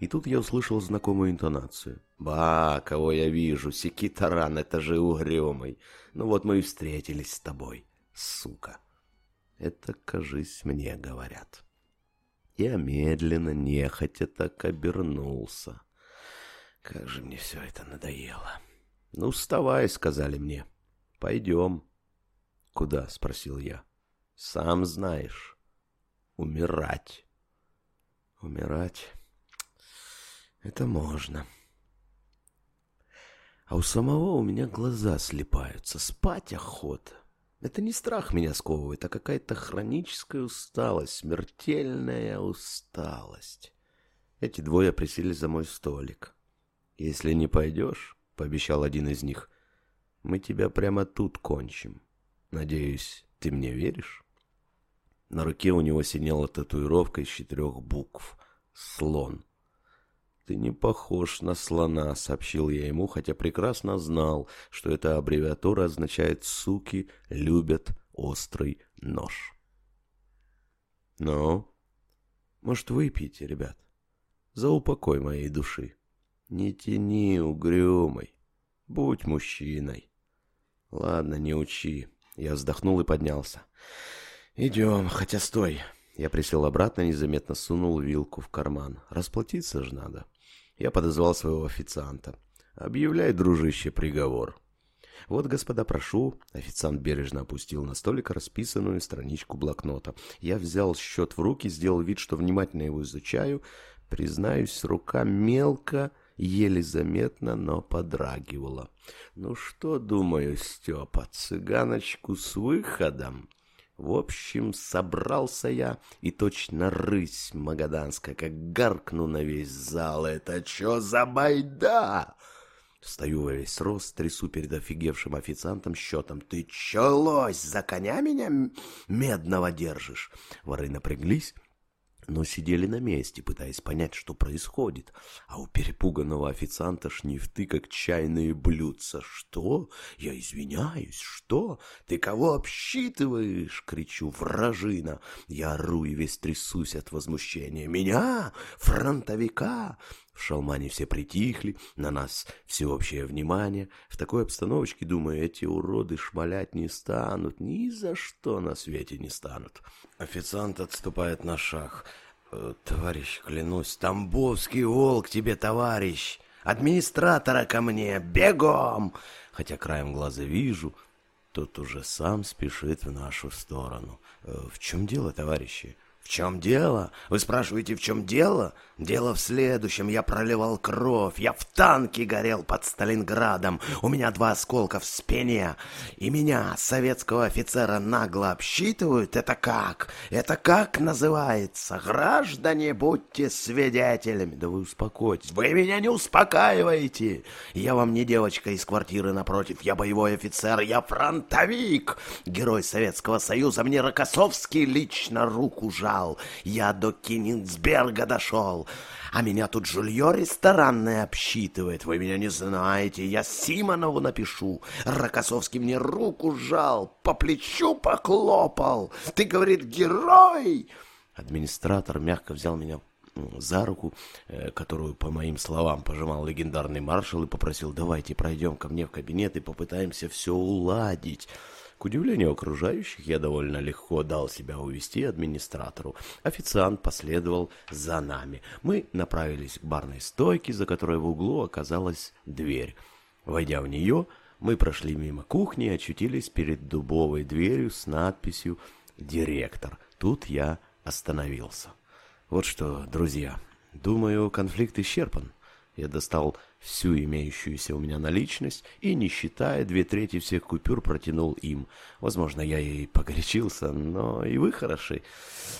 Speaker 3: И тут я услышал знакомую интонацию. «Ба, кого я вижу, секи таран, это же угрюмый. Ну вот мы и встретились с тобой, сука». Это, кажись, мне говорят. Я медленно, нехотя так обернулся. Как же мне все это надоело. «Ну, вставай», — сказали мне. «Пойдем». «Куда?» — спросил я. «Сам знаешь. Умирать». «Умирать? Это можно». А у самого у меня глаза слепаются, спать охота. Это не страх меня сковывает, а какая-то хроническая усталость, смертельная усталость. Эти двое присели за мой столик. «Если не пойдешь, — пообещал один из них, — мы тебя прямо тут кончим. Надеюсь, ты мне веришь?» На руке у него синела татуировка из четырех букв «Слон». «Ты не похож на слона», — сообщил я ему, хотя прекрасно знал, что эта аббревиатура означает «суки любят острый нож». «Ну, может, выпьете, ребят, за упокой моей души? Не тяни, угрюмый, будь мужчиной». «Ладно, не учи». Я вздохнул и поднялся. «Идем, хотя стой». Я присел обратно, незаметно сунул вилку в карман. Расплатиться же надо. Я подозвал своего официанта. «Объявляй, дружище, приговор». «Вот, господа, прошу». Официант бережно опустил на столик расписанную страничку блокнота. Я взял счет в руки, сделал вид, что внимательно его изучаю. Признаюсь, рука мелко, еле заметно, но подрагивала. «Ну что, думаю, Степа, цыганочку с выходом?»
Speaker 2: В общем, собрался я, и точно рысь магаданская, как гаркну на весь зал. Это чё за байда? Стою во весь рост, трясу перед офигевшим официантом счетом. «Ты чё, лось, за коня меня медного держишь?» Воры напряглись, но сидели на месте, пытаясь понять, что происходит. А у перепуганного официанта шнифты, как чайные блюдца. «Что? Я извиняюсь, что? Ты кого обсчитываешь?» — кричу вражина. Я ору и весь трясусь от возмущения. «Меня? Фронтовика? В шалмане все притихли, на нас всеобщее внимание. В такой обстановочке, думаю, эти уроды шмалять не станут, ни за что на свете не станут. Официант отступает на шаг. «Э, «Товарищ, клянусь, Тамбовский волк тебе, товарищ! Администратора ко мне! Бегом!» Хотя краем глаза вижу, тот уже сам спешит в нашу сторону. «Э, «В чем дело, товарищи?» «В чем дело? Вы спрашиваете, в чем дело? Дело в следующем. Я проливал кровь. Я в танке горел под Сталинградом. У меня два осколка в спине. И меня, советского офицера, нагло обсчитывают. Это как? Это как называется? Граждане, будьте свидетелями. Да вы успокойтесь. Вы меня не успокаиваете. Я вам не девочка из квартиры напротив. Я боевой офицер. Я фронтовик. Герой Советского Союза. Мне Рокоссовский лично руку жал я до Кенигсберга дошел, а меня тут жулье ресторанное обсчитывает. Вы меня не знаете, я Симонову напишу. Рокоссовский мне руку сжал, по плечу поклопал. Ты, говорит, герой!» Администратор мягко взял меня за руку, э, которую, по моим словам, пожимал легендарный маршал и попросил, давайте пройдем ко мне в кабинет и попытаемся все уладить. К удивлению окружающих, я довольно легко дал себя увести администратору. Официант последовал за нами. Мы направились к барной стойке, за которой в углу оказалась дверь. Войдя в нее, мы прошли мимо кухни и очутились перед дубовой дверью с надписью «Директор». Тут я остановился. Вот что, друзья, думаю, конфликт исчерпан. Я достал всю имеющуюся у меня наличность и, не считая, две трети всех купюр протянул им. Возможно, я и погорячился, но и вы хороши.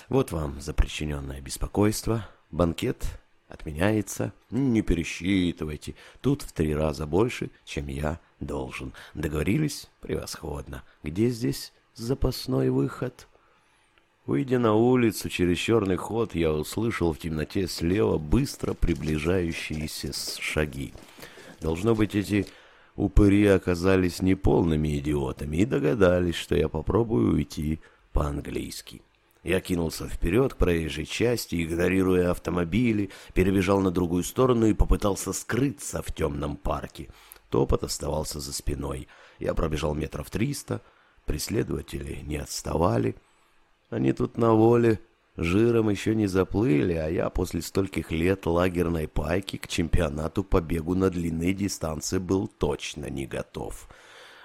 Speaker 2: Вот вам за причиненное беспокойство. Банкет отменяется. Не пересчитывайте. Тут в три раза больше, чем я должен. Договорились? Превосходно. Где здесь запасной выход?» Выйдя на улицу через черный ход, я услышал в темноте слева быстро приближающиеся шаги. Должно быть, эти упыри оказались неполными идиотами и догадались, что я попробую уйти по-английски. Я кинулся вперед к проезжей части, игнорируя автомобили, перебежал на другую сторону и попытался скрыться в темном парке. Топот оставался за спиной. Я пробежал метров триста, преследователи не отставали — они тут на воле жиром еще не заплыли, а я после стольких лет лагерной пайки к чемпионату по бегу на длинные дистанции был точно не готов.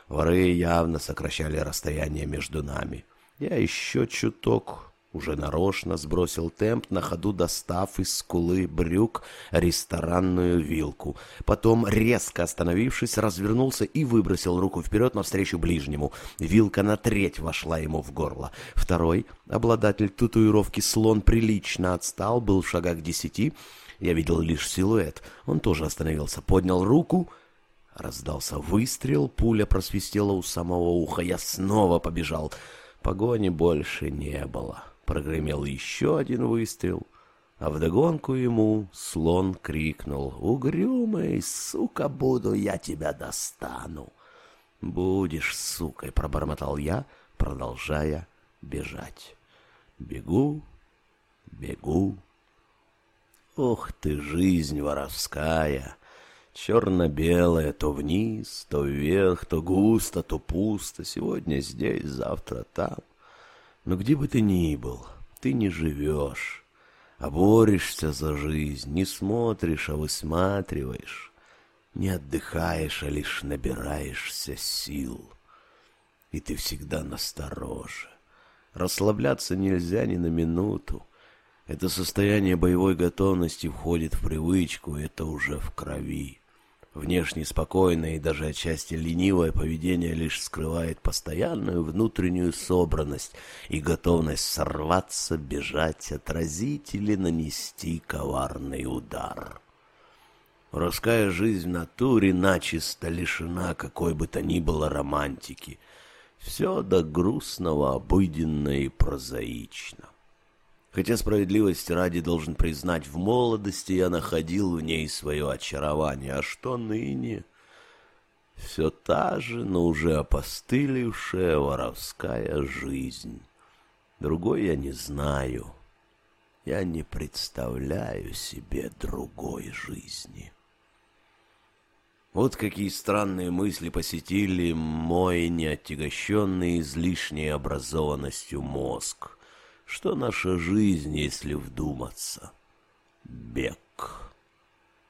Speaker 2: Воры явно сокращали расстояние между нами. Я еще чуток уже нарочно сбросил темп, на ходу достав из скулы брюк ресторанную вилку. Потом, резко остановившись, развернулся и выбросил руку вперед навстречу ближнему. Вилка на треть вошла ему в горло. Второй, обладатель татуировки «Слон» прилично отстал, был в шагах десяти. Я видел лишь силуэт. Он тоже остановился, поднял руку... Раздался выстрел, пуля просвистела у самого уха. Я снова побежал. Погони больше не было. Прогремел еще один выстрел, а вдогонку ему слон крикнул «Угрюмый, сука, буду, я тебя достану!» «Будешь, сукой!» — пробормотал я, продолжая бежать. Бегу, бегу. Ох ты, жизнь воровская! Черно-белая, то вниз, то вверх, то густо, то пусто. Сегодня здесь, завтра там. Но где бы ты ни был, ты не живешь, а борешься за жизнь, не смотришь, а высматриваешь, не отдыхаешь, а лишь набираешься сил. И ты всегда настороже. Расслабляться нельзя ни на минуту. Это состояние боевой готовности входит в привычку, это уже в крови.
Speaker 1: Внешне спокойное и даже отчасти ленивое поведение лишь скрывает постоянную внутреннюю собранность и готовность сорваться, бежать, отразить или нанести коварный удар. Русская жизнь в натуре начисто лишена какой бы то ни было романтики. Все до грустного, обыденно и прозаично. Хотя справедливости ради должен признать, в молодости я находил в ней свое очарование, а что ныне? Все та же, но уже опостылевшая воровская жизнь. Другой я не знаю. Я не представляю себе другой жизни. Вот какие странные мысли посетили мой неотягощенный излишней образованностью мозг. Что наша жизнь, если вдуматься? Бег.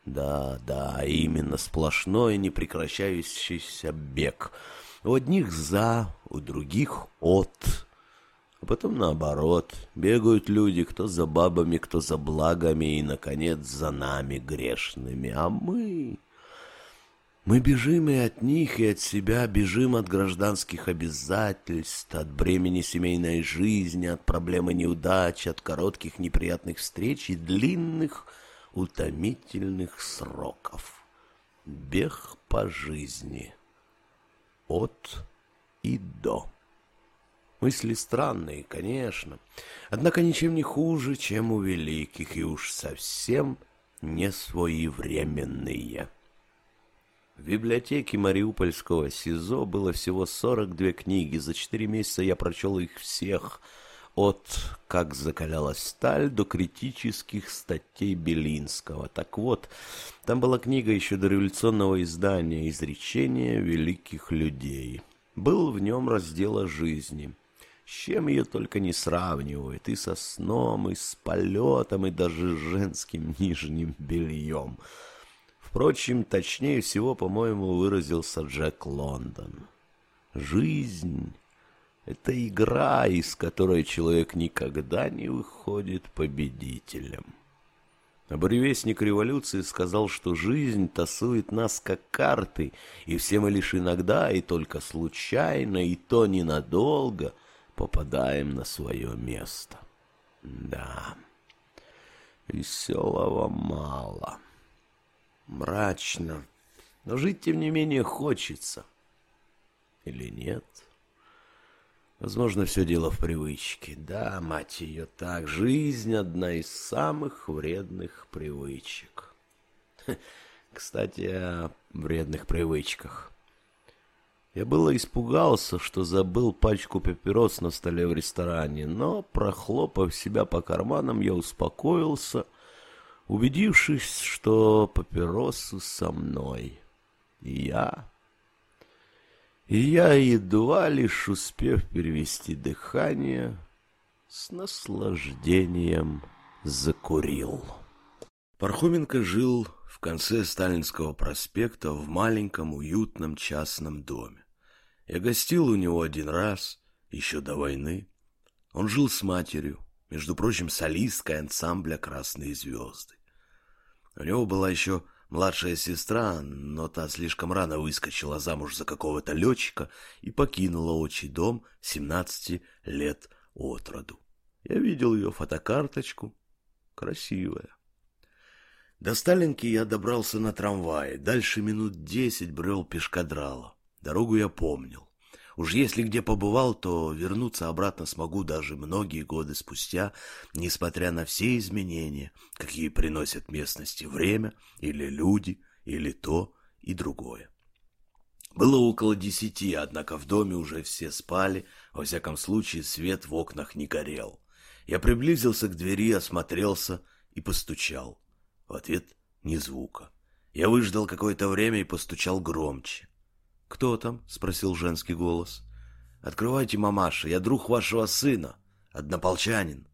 Speaker 1: Да, да, именно сплошной непрекращающийся бег. У одних за, у других от. А потом наоборот. Бегают люди, кто за бабами, кто за благами и, наконец, за нами грешными. А мы... Мы бежим и от них, и от себя, бежим от гражданских обязательств, от бремени семейной жизни, от проблемы неудач, от коротких неприятных встреч и длинных утомительных сроков. Бег по жизни. От и до. Мысли странные, конечно, однако ничем не хуже, чем у великих, и уж совсем не своевременные. В библиотеке Мариупольского СИЗО было всего 42 книги. За четыре месяца я прочел их всех. От «Как закалялась сталь» до критических статей Белинского. Так вот, там была книга еще до революционного издания «Изречения великих людей». Был в нем раздел о жизни. С чем ее только не сравнивают. И со сном, и с полетом, и даже с женским нижним бельем. Впрочем, точнее всего, по-моему, выразился Джек Лондон. Жизнь — это игра, из которой человек никогда не выходит победителем. Обревестник революции сказал, что жизнь тасует нас как карты, и все мы лишь иногда и только случайно, и то ненадолго попадаем на свое место. Да, веселого мало мрачно, но жить, тем не менее, хочется. Или нет? Возможно, все дело в привычке. Да, мать ее, так, жизнь одна из самых вредных привычек. Кстати, о вредных привычках. Я было испугался, что забыл пачку папирос на столе в ресторане, но, прохлопав себя по карманам, я успокоился — убедившись, что папиросу со мной. И я... И я, едва лишь успев перевести дыхание, с наслаждением закурил. Пархоменко жил в конце Сталинского проспекта в маленьком уютном частном доме. Я гостил у него один раз, еще до войны. Он жил с матерью, между прочим, солисткой ансамбля «Красные звезды». У него была еще младшая сестра, но та слишком рано выскочила замуж за какого-то летчика и покинула отчий дом семнадцати лет от роду. Я видел ее фотокарточку. Красивая. До Сталинки я добрался на трамвае. Дальше минут десять брел пешкадрала. Дорогу я помнил. Уж если где побывал, то вернуться обратно смогу даже многие годы спустя, несмотря на все изменения, какие приносят местности время, или люди, или то и другое. Было около десяти, однако в доме уже все спали, во всяком случае свет в окнах не горел. Я приблизился к двери, осмотрелся и постучал. В ответ ни звука. Я выждал какое-то время и постучал громче. «Кто там?» — спросил женский голос. «Открывайте, мамаша, я друг вашего сына, однополчанин».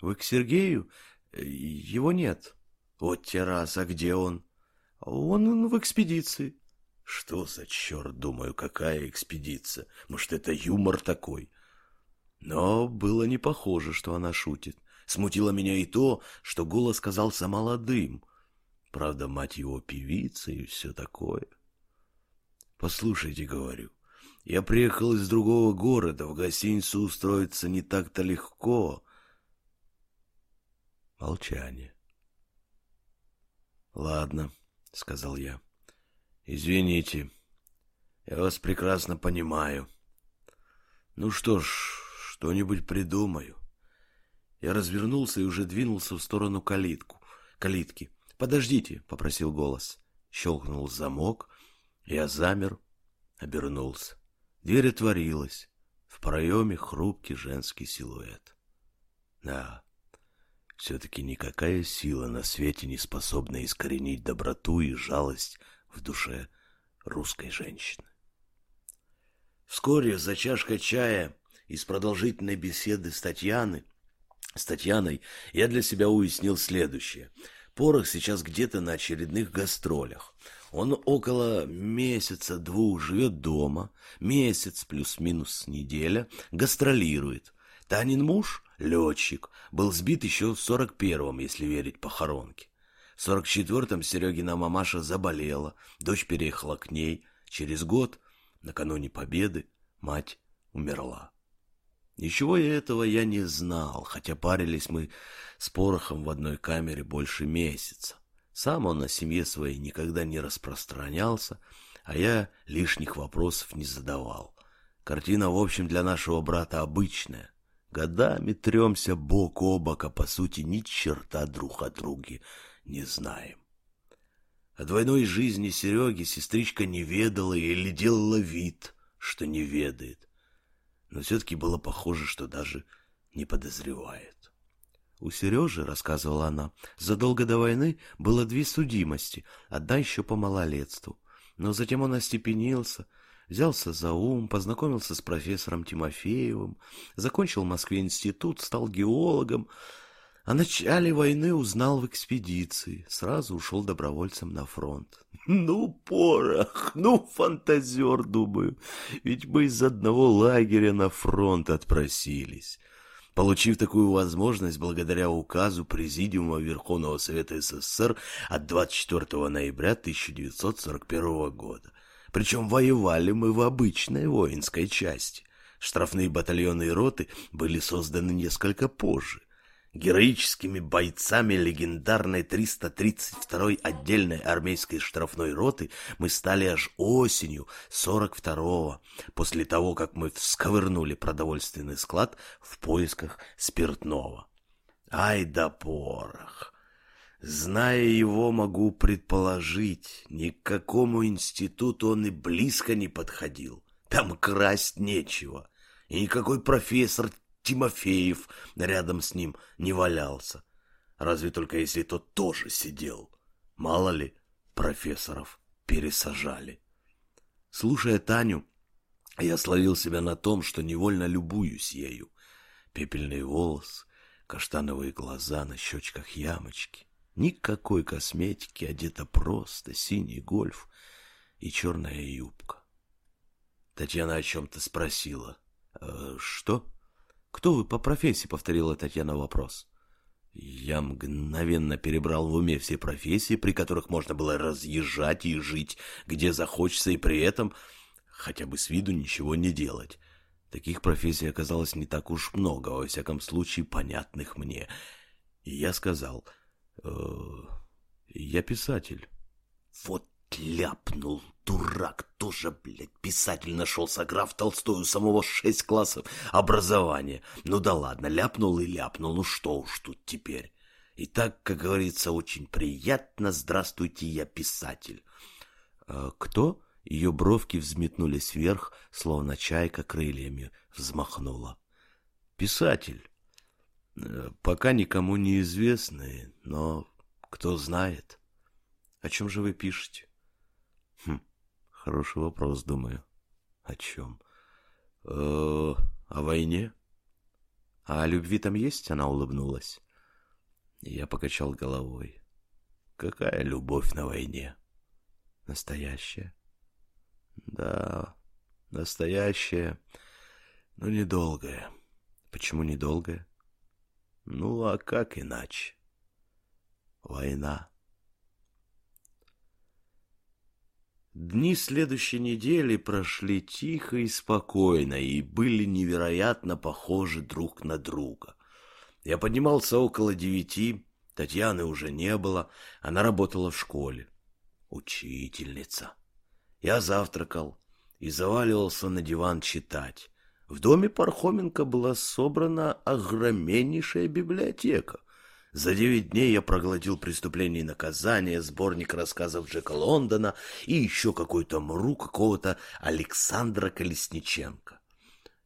Speaker 1: «Вы к Сергею? Его нет». «Вот те раз, а где он?» «Он в экспедиции». «Что за черт, думаю, какая экспедиция? Может, это юмор такой?» Но было не похоже, что она шутит. Смутило меня и то, что голос казался молодым.
Speaker 2: Правда, мать его певица и все такое. Послушайте, говорю, я приехал из другого города, в гостиницу устроиться не так-то легко. Молчание. Ладно, сказал я. Извините, я вас прекрасно понимаю. Ну что ж, что-нибудь придумаю. Я развернулся и уже двинулся в сторону калитку, калитки. «Подождите», — попросил голос. Щелкнул замок. Я замер, обернулся. Дверь отворилась. В проеме хрупкий женский силуэт. Да, все-таки никакая сила на свете не способна искоренить доброту и жалость в душе русской женщины. Вскоре за чашкой чая из продолжительной беседы с Татьяной, с Татьяной я для себя уяснил следующее. Порох сейчас где-то на очередных гастролях. Он около месяца-двух живет дома, месяц плюс-минус неделя, гастролирует. Танин муж, летчик, был сбит еще в сорок первом, если верить похоронке. В сорок четвертом Серегина мамаша заболела, дочь переехала к ней. Через год, накануне победы, мать умерла. Ничего этого я не знал, хотя парились мы с порохом в одной камере больше месяца. Сам он на семье своей никогда не распространялся, а я лишних вопросов не задавал. Картина, в общем, для нашего брата обычная. Годами тремся бок о бок, а по сути ни черта друг о друге не знаем. О двойной жизни Сереги сестричка не ведала или делала вид, что не ведает. Но все-таки было похоже, что даже не подозревает. У Сережи, рассказывала она, задолго до войны было две судимости, одна еще по малолетству. Но затем он остепенился, взялся за ум, познакомился с профессором Тимофеевым, закончил в Москве институт, стал геологом. О начале войны узнал в экспедиции, сразу ушел добровольцем на фронт. Ну, порох, ну, фантазер, думаю, ведь мы из одного лагеря на фронт отпросились. Получив такую возможность благодаря указу Президиума Верховного Совета СССР от 24 ноября 1941 года. Причем воевали мы в обычной воинской части. Штрафные батальоны и роты были созданы несколько позже героическими бойцами легендарной 332-й отдельной армейской штрафной роты мы стали аж осенью 42-го, после того, как мы всковырнули продовольственный склад в поисках спиртного. Ай да порох! Зная его, могу предположить, ни к какому институту он и близко не подходил. Там красть нечего. И никакой профессор Тимофеев рядом с ним не валялся. Разве только если тот тоже сидел. Мало ли, профессоров пересажали. Слушая Таню, я словил себя на том, что невольно любуюсь ею. Пепельный волос, каштановые глаза, на щечках ямочки. Никакой косметики, одета просто, синий гольф и черная юбка. Татьяна о чем-то спросила. «Э, «Что?» «Кто вы по профессии?» — повторила Татьяна вопрос. Я мгновенно перебрал в уме все профессии, при которых можно было разъезжать и жить, где захочется, и при этом хотя бы с виду ничего не делать. Таких профессий оказалось не так уж много, во всяком случае, понятных мне. И я сказал, э, я писатель. Вот ляпнул, дурак, тоже, блядь, писатель нашелся, граф Толстой, у самого шесть классов образования. Ну да ладно, ляпнул и ляпнул, ну что уж тут теперь. И так, как говорится, очень приятно, здравствуйте, я писатель. А кто? Ее бровки взметнулись вверх, словно чайка крыльями взмахнула. Писатель. Э, пока никому не известный, но кто знает. О чем же вы пишете? Хм, хороший вопрос, думаю. О чем? Э о войне? А о любви там есть? Она улыбнулась. Я покачал головой. Какая любовь на войне? Настоящая? Да, настоящая, но недолгая. Почему недолгая? Ну, а как иначе? Война.
Speaker 1: Дни следующей недели прошли тихо и спокойно и были невероятно похожи друг на друга. Я поднимался около девяти, Татьяны уже не было, она работала в школе. Учительница. Я завтракал и заваливался на диван читать. В доме Пархоменко была собрана огромнейшая библиотека — за девять дней я проглотил «Преступление и наказание», сборник рассказов Джека Лондона и еще какой-то мру какого-то Александра Колесниченко.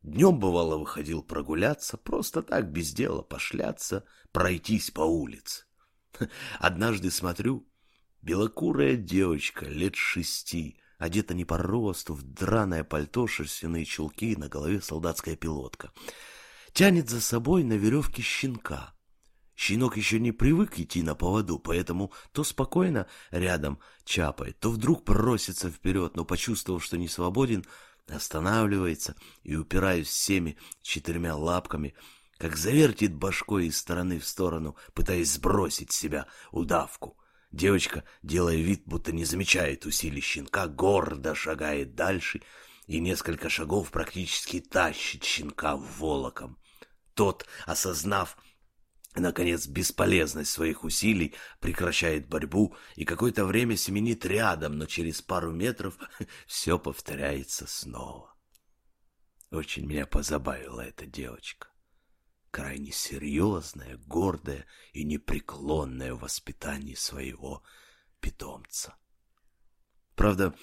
Speaker 1: Днем, бывало, выходил прогуляться, просто так, без дела, пошляться, пройтись по улице. Однажды смотрю, белокурая девочка лет шести, одета не по росту, в драное пальто, шерстяные чулки, на голове солдатская пилотка. Тянет за собой на веревке щенка — Щенок еще не привык идти на поводу, поэтому то спокойно рядом чапает, то вдруг просится вперед, но, почувствовав, что не свободен, останавливается и, упираясь всеми четырьмя лапками, как завертит башкой из стороны в сторону, пытаясь сбросить с себя удавку. Девочка, делая вид, будто не замечает усилий щенка, гордо шагает дальше и несколько шагов практически тащит щенка волоком. Тот, осознав, Наконец, бесполезность своих усилий прекращает борьбу и какое-то время семенит рядом, но через пару метров все повторяется снова. Очень меня позабавила эта девочка. Крайне серьезная, гордая и непреклонная в воспитании своего питомца. Правда,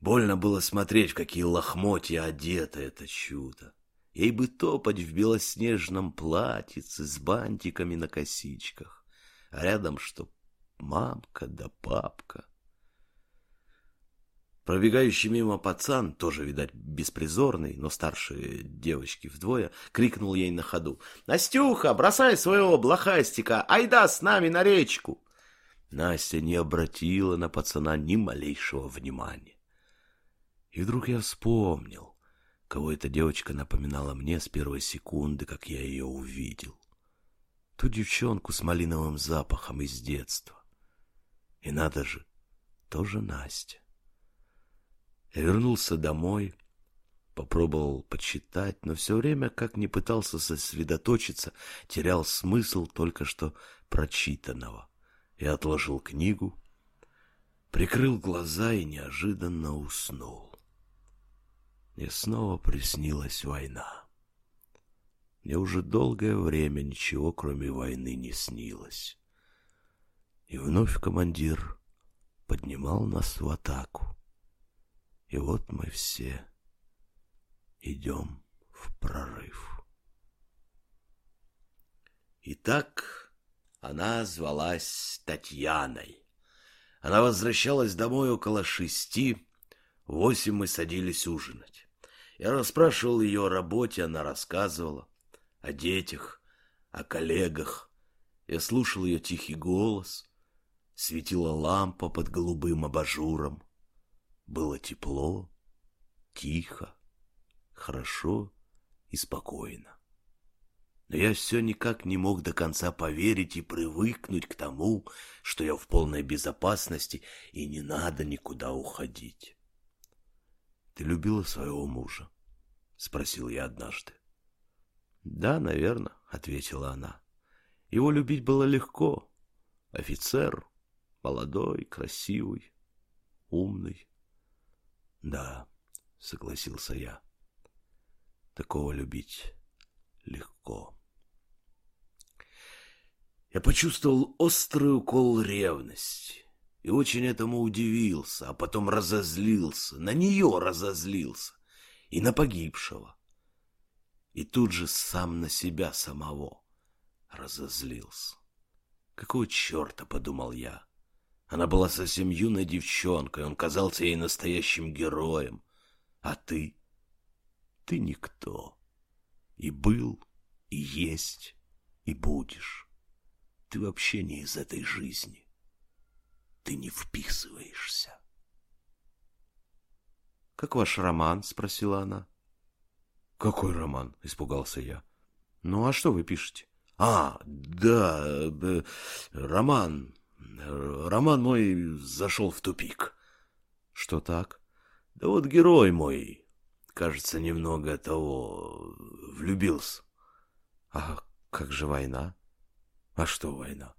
Speaker 1: больно было смотреть, в какие лохмотья одето это чудо. Ей бы топать в белоснежном платьице с бантиками на косичках, а рядом что мамка да папка. Пробегающий мимо пацан, тоже, видать, беспризорный, но старше девочки вдвое, крикнул ей на ходу. «Настюха, бросай своего блохастика! Айда с нами на речку!» Настя не обратила на пацана ни малейшего внимания. И вдруг я вспомнил, кого эта девочка напоминала мне с первой секунды, как я ее увидел. Ту девчонку с малиновым запахом из детства. И надо же, тоже Настя. Я вернулся домой, попробовал почитать, но все время, как не пытался сосредоточиться, терял смысл только что прочитанного. Я отложил книгу, прикрыл глаза и неожиданно уснул. Мне снова приснилась война. Мне уже долгое время ничего, кроме войны, не снилось. И вновь командир поднимал нас в атаку. И вот мы все идем в прорыв. Итак, она звалась Татьяной. Она возвращалась домой около шести. Восемь мы садились ужинать. Я расспрашивал ее о работе, она рассказывала. О детях, о коллегах. Я слушал ее тихий голос. Светила лампа под голубым абажуром. Было тепло, тихо, хорошо и спокойно. Но я все никак не мог до конца поверить и привыкнуть к тому, что я в полной безопасности и не надо никуда уходить. Ты любила своего мужа? Спросил я однажды. Да, наверное, ответила она. Его любить было легко. Офицер, молодой, красивый, умный. Да, согласился я. Такого любить легко. Я почувствовал острый укол ревности и очень этому удивился, а потом разозлился, на нее разозлился и на погибшего. И тут же сам на себя самого разозлился. Какого черта, подумал я. Она была совсем юной девчонкой, он казался ей настоящим героем. А ты? Ты никто. И был, и есть, и будешь. Ты вообще не из этой жизни ты не вписываешься. «Как ваш роман?» — спросила она. «Какой роман?» — испугался я. «Ну, а что вы пишете?» «А, да, э, роман. Роман мой зашел в тупик».
Speaker 2: Что так?
Speaker 1: Да вот герой мой, кажется, немного того влюбился.
Speaker 2: А как же война?
Speaker 1: А что война?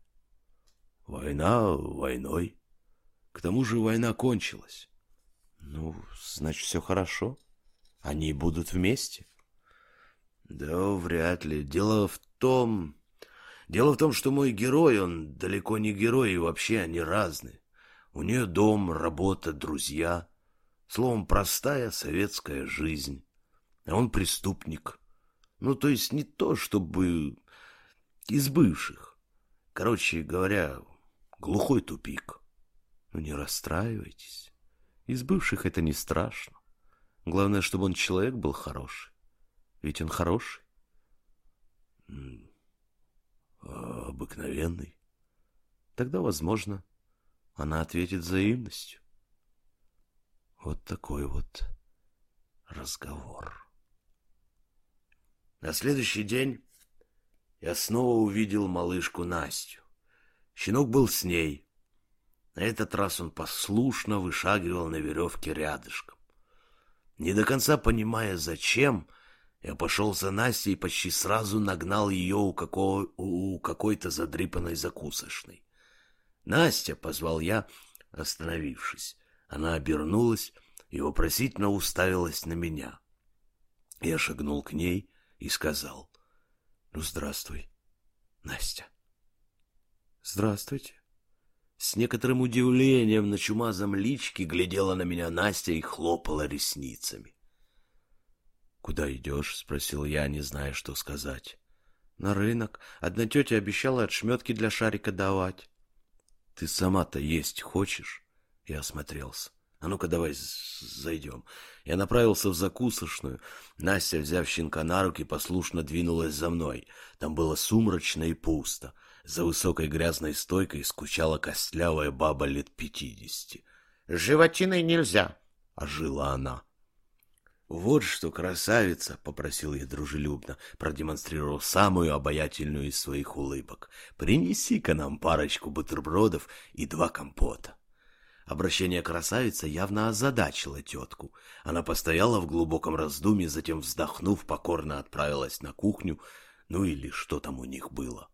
Speaker 1: Война войной. К тому же война кончилась.
Speaker 2: Ну, значит, все хорошо. Они будут вместе.
Speaker 1: Да, вряд ли. Дело в том... Дело в том, что мой герой, он далеко не герой, и вообще они разные. У нее дом, работа, друзья. Словом, простая советская жизнь. А он преступник. Ну, то есть не то, чтобы из бывших. Короче говоря, глухой тупик.
Speaker 2: Ну, не расстраивайтесь. Из бывших это не страшно. Главное, чтобы он человек был хороший. Ведь он хороший.
Speaker 1: А обыкновенный.
Speaker 2: Тогда, возможно, она ответит взаимностью.
Speaker 1: Вот такой вот разговор. На следующий день я снова увидел малышку Настю. Щенок был с ней. На этот раз он послушно вышагивал на веревке рядышком. Не до конца понимая, зачем, я пошел за Настей и почти сразу нагнал ее у, у какой-то задрипанной закусочной. «Настя!» — позвал я, остановившись. Она обернулась и вопросительно уставилась на меня. Я шагнул к ней и сказал, «Ну, здравствуй, Настя».
Speaker 2: «Здравствуйте».
Speaker 1: С некоторым удивлением на чумазом личке глядела на меня Настя и хлопала ресницами.
Speaker 2: «Куда идешь?» — спросил я, не зная, что сказать.
Speaker 3: «На рынок. Одна тетя обещала отшметки для шарика давать».
Speaker 1: «Ты сама-то есть хочешь?» Я осмотрелся. «А ну-ка давай зайдем». Я направился в закусочную. Настя, взяв щенка на руки, послушно двинулась за мной. Там было сумрачно и пусто. За высокой грязной стойкой скучала костлявая баба лет пятидесяти.
Speaker 3: «Животиной нельзя», —
Speaker 1: ожила она. «Вот что, красавица!» — попросил я дружелюбно, продемонстрировав самую обаятельную из своих улыбок. «Принеси-ка нам парочку бутербродов и два компота». Обращение красавицы явно озадачило тетку. Она постояла в глубоком раздумье, затем, вздохнув, покорно отправилась на кухню, ну или что там у них было.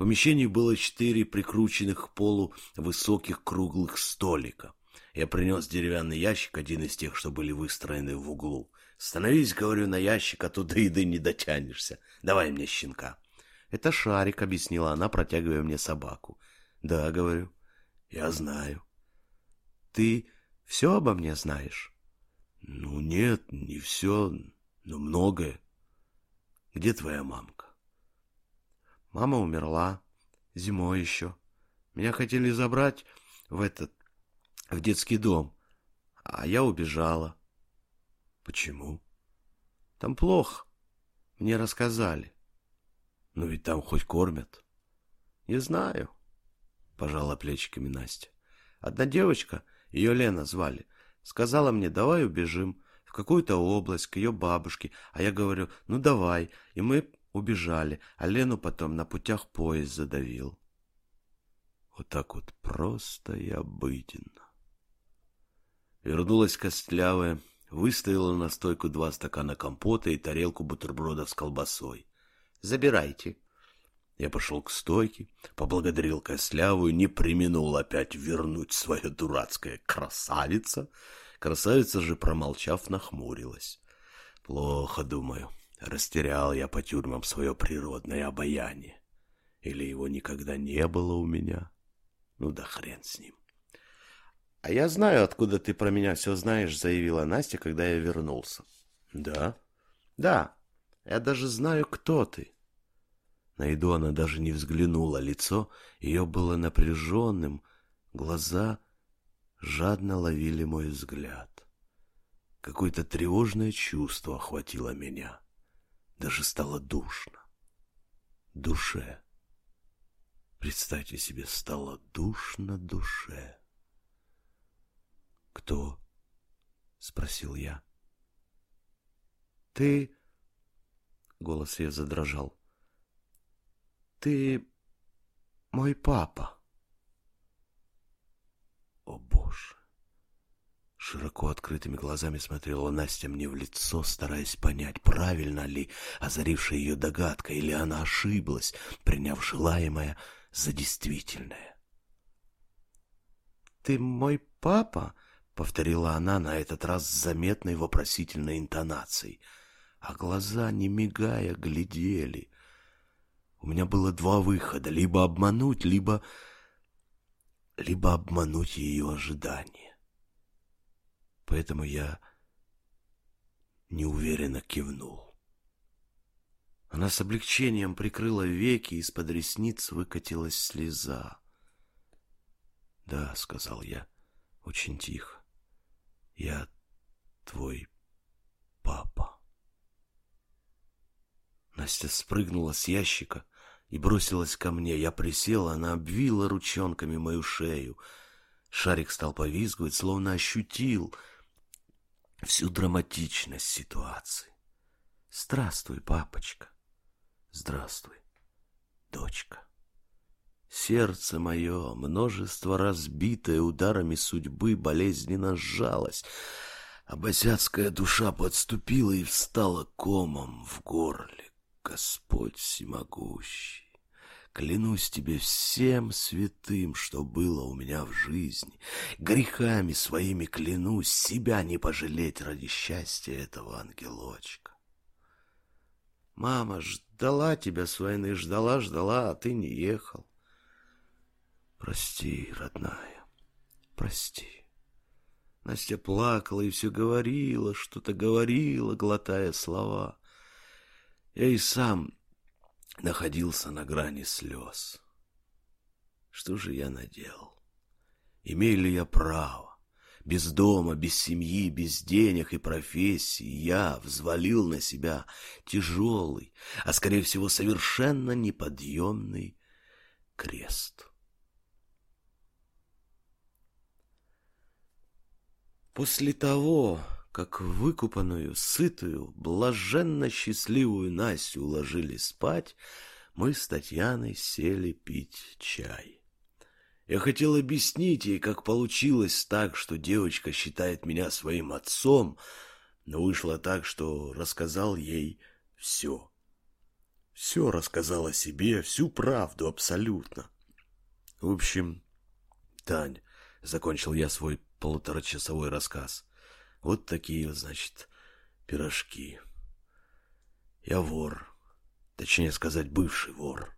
Speaker 1: Помещении было четыре прикрученных к полу высоких круглых столика. Я принес деревянный ящик, один из тех, что были выстроены в углу. Становись, говорю, на ящик, а то до еды не дотянешься. Давай мне щенка.
Speaker 2: Это шарик, объяснила она, протягивая мне собаку.
Speaker 1: Да, говорю. Я знаю.
Speaker 2: Ты все обо мне знаешь?
Speaker 1: Ну, нет, не все, но многое. Где твоя мамка?
Speaker 2: Мама умерла. Зимой еще. Меня хотели забрать в этот в детский дом, а я убежала.
Speaker 1: Почему?
Speaker 2: Там плохо. Мне рассказали.
Speaker 1: Но ведь там хоть кормят.
Speaker 2: Не знаю, пожала плечиками Настя. Одна девочка, ее Лена звали, сказала мне, давай убежим в какую-то область к ее бабушке, а я говорю, ну давай, и мы убежали, а Лену потом на путях поезд задавил.
Speaker 1: Вот так вот просто и обыденно. Вернулась костлявая, выставила на стойку два стакана компота и тарелку бутербродов с колбасой.
Speaker 3: «Забирайте».
Speaker 1: Я пошел к стойке, поблагодарил костлявую, не применул опять вернуть свое дурацкое красавица. Красавица же, промолчав, нахмурилась. Плохо, думаю, растерял я по тюрьмам свое природное обаяние. Или его никогда не было у меня. Ну да хрен с ним.
Speaker 2: — А я знаю, откуда ты про меня все знаешь, — заявила Настя, когда я вернулся.
Speaker 1: — Да?
Speaker 2: — Да. Я даже знаю, кто ты.
Speaker 1: На еду она даже не взглянула, лицо ее было напряженным, глаза жадно ловили мой взгляд. Какое-то тревожное чувство охватило меня. Даже стало душно. Душе. Представьте себе, стало душно душе. «Кто?» — спросил я.
Speaker 2: «Ты...» — голос ее задрожал. «Ты мой папа».
Speaker 1: «О, Боже!
Speaker 2: Широко открытыми глазами смотрела Настя мне в лицо, стараясь понять, правильно ли озарившая ее догадка, или она ошиблась, приняв желаемое за действительное.
Speaker 3: «Ты мой папа?»
Speaker 2: — повторила она на этот раз с заметной вопросительной интонацией, а глаза, не мигая, глядели. У меня было два выхода — либо обмануть, либо... либо обмануть ее ожидания. Поэтому я неуверенно кивнул. Она с облегчением прикрыла веки, из-под ресниц выкатилась слеза. «Да», — сказал я, очень тихо, — «я твой папа». Настя спрыгнула с ящика и бросилась ко мне. Я присела, она обвила ручонками мою шею. Шарик стал повизгивать, словно ощутил всю драматичность ситуации. «Здравствуй, папочка!» «Здравствуй, дочка!» Сердце мое, множество разбитое ударами судьбы, болезненно сжалось, а босяцкая душа подступила и встала комом в горле. Господь всемогущий, клянусь тебе всем святым, что было у меня в жизни, грехами своими клянусь себя не пожалеть ради счастья этого ангелочка. Мама ждала тебя с войны, ждала, ждала, а ты не ехал. Прости, родная, прости. Настя плакала и все говорила, что-то говорила, глотая слова. Я и сам находился на грани слез. Что же я наделал? Имею ли я право? Без дома, без семьи, без денег и профессии я взвалил на себя тяжелый, а скорее всего совершенно неподъемный крест. После того, как выкупанную, сытую, блаженно счастливую Настю уложили спать, мы с Татьяной сели пить чай. Я хотел объяснить ей, как получилось так, что девочка считает меня своим отцом, но вышло так, что рассказал ей все. Все рассказал о себе, всю правду абсолютно. В общем, Тань, закончил я свой полуторачасовой рассказ. Вот такие, значит, пирожки. Я вор, точнее сказать, бывший вор.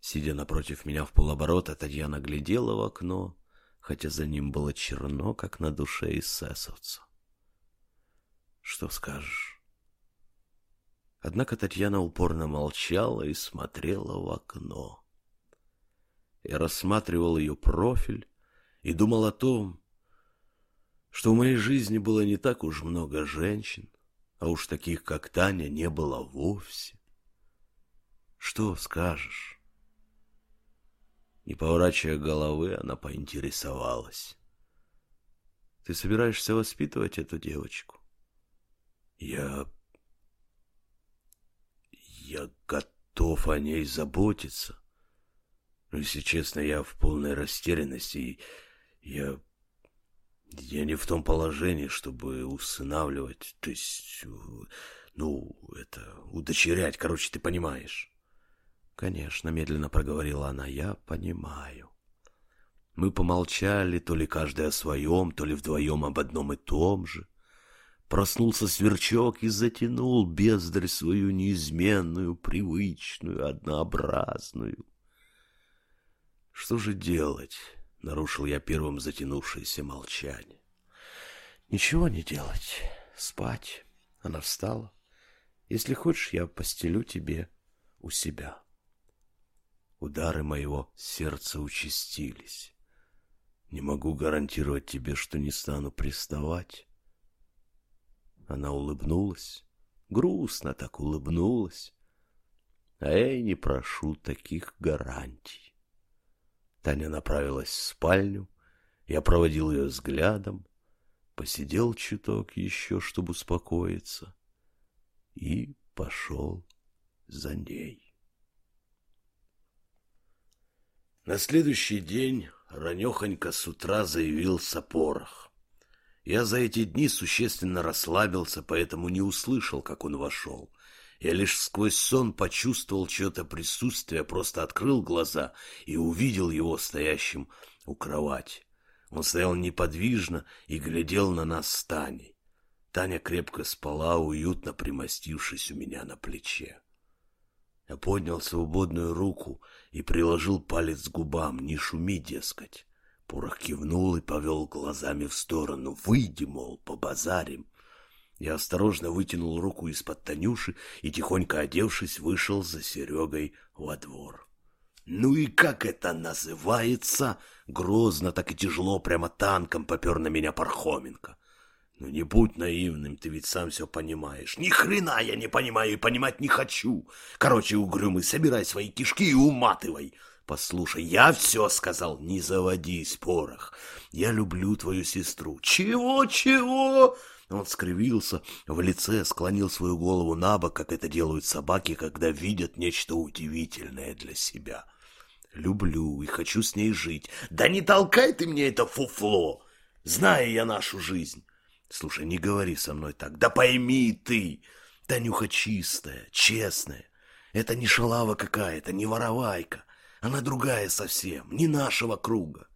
Speaker 2: Сидя напротив меня в полоборота, Татьяна глядела в окно, хотя за ним было черно, как на душе эсэсовца. Что скажешь? Однако Татьяна упорно молчала и смотрела в окно. Я рассматривал ее профиль, и думал о том, что в моей жизни было не так уж много женщин, а уж таких, как Таня, не было вовсе. Что скажешь? Не поворачивая головы, она поинтересовалась. Ты собираешься воспитывать эту девочку? Я... Я готов о ней заботиться. Но, если честно, я в полной растерянности и я... Я не в том положении, чтобы усынавливать, то есть, ну, это, удочерять, короче, ты понимаешь. Конечно, медленно проговорила она, я понимаю. Мы помолчали, то ли каждый о своем, то ли вдвоем об одном и том же. Проснулся сверчок и затянул бездарь свою неизменную, привычную, однообразную. Что же делать? Нарушил я первым затянувшееся молчание. Ничего не делать. Спать. Она встала. Если хочешь, я постелю тебе у себя. Удары моего сердца участились. Не могу гарантировать тебе, что не стану приставать. Она улыбнулась, грустно так улыбнулась. А я и не прошу таких гарантий. Таня направилась в спальню. Я проводил ее взглядом, посидел чуток еще, чтобы успокоиться, и пошел за ней. На следующий день ранехонько с утра заявился порох.
Speaker 1: Я за эти дни существенно расслабился, поэтому не услышал, как он вошел. Я лишь сквозь сон почувствовал чье-то присутствие, просто открыл глаза и увидел его стоящим у кровати. Он стоял неподвижно и глядел на нас с Таней. Таня крепко спала, уютно примостившись у меня на плече. Я поднял свободную руку и приложил палец к губам, не шуми, дескать. Порох кивнул и повел глазами в сторону. «Выйди, мол, побазарим». Я осторожно вытянул руку из-под Танюши и, тихонько одевшись, вышел за Серегой во двор. «Ну и как это называется?» Грозно, так и тяжело, прямо танком попер на меня Пархоменко. «Ну не будь наивным, ты ведь сам все понимаешь». «Ни хрена я не понимаю и понимать не хочу. Короче, угрюмый, собирай свои кишки и уматывай». Послушай, я все сказал, не заводись, порох. Я люблю твою сестру. Чего, чего? Он скривился, в лице склонил свою голову на бок, как это делают собаки, когда видят нечто удивительное для себя. Люблю и хочу с ней жить. Да не толкай ты мне это фуфло, зная я нашу жизнь. Слушай, не говори со мной так. Да пойми ты, Танюха чистая, честная. Это не шалава какая-то, не воровайка. Она другая совсем, не нашего круга.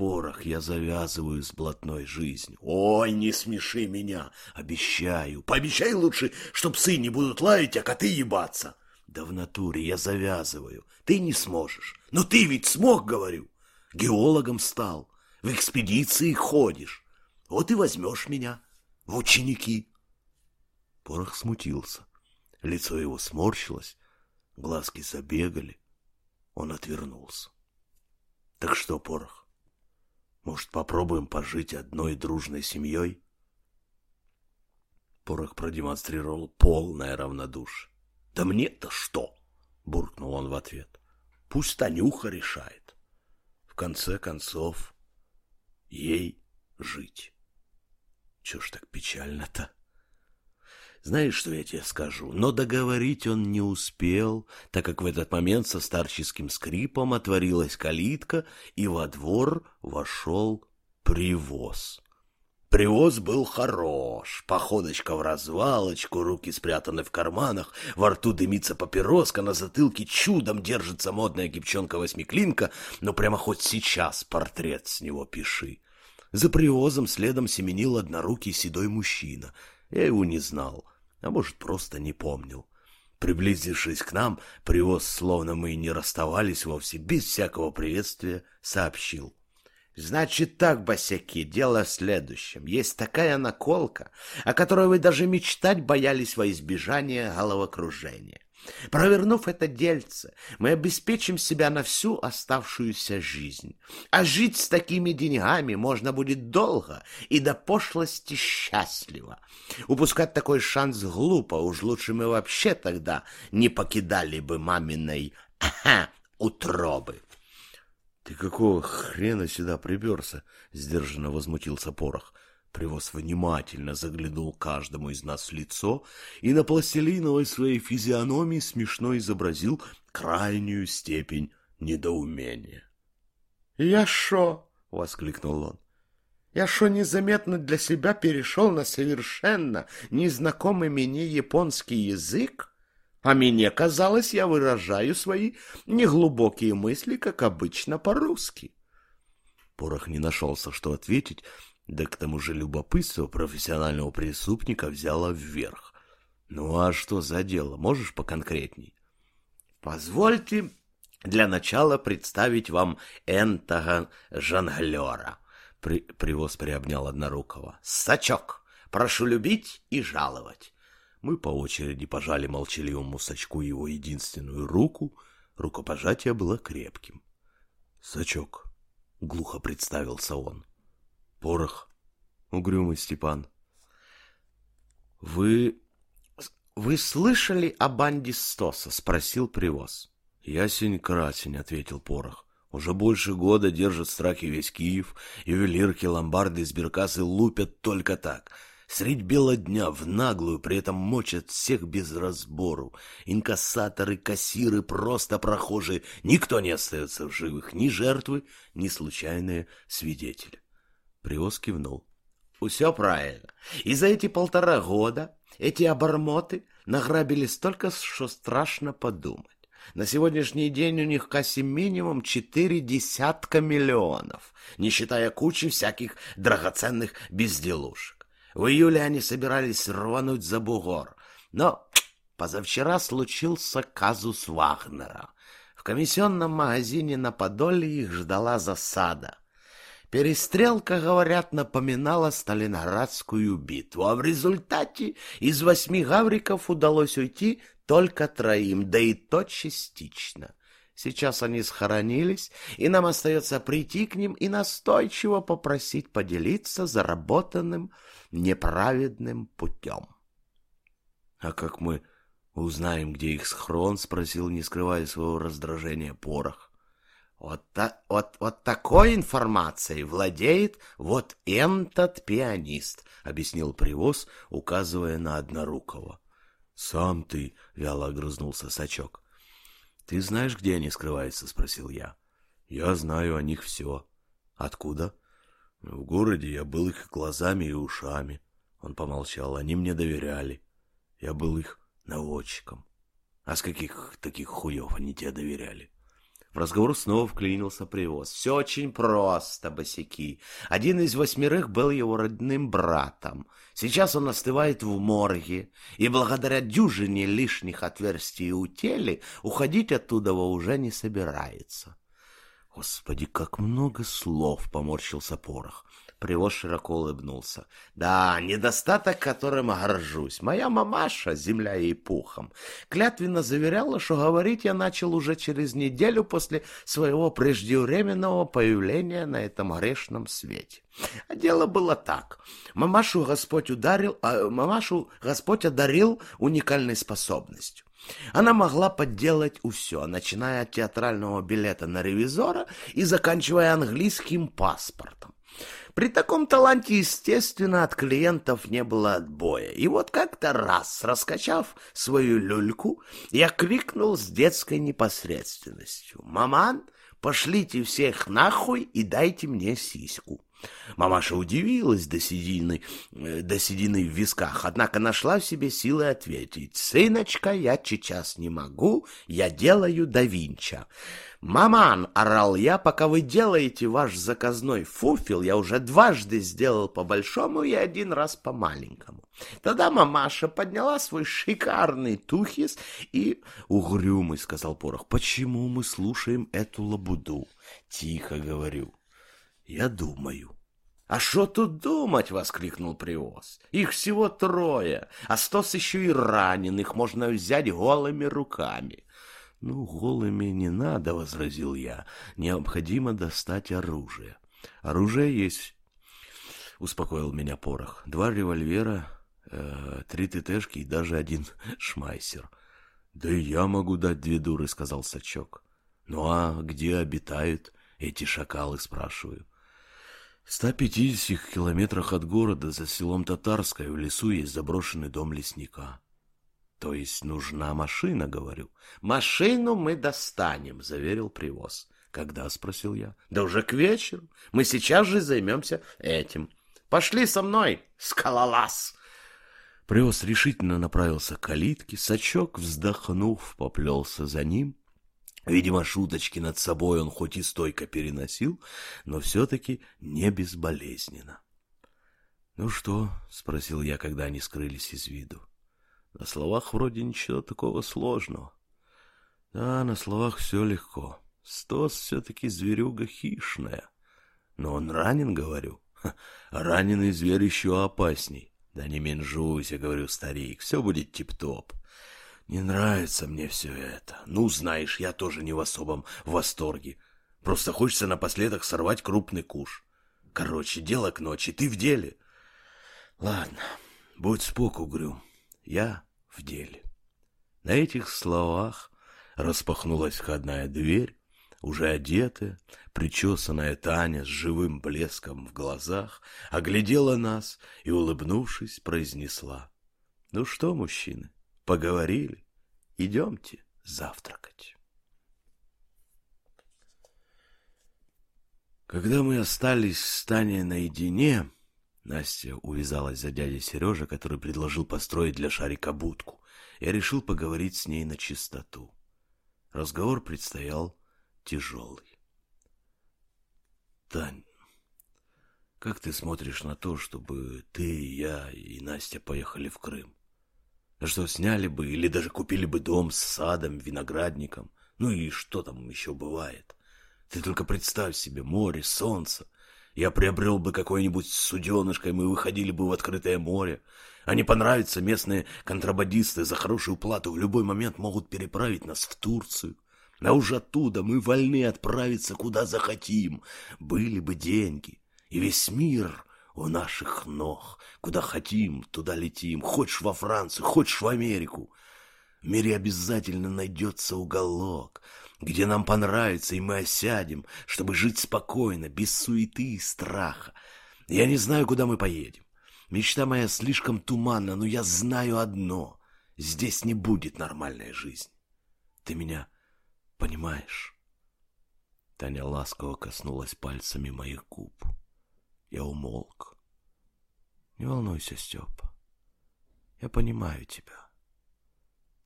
Speaker 1: Порох я завязываю с блатной жизнью. Ой, не смеши меня, обещаю. Пообещай лучше, чтоб псы не будут лаять, а коты ебаться. Да в натуре я завязываю. Ты не сможешь. Но ты ведь смог, говорю. Геологом стал, в экспедиции ходишь. Вот и возьмешь меня в ученики. Порох смутился. Лицо его сморщилось, глазки забегали. Он отвернулся. Так что, Порох, может, попробуем пожить одной дружной семьей? Порох продемонстрировал полное равнодушие. Да мне-то что? Буркнул он в ответ. Пусть Танюха решает. В конце концов, ей жить. Чего ж так печально-то? Знаешь, что я тебе скажу? Но договорить он не успел, так как в этот момент со старческим скрипом отворилась калитка, и во двор вошел привоз. Привоз был хорош, походочка в развалочку, руки спрятаны в карманах, во рту дымится папироска, на затылке чудом держится модная гибчонка-восьмиклинка, но прямо хоть сейчас портрет с него пиши. За привозом следом семенил однорукий седой мужчина. Я его не знал а может, просто не помнил. Приблизившись к нам, привоз, словно мы и не расставались вовсе, без всякого приветствия, сообщил. «Значит так, босяки, дело в следующем. Есть такая наколка, о которой вы даже мечтать боялись во избежание головокружения. Провернув это дельце, мы обеспечим себя на всю оставшуюся жизнь. А жить с такими деньгами можно будет долго и до пошлости счастливо. Упускать такой шанс глупо, уж лучше мы вообще тогда не покидали бы маминой ага, утробы. — Ты какого хрена сюда приперся? — сдержанно возмутился Порох. Привоз внимательно заглянул каждому из нас в лицо и на пластилиновой своей физиономии смешно изобразил крайнюю степень недоумения. «Я шо?» — воскликнул он. «Я шо незаметно для себя перешел на совершенно незнакомый мне японский язык? А мне казалось, я выражаю свои неглубокие мысли, как обычно, по-русски». Порох не нашелся, что ответить, да к тому же любопытство профессионального преступника взяло вверх. Ну а что за дело, можешь поконкретней? Позвольте для начала представить вам энтого жонглера. При, привоз приобнял однорукого. Сачок, прошу любить и жаловать. Мы по очереди пожали молчаливому сачку его единственную руку. Рукопожатие было крепким. Сачок, глухо представился он. Порох, угрюмый Степан. Вы... вы слышали о банде Стоса? Спросил Привоз. Ясень-красень, ответил Порох. Уже больше года держат страхи весь Киев, ювелирки, ломбарды, сберкасы лупят только так. Средь бела дня в наглую при этом мочат всех без разбору. Инкассаторы, кассиры, просто прохожие. Никто не остается в живых, ни жертвы, ни случайные свидетели. Привоз кивнул.
Speaker 3: Все правильно. И за эти полтора года эти обормоты награбили столько, что страшно подумать. На сегодняшний день у них в кассе минимум четыре десятка миллионов, не считая кучи всяких драгоценных безделушек. В июле они собирались рвануть за бугор, но позавчера случился казус Вагнера. В комиссионном магазине на Подоле их ждала засада. Перестрелка, говорят, напоминала Сталинградскую битву, а в результате из восьми гавриков удалось уйти только троим, да и то частично. Сейчас они схоронились, и нам остается прийти к ним и настойчиво попросить поделиться заработанным неправедным путем.
Speaker 2: — А как мы узнаем, где их схрон? — спросил, не скрывая своего раздражения, порох.
Speaker 3: Вот, та, вот, вот такой информацией владеет вот этот пианист, объяснил привоз, указывая на однорукого.
Speaker 2: Сам ты, вяло огрызнулся Сачок. Ты знаешь, где они скрываются? спросил я. Я знаю о них все. Откуда? В городе я был их глазами и ушами. Он помолчал. Они мне доверяли. Я был их наводчиком. А с каких таких хуев они тебе доверяли?
Speaker 3: В разговор снова вклинился привоз. Все очень просто, босяки. Один из восьмерых был его родным братом. Сейчас он остывает в морге, и благодаря дюжине лишних отверстий у теле уходить оттуда уже не собирается.
Speaker 2: Господи, как много слов, поморщился Порох.
Speaker 3: Привоз широко улыбнулся. Да, недостаток, которым горжусь. Моя мамаша, земля ей пухом, клятвенно заверяла, что говорить я начал уже через неделю после своего преждевременного появления на этом грешном свете. А дело было так. Мамашу Господь ударил, а мамашу Господь одарил уникальной способностью. Она могла подделать все, начиная от театрального билета на ревизора и заканчивая английским паспортом. При таком таланте, естественно, от клиентов не было отбоя. И вот как-то раз, раскачав свою люльку, я крикнул с детской непосредственностью. «Маман, пошлите всех нахуй и дайте мне сиську». Мамаша удивилась до седины, э, до седины в висках, однако нашла в себе силы ответить. «Сыночка, я сейчас не могу, я делаю да Винча». «Маман!» — орал я, пока вы делаете ваш заказной фуфел, я уже дважды сделал по-большому и один раз по-маленькому. Тогда мамаша подняла свой шикарный тухис и... «Угрюмый», — сказал Порох, — «почему мы слушаем эту лабуду?» «Тихо говорю». «Я думаю». «А что тут думать?» — воскликнул Привоз. «Их всего трое, а стос еще и раненых можно взять голыми руками».
Speaker 2: «Ну, голыми не надо», — возразил я. «Необходимо достать оружие». «Оружие есть», — успокоил меня Порох. «Два револьвера, э, три ТТшки и даже один шмайсер». «Да и я могу дать две дуры», — сказал Сачок. «Ну а где обитают эти шакалы?» — спрашиваю. В 150 километрах от города, за селом Татарское, в лесу есть заброшенный дом лесника. То есть нужна машина, говорю.
Speaker 3: Машину мы достанем, заверил привоз.
Speaker 2: Когда, спросил я.
Speaker 3: Да уже к вечеру. Мы сейчас же займемся этим. Пошли со мной, скалолаз.
Speaker 2: Привоз решительно направился к калитке, Сачок, вздохнув, поплелся за ним. Видимо, шуточки над собой он хоть и стойко переносил, но все-таки не безболезненно. — Ну что? — спросил я, когда они скрылись из виду. На словах вроде ничего такого сложного. Да, на словах все легко. Стос все-таки зверюга хищная. Но он ранен, говорю. Ха, раненый зверь еще опасней. Да не менжуйся, говорю, старик, все будет тип-топ. Не нравится мне все это. Ну, знаешь, я тоже не в особом восторге. Просто хочется напоследок сорвать крупный куш. Короче, дело к ночи, ты в деле. Ладно, будь спок, угрюм я в деле. На этих словах распахнулась входная дверь, уже одетая, причесанная Таня с живым блеском в глазах, оглядела нас и, улыбнувшись, произнесла. — Ну что, мужчины, поговорили? Идемте завтракать. Когда мы остались с Таней наедине, Настя увязалась за дядей Сережа, который предложил построить для шарика будку. Я решил поговорить с ней на чистоту. Разговор предстоял тяжелый. Тань, как ты смотришь на то, чтобы ты, я и Настя поехали в Крым? А что, сняли бы или даже купили бы дом с садом, виноградником? Ну и что там еще бывает? Ты только представь себе море, солнце. Я приобрел бы какое-нибудь суденышко, и мы выходили бы в открытое море. Не понравится, местные контрабандисты за хорошую плату в любой момент могут переправить нас в Турцию. А уж оттуда мы вольны отправиться куда захотим. Были бы деньги, и весь мир у наших ног. Куда хотим, туда летим. Хочешь во Францию, хочешь в Америку. В мире обязательно найдется уголок, где нам понравится, и мы осядем, чтобы жить спокойно, без суеты и страха. Я не знаю, куда мы поедем. Мечта моя слишком туманна, но я знаю одно. Здесь не будет нормальной жизни. Ты меня понимаешь?» Таня ласково коснулась пальцами моих губ. Я умолк. «Не волнуйся, Степа. Я понимаю тебя.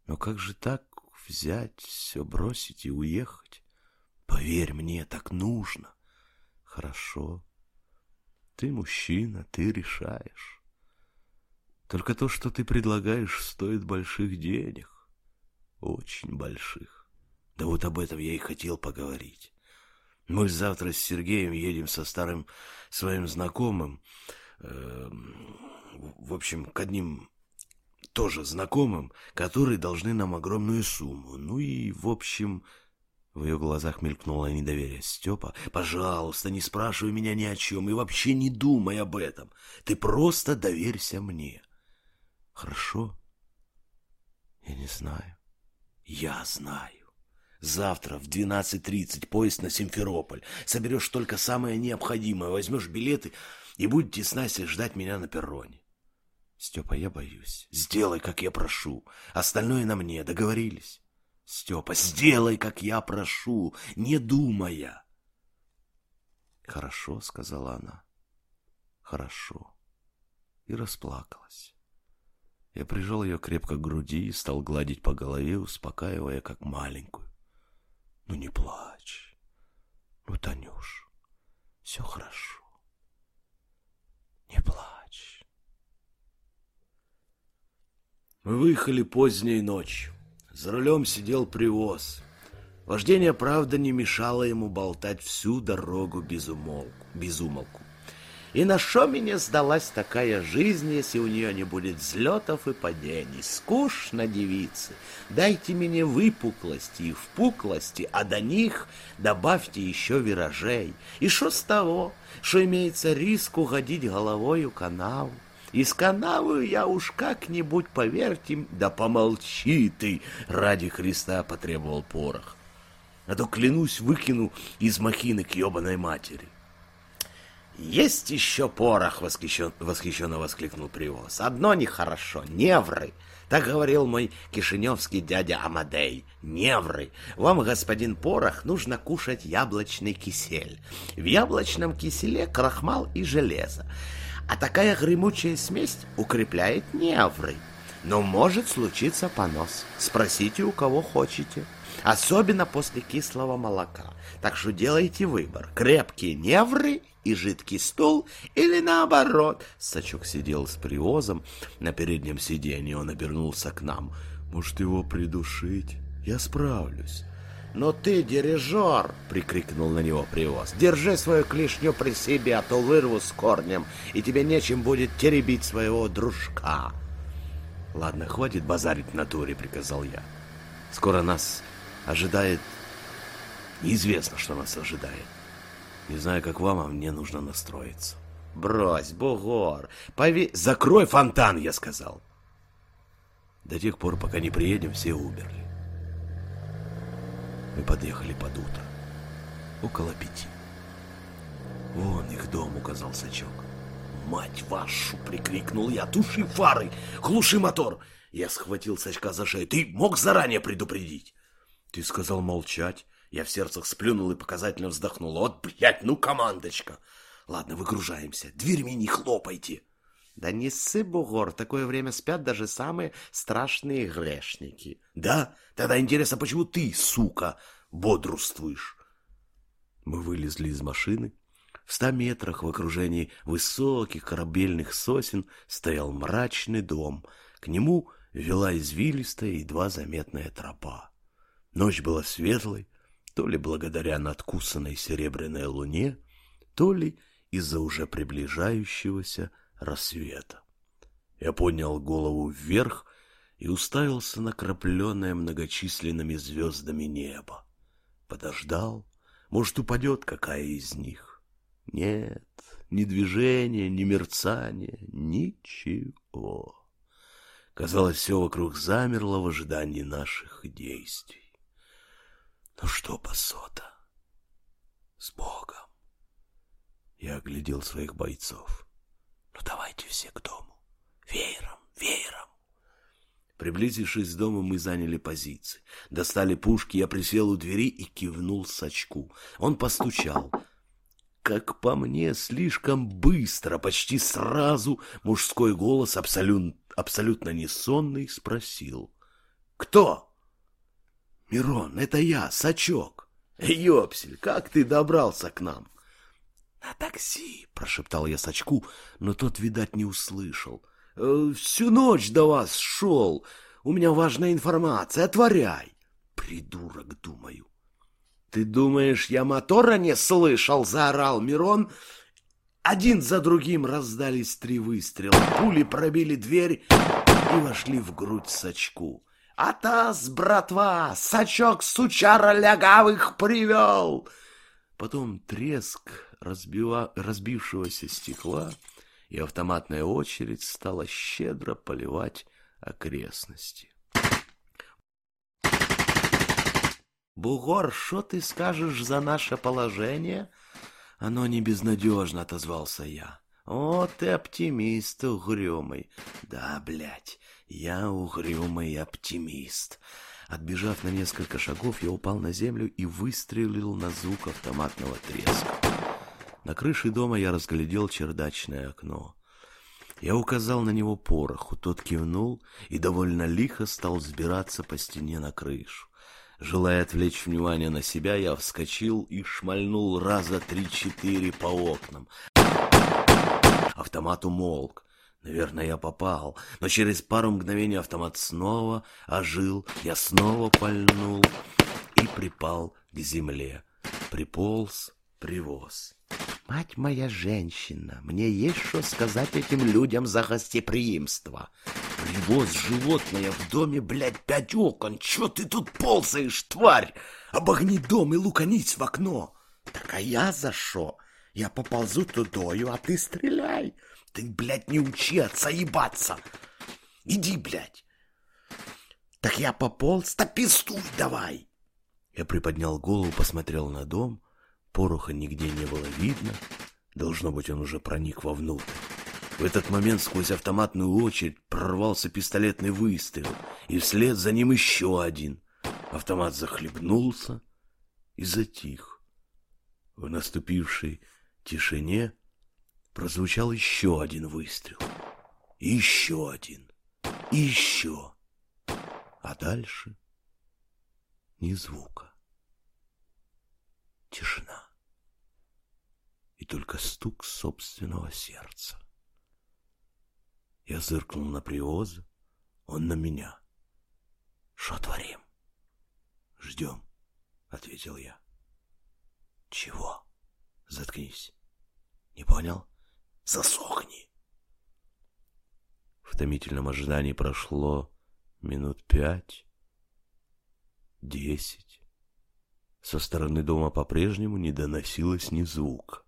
Speaker 2: Но как же так взять, все бросить и уехать? Поверь мне, так нужно. Хорошо. Ты мужчина, ты решаешь. Только то, что ты предлагаешь, стоит больших денег. Очень больших. Да вот об этом я и хотел поговорить. Мы завтра с Сергеем едем со старым своим знакомым, э, в общем, к одним тоже знакомым, которые должны нам огромную сумму. Ну и, в общем, в ее глазах мелькнуло недоверие. «Степа, пожалуйста, не спрашивай меня ни о чем и вообще не думай об этом. Ты просто доверься мне». «Хорошо?» «Я не знаю». «Я знаю». Завтра в 12.30 поезд на Симферополь. Соберешь только самое необходимое, возьмешь билеты и будете с Настей ждать меня на перроне. Степа, я боюсь. Сделай, как я прошу. Остальное на мне. Договорились? Степа, сделай, как я прошу, не думая. Хорошо, сказала она. Хорошо. И расплакалась. Я прижал ее крепко к груди и стал гладить по голове, успокаивая, как маленькую. Ну не плачь. Ну, Танюш, все хорошо. Не плачь. Мы выехали поздней ночью. За рулем сидел привоз. Вождение, правда, не мешало ему болтать всю дорогу без умолку, без умолку. И на что мне сдалась такая жизнь, если у нее не будет взлетов и падений? Скучно, девицы. Дайте мне выпуклости и впуклости, а до них добавьте еще виражей. И что с того, что имеется риск угодить головою канаву? Из канавы я уж как-нибудь, поверьте, да помолчи ты, ради Христа потребовал порох. А то, клянусь, выкину из махины к ебаной матери. «Есть еще порох!» — восхищен, восхищенно воскликнул Привоз. «Одно нехорошо — невры!» Так говорил мой кишиневский дядя Амадей. «Невры! Вам, господин Порох, нужно кушать яблочный кисель. В яблочном киселе крахмал и железо. А такая гремучая смесь укрепляет невры. Но может случиться понос. Спросите, у кого хотите. Особенно после кислого молока. Так что делайте выбор. Крепкие невры — и жидкий стул, или наоборот. Сачок сидел с привозом на переднем сиденье, он обернулся к нам. Может, его придушить? Я справлюсь. «Но ты дирижер!» — прикрикнул на него привоз. «Держи свою клешню при себе, а то вырву с корнем, и тебе нечем будет теребить своего дружка!» «Ладно, хватит базарить в натуре», — приказал я. «Скоро нас ожидает... Неизвестно, что нас ожидает. Не знаю, как вам, а мне нужно настроиться. Брось, бугор, пове... Закрой фонтан, я сказал. До тех пор, пока не приедем, все умерли. Мы подъехали под утро. Около пяти. Вон их дом, указал Сачок. «Мать вашу!» — прикрикнул я. «Туши фары! Глуши мотор!» Я схватил Сачка за шею. «Ты мог заранее предупредить?» «Ты сказал молчать. Я в сердцах сплюнул и показательно вздохнул. Вот, блядь, ну командочка! Ладно, выгружаемся. Дверьми не хлопайте.
Speaker 3: Да не ссы, бугор, такое время спят даже самые страшные грешники.
Speaker 2: Да? Тогда интересно, почему ты, сука, бодрствуешь?
Speaker 1: Мы вылезли из машины. В ста метрах в окружении высоких корабельных сосен стоял мрачный дом. К нему вела извилистая, едва заметная тропа. Ночь была светлой, то ли благодаря надкусанной серебряной луне, то ли из-за уже приближающегося рассвета. Я поднял голову вверх и уставился на крапленное многочисленными звездами небо. Подождал, может, упадет какая из них. Нет, ни движения, ни мерцания, ничего. Казалось, все вокруг замерло в ожидании наших действий. Ну что, басота, с Богом. Я оглядел своих бойцов. Ну давайте все к дому. Веером, веером. Приблизившись к дому, мы заняли позиции. Достали пушки, я присел у двери и кивнул Сачку. Он постучал. Как по мне, слишком быстро, почти сразу мужской голос, абсолютно, абсолютно несонный, спросил. «Кто?» «Мирон, это я, Сачок». «Ёпсель, как ты добрался к нам?» «На такси», — прошептал я Сачку, но тот, видать, не услышал. «Э, «Всю ночь до вас шел. У меня важная информация. Отворяй!» «Придурок, думаю». «Ты думаешь, я мотора не слышал?» — заорал Мирон. Один за другим раздались три выстрела. Пули пробили дверь и вошли в грудь Сачку. «Атас, братва! Сачок сучара лягавых привел!» Потом треск разбива... разбившегося стекла, и автоматная очередь стала щедро поливать окрестности. «Бугор, что ты скажешь за наше положение?» «Оно не безнадежно», — отозвался я. «О, ты оптимист угрюмый!» «Да, блядь, я угрюмый оптимист!» Отбежав на несколько шагов, я упал на землю и выстрелил на звук автоматного треска. На крыше дома я разглядел чердачное окно. Я указал на него пороху, тот кивнул и довольно лихо стал взбираться по стене на крышу. Желая отвлечь внимание на себя, я вскочил и шмальнул раза три-четыре по окнам. Автомат умолк. Наверное, я попал, но через пару мгновений автомат снова ожил, я снова пальнул и припал к земле. Приполз, привоз. Мать моя женщина, мне есть что сказать этим людям за гостеприимство. Привоз животное в доме, блядь, пять окон. Чё ты тут ползаешь, тварь? Обогни дом и луканись в окно. Так а я за шо? Я поползу тудою, а ты стреляй. Ты, блядь, не учи отца ебаться. Иди, блядь. Так я пополз, да пистуй давай. Я приподнял голову, посмотрел на дом. Пороха нигде не было видно. Должно быть, он уже проник вовнутрь. В этот момент сквозь автоматную очередь прорвался пистолетный выстрел, и вслед за ним еще один. Автомат захлебнулся и затих. В наступившей тишине прозвучал еще один выстрел. И еще один. И еще. А дальше ни звука. Тишина. И только стук собственного сердца. Я зыркнул на привоза, он на меня. «Что творим?» «Ждем», — ответил я. «Чего?» «Заткнись». «Не понял?» «Засохни». В томительном ожидании прошло минут пять, десять. Со стороны дома по-прежнему не доносилось ни звука.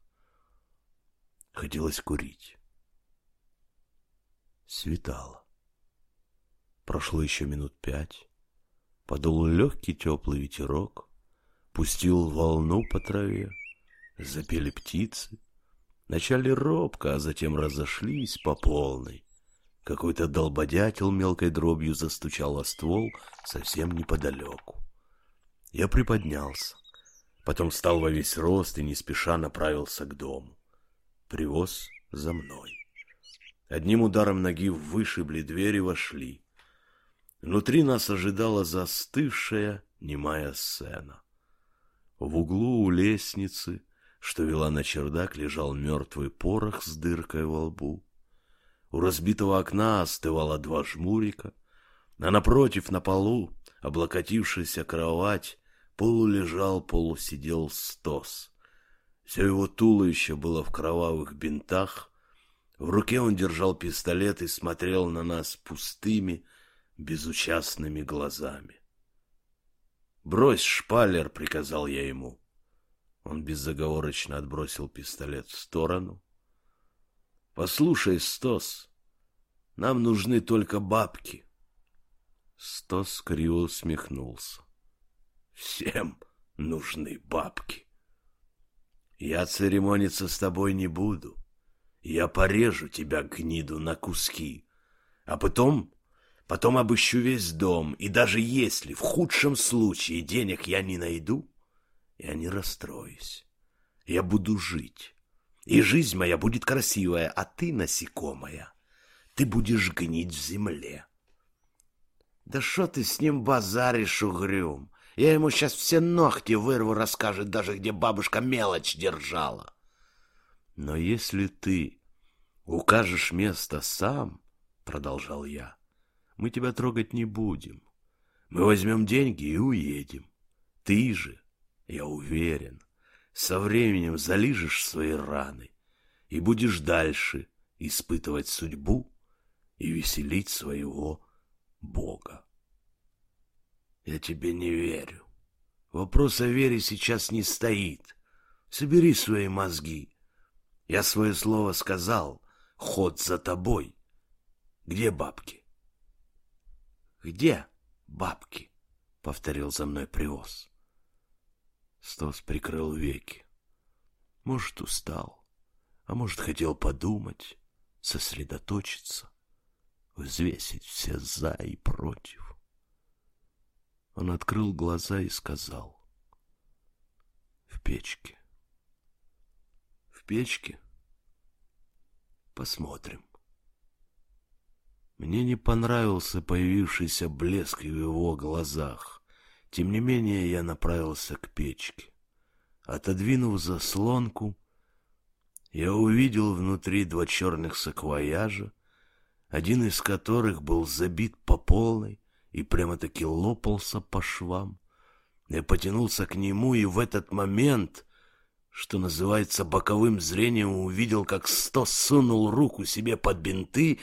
Speaker 1: Хотелось курить. Светало. Прошло еще минут пять. Подул легкий теплый ветерок, пустил волну по траве, запели птицы. Начали робко, а затем разошлись по полной. Какой-то долбодятел мелкой дробью застучал о ствол совсем неподалеку. Я приподнялся, потом встал во весь рост и не спеша направился к дому.
Speaker 2: Привоз за мной. Одним ударом ноги вышибли дверь вошли. Внутри нас ожидала застывшая, немая сцена. В углу у лестницы, что вела на чердак, лежал мертвый порох с дыркой во лбу. У разбитого окна остывало два жмурика, а напротив, на полу, облокотившаяся кровать, полулежал, полусидел стос. Все его туловище было в кровавых бинтах, в руке он держал пистолет и смотрел на нас пустыми, безучастными глазами. «Брось шпалер!» — приказал я ему. Он безоговорочно отбросил пистолет в сторону. «Послушай, Стос, нам нужны только бабки». Стос криво усмехнулся. «Всем нужны бабки. Я церемониться с тобой не буду. Я порежу тебя, гниду, на куски, а потом Потом обыщу весь дом, и даже если в худшем случае денег я не найду, я не расстроюсь. Я буду жить. И жизнь моя будет красивая, а ты, насекомая, ты будешь гнить в земле. Да что ты с ним базаришь, угрюм? Я ему сейчас все ногти вырву, расскажет даже, где бабушка мелочь держала. Но если ты укажешь место сам, — продолжал я, мы тебя трогать не будем. Мы возьмем деньги и уедем. Ты же, я уверен, со временем залижешь свои раны и будешь дальше испытывать судьбу и веселить своего Бога. Я тебе не верю. Вопрос о вере сейчас не стоит. Собери свои мозги. Я свое слово сказал. Ход за тобой. Где бабки? «Где бабки?» — повторил за мной привоз. Стос прикрыл веки. Может, устал, а может, хотел подумать, сосредоточиться, взвесить все «за» и «против». Он открыл глаза и сказал. «В печке». «В печке?» «Посмотрим». Мне не понравился появившийся блеск в его глазах. Тем не менее я направился к печке. Отодвинув заслонку, я увидел внутри два черных саквояжа, один из которых был забит по полной и прямо-таки лопался по швам. Я потянулся к нему, и в этот момент, что называется боковым зрением, увидел, как Сто сунул руку себе под бинты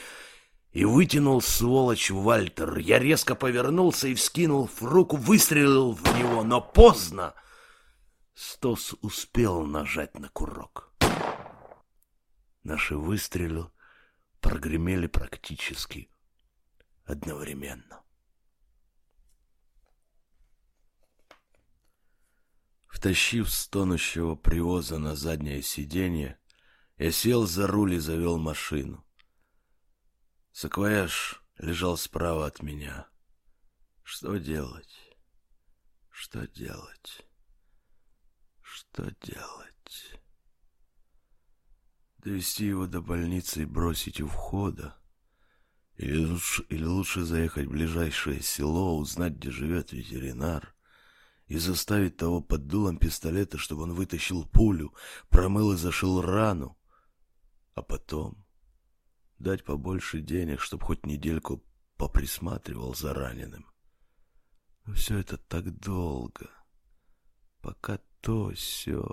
Speaker 2: и вытянул сволочь Вальтер. Я резко повернулся и, вскинул руку, выстрелил в него, но поздно. Стос успел нажать на курок. Наши выстрелы прогремели практически одновременно. Втащив стонущего привоза на заднее сиденье, я сел за руль и завел машину. Саквояж лежал справа от меня. Что делать? Что делать? Что делать? Довести его до больницы и бросить у входа? Или лучше, или лучше заехать в ближайшее село, узнать, где живет ветеринар, и заставить того под дулом пистолета, чтобы он вытащил пулю, промыл и зашил рану, а потом дать побольше денег, чтобы хоть недельку поприсматривал за раненым. Но все это так долго. Пока то все.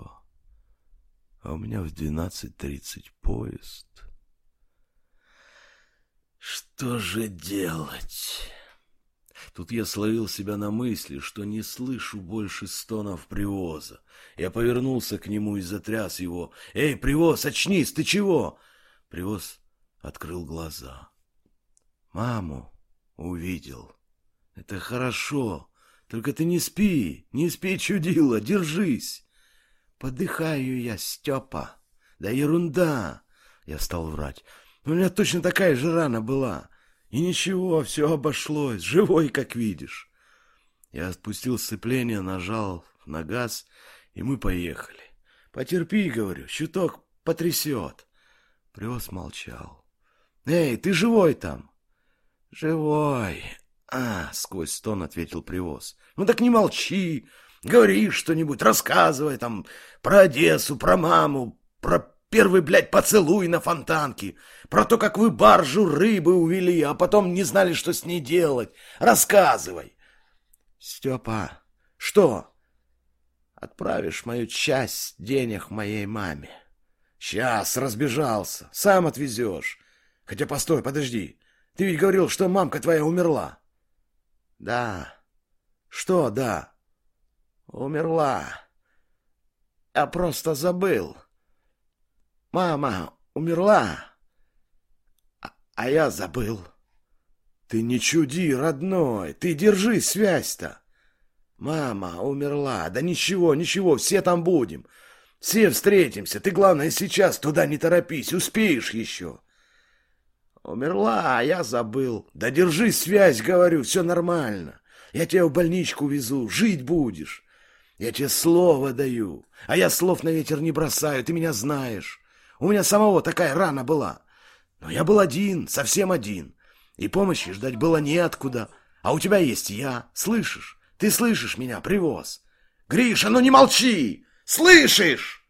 Speaker 2: А у меня в двенадцать тридцать поезд. Что же делать? Тут я словил себя на мысли, что не слышу больше стонов привоза. Я повернулся к нему и затряс его. «Эй, привоз, очнись, ты чего?» Привоз открыл глаза. Маму увидел. Это хорошо. Только ты не спи, не спи, чудила, держись. Подыхаю я, Степа. Да ерунда. Я стал врать. У меня точно такая же рана была. И ничего, все обошлось. Живой, как видишь. Я отпустил сцепление, нажал на газ, и мы поехали. Потерпи, говорю, чуток
Speaker 3: потрясет. Привоз молчал. Эй, ты живой там? Живой. А, сквозь стон ответил Привоз. Ну так не молчи. Говори что-нибудь, рассказывай там про Одессу, про маму, про первый, блядь, поцелуй на фонтанке, про то, как вы баржу рыбы увели, а потом не знали, что с ней делать. Рассказывай. Степа, что? Отправишь мою часть денег моей маме. Сейчас, разбежался, сам отвезешь. Хотя постой, подожди. Ты ведь говорил, что мамка твоя умерла. Да. Что да? Умерла. Я просто забыл. Мама умерла, а, а я забыл. Ты не чуди, родной, ты держи связь-то. Мама умерла, да ничего, ничего, все там будем. Все встретимся, ты, главное, сейчас туда не торопись, успеешь еще. Умерла, а я забыл. Да держи связь, говорю, все нормально. Я тебя в больничку везу, жить будешь. Я тебе слово даю, а я слов на ветер не бросаю, ты меня знаешь. У меня самого такая рана была. Но я был один, совсем один. И помощи ждать было неоткуда. А у тебя есть я, слышишь? Ты слышишь меня, привоз? Гриша, ну не молчи! Слышишь?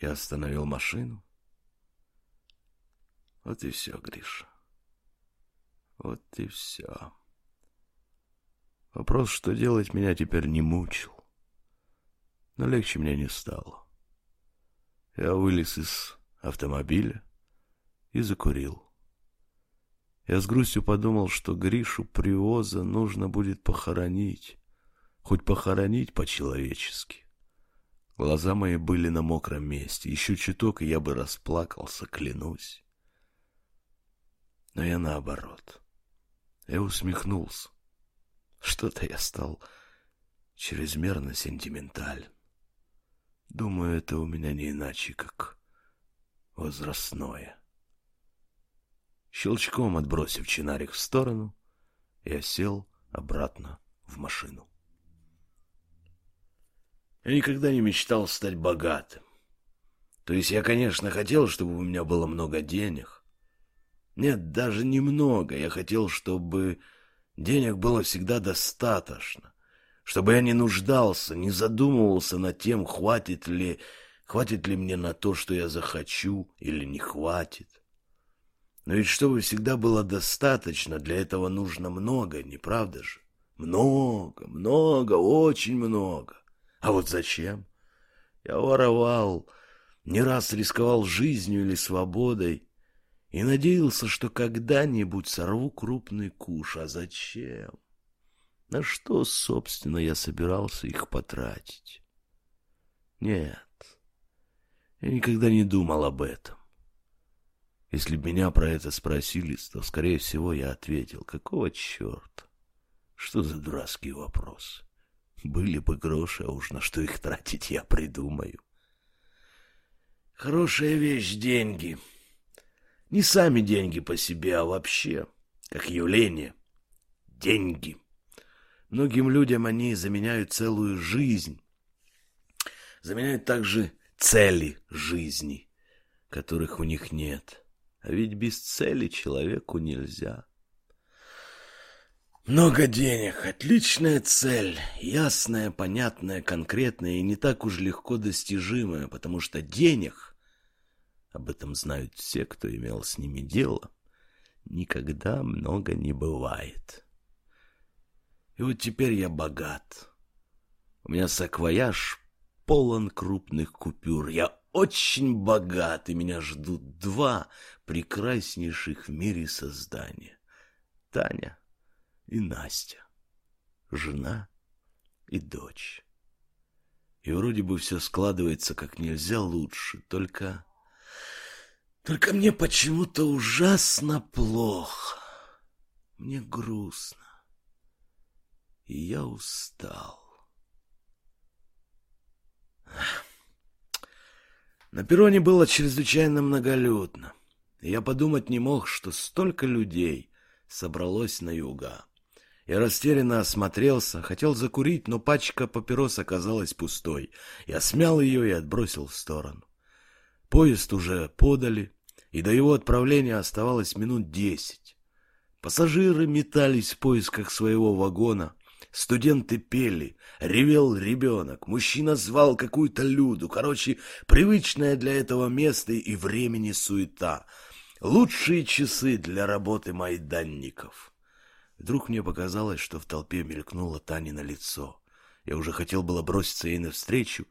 Speaker 3: Я остановил машину. Вот и все, Гриша. Вот и все. Вопрос, что делать, меня теперь не мучил. Но легче мне не стало. Я вылез из автомобиля и закурил. Я с грустью подумал, что Гришу Привоза нужно будет похоронить, хоть похоронить по-человечески. Глаза мои были на мокром месте, еще чуток, и я бы расплакался, клянусь. Но я наоборот. Я усмехнулся. Что-то я стал чрезмерно сентиментален. Думаю, это у меня не иначе, как возрастное. Щелчком отбросив чинарик в сторону, я сел обратно в машину. Я никогда не мечтал стать богатым. То есть я, конечно, хотел, чтобы у меня было много денег. Нет, даже немного. Я хотел, чтобы Денег было всегда достаточно, чтобы я не нуждался, не задумывался над тем, хватит ли, хватит ли мне на то, что я захочу, или не хватит. Но ведь чтобы всегда было достаточно, для этого нужно много, не правда же? Много, много, очень много. А вот зачем? Я воровал, не раз рисковал жизнью или свободой, и надеялся, что когда-нибудь сорву крупный куш. А зачем? На что, собственно, я собирался их потратить? Нет, я никогда не думал об этом. Если бы меня про это спросили, то, скорее всего, я ответил, какого черта? Что за дурацкий вопрос? Были бы гроши, а уж на что их тратить я придумаю. Хорошая вещь — деньги — не сами деньги по себе, а вообще, как явление. Деньги. Многим людям они заменяют целую жизнь. Заменяют также цели жизни, которых у них нет. А ведь без цели человеку нельзя. Много денег, отличная цель, ясная, понятная, конкретная и не так уж легко достижимая, потому что денег об этом знают все, кто имел с ними дело, никогда много не бывает. И вот теперь я богат. У меня саквояж полон крупных купюр. Я очень богат, и меня ждут два прекраснейших в мире создания. Таня и Настя. Жена и дочь. И вроде бы все складывается как нельзя лучше, только только мне почему-то ужасно плохо. Мне грустно. И я устал. На перроне было чрезвычайно многолюдно. Я подумать не мог, что столько людей собралось на юга. Я растерянно осмотрелся, хотел закурить, но пачка папирос оказалась пустой. Я смял ее и отбросил в сторону.
Speaker 2: Поезд уже подали, и до его отправления оставалось минут десять. Пассажиры метались в поисках своего вагона, студенты пели, ревел ребенок, мужчина звал какую-то люду. Короче, привычная для этого места и времени суета. Лучшие часы для работы майданников. Вдруг мне показалось, что в толпе мелькнуло Тани на лицо. Я уже хотел было броситься ей навстречу,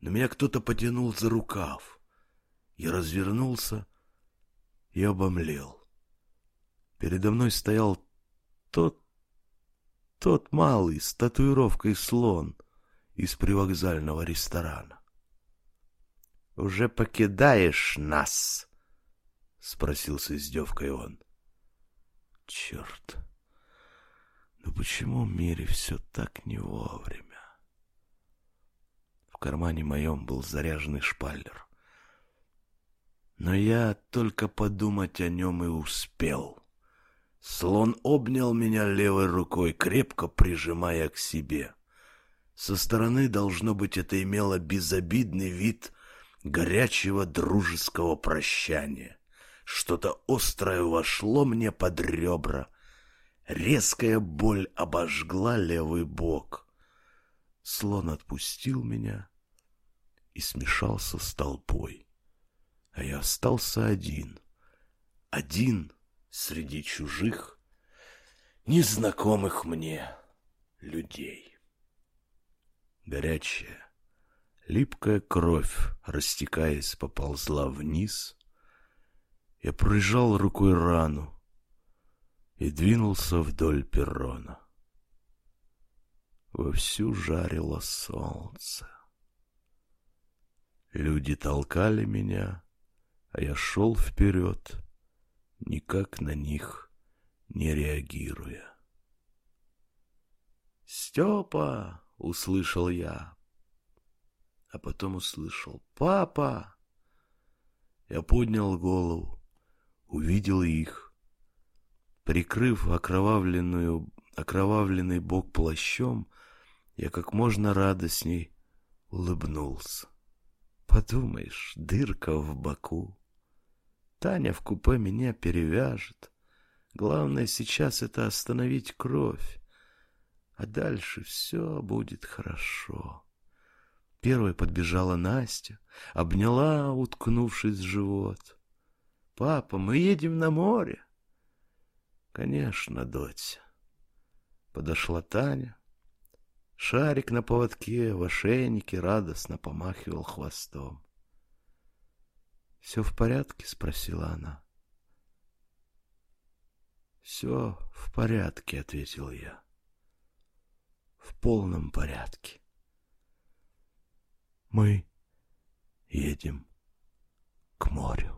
Speaker 2: но меня кто-то потянул за рукав. Я развернулся и обомлел. Передо мной стоял тот, тот малый с татуировкой слон из привокзального ресторана.
Speaker 3: «Уже покидаешь нас?» — спросил с издевкой он.
Speaker 2: «Черт! Ну почему в мире все так не вовремя?» В кармане моем был заряженный шпалер. Но я только подумать о нем и успел. Слон обнял меня левой рукой, крепко прижимая к себе. Со стороны, должно быть, это имело безобидный вид горячего дружеского прощания. Что-то острое вошло мне под ребра. Резкая боль обожгла левый бок. Слон отпустил меня и смешался с толпой. А я остался один. Один среди чужих, незнакомых мне людей. Горячая, липкая кровь, растекаясь, поползла вниз. Я прижал рукой рану и двинулся вдоль перрона. Вовсю жарило солнце. Люди толкали меня, а я шел вперед, никак на них не реагируя. «Степа!» — услышал я, а потом услышал «Папа!» Я поднял голову, увидел их. Прикрыв окровавленную, окровавленный бок плащом, я как можно радостней улыбнулся. Подумаешь, дырка в боку. Таня в купе меня перевяжет. Главное сейчас это остановить кровь. А дальше все будет хорошо. Первой подбежала Настя, обняла, уткнувшись в живот. «Папа, мы едем на море!» «Конечно, дочь!» Подошла Таня, Шарик на поводке, в ошейнике радостно помахивал хвостом. «Все в порядке?» — спросила она. «Все в порядке», — ответил я. «В полном порядке. Мы едем к морю».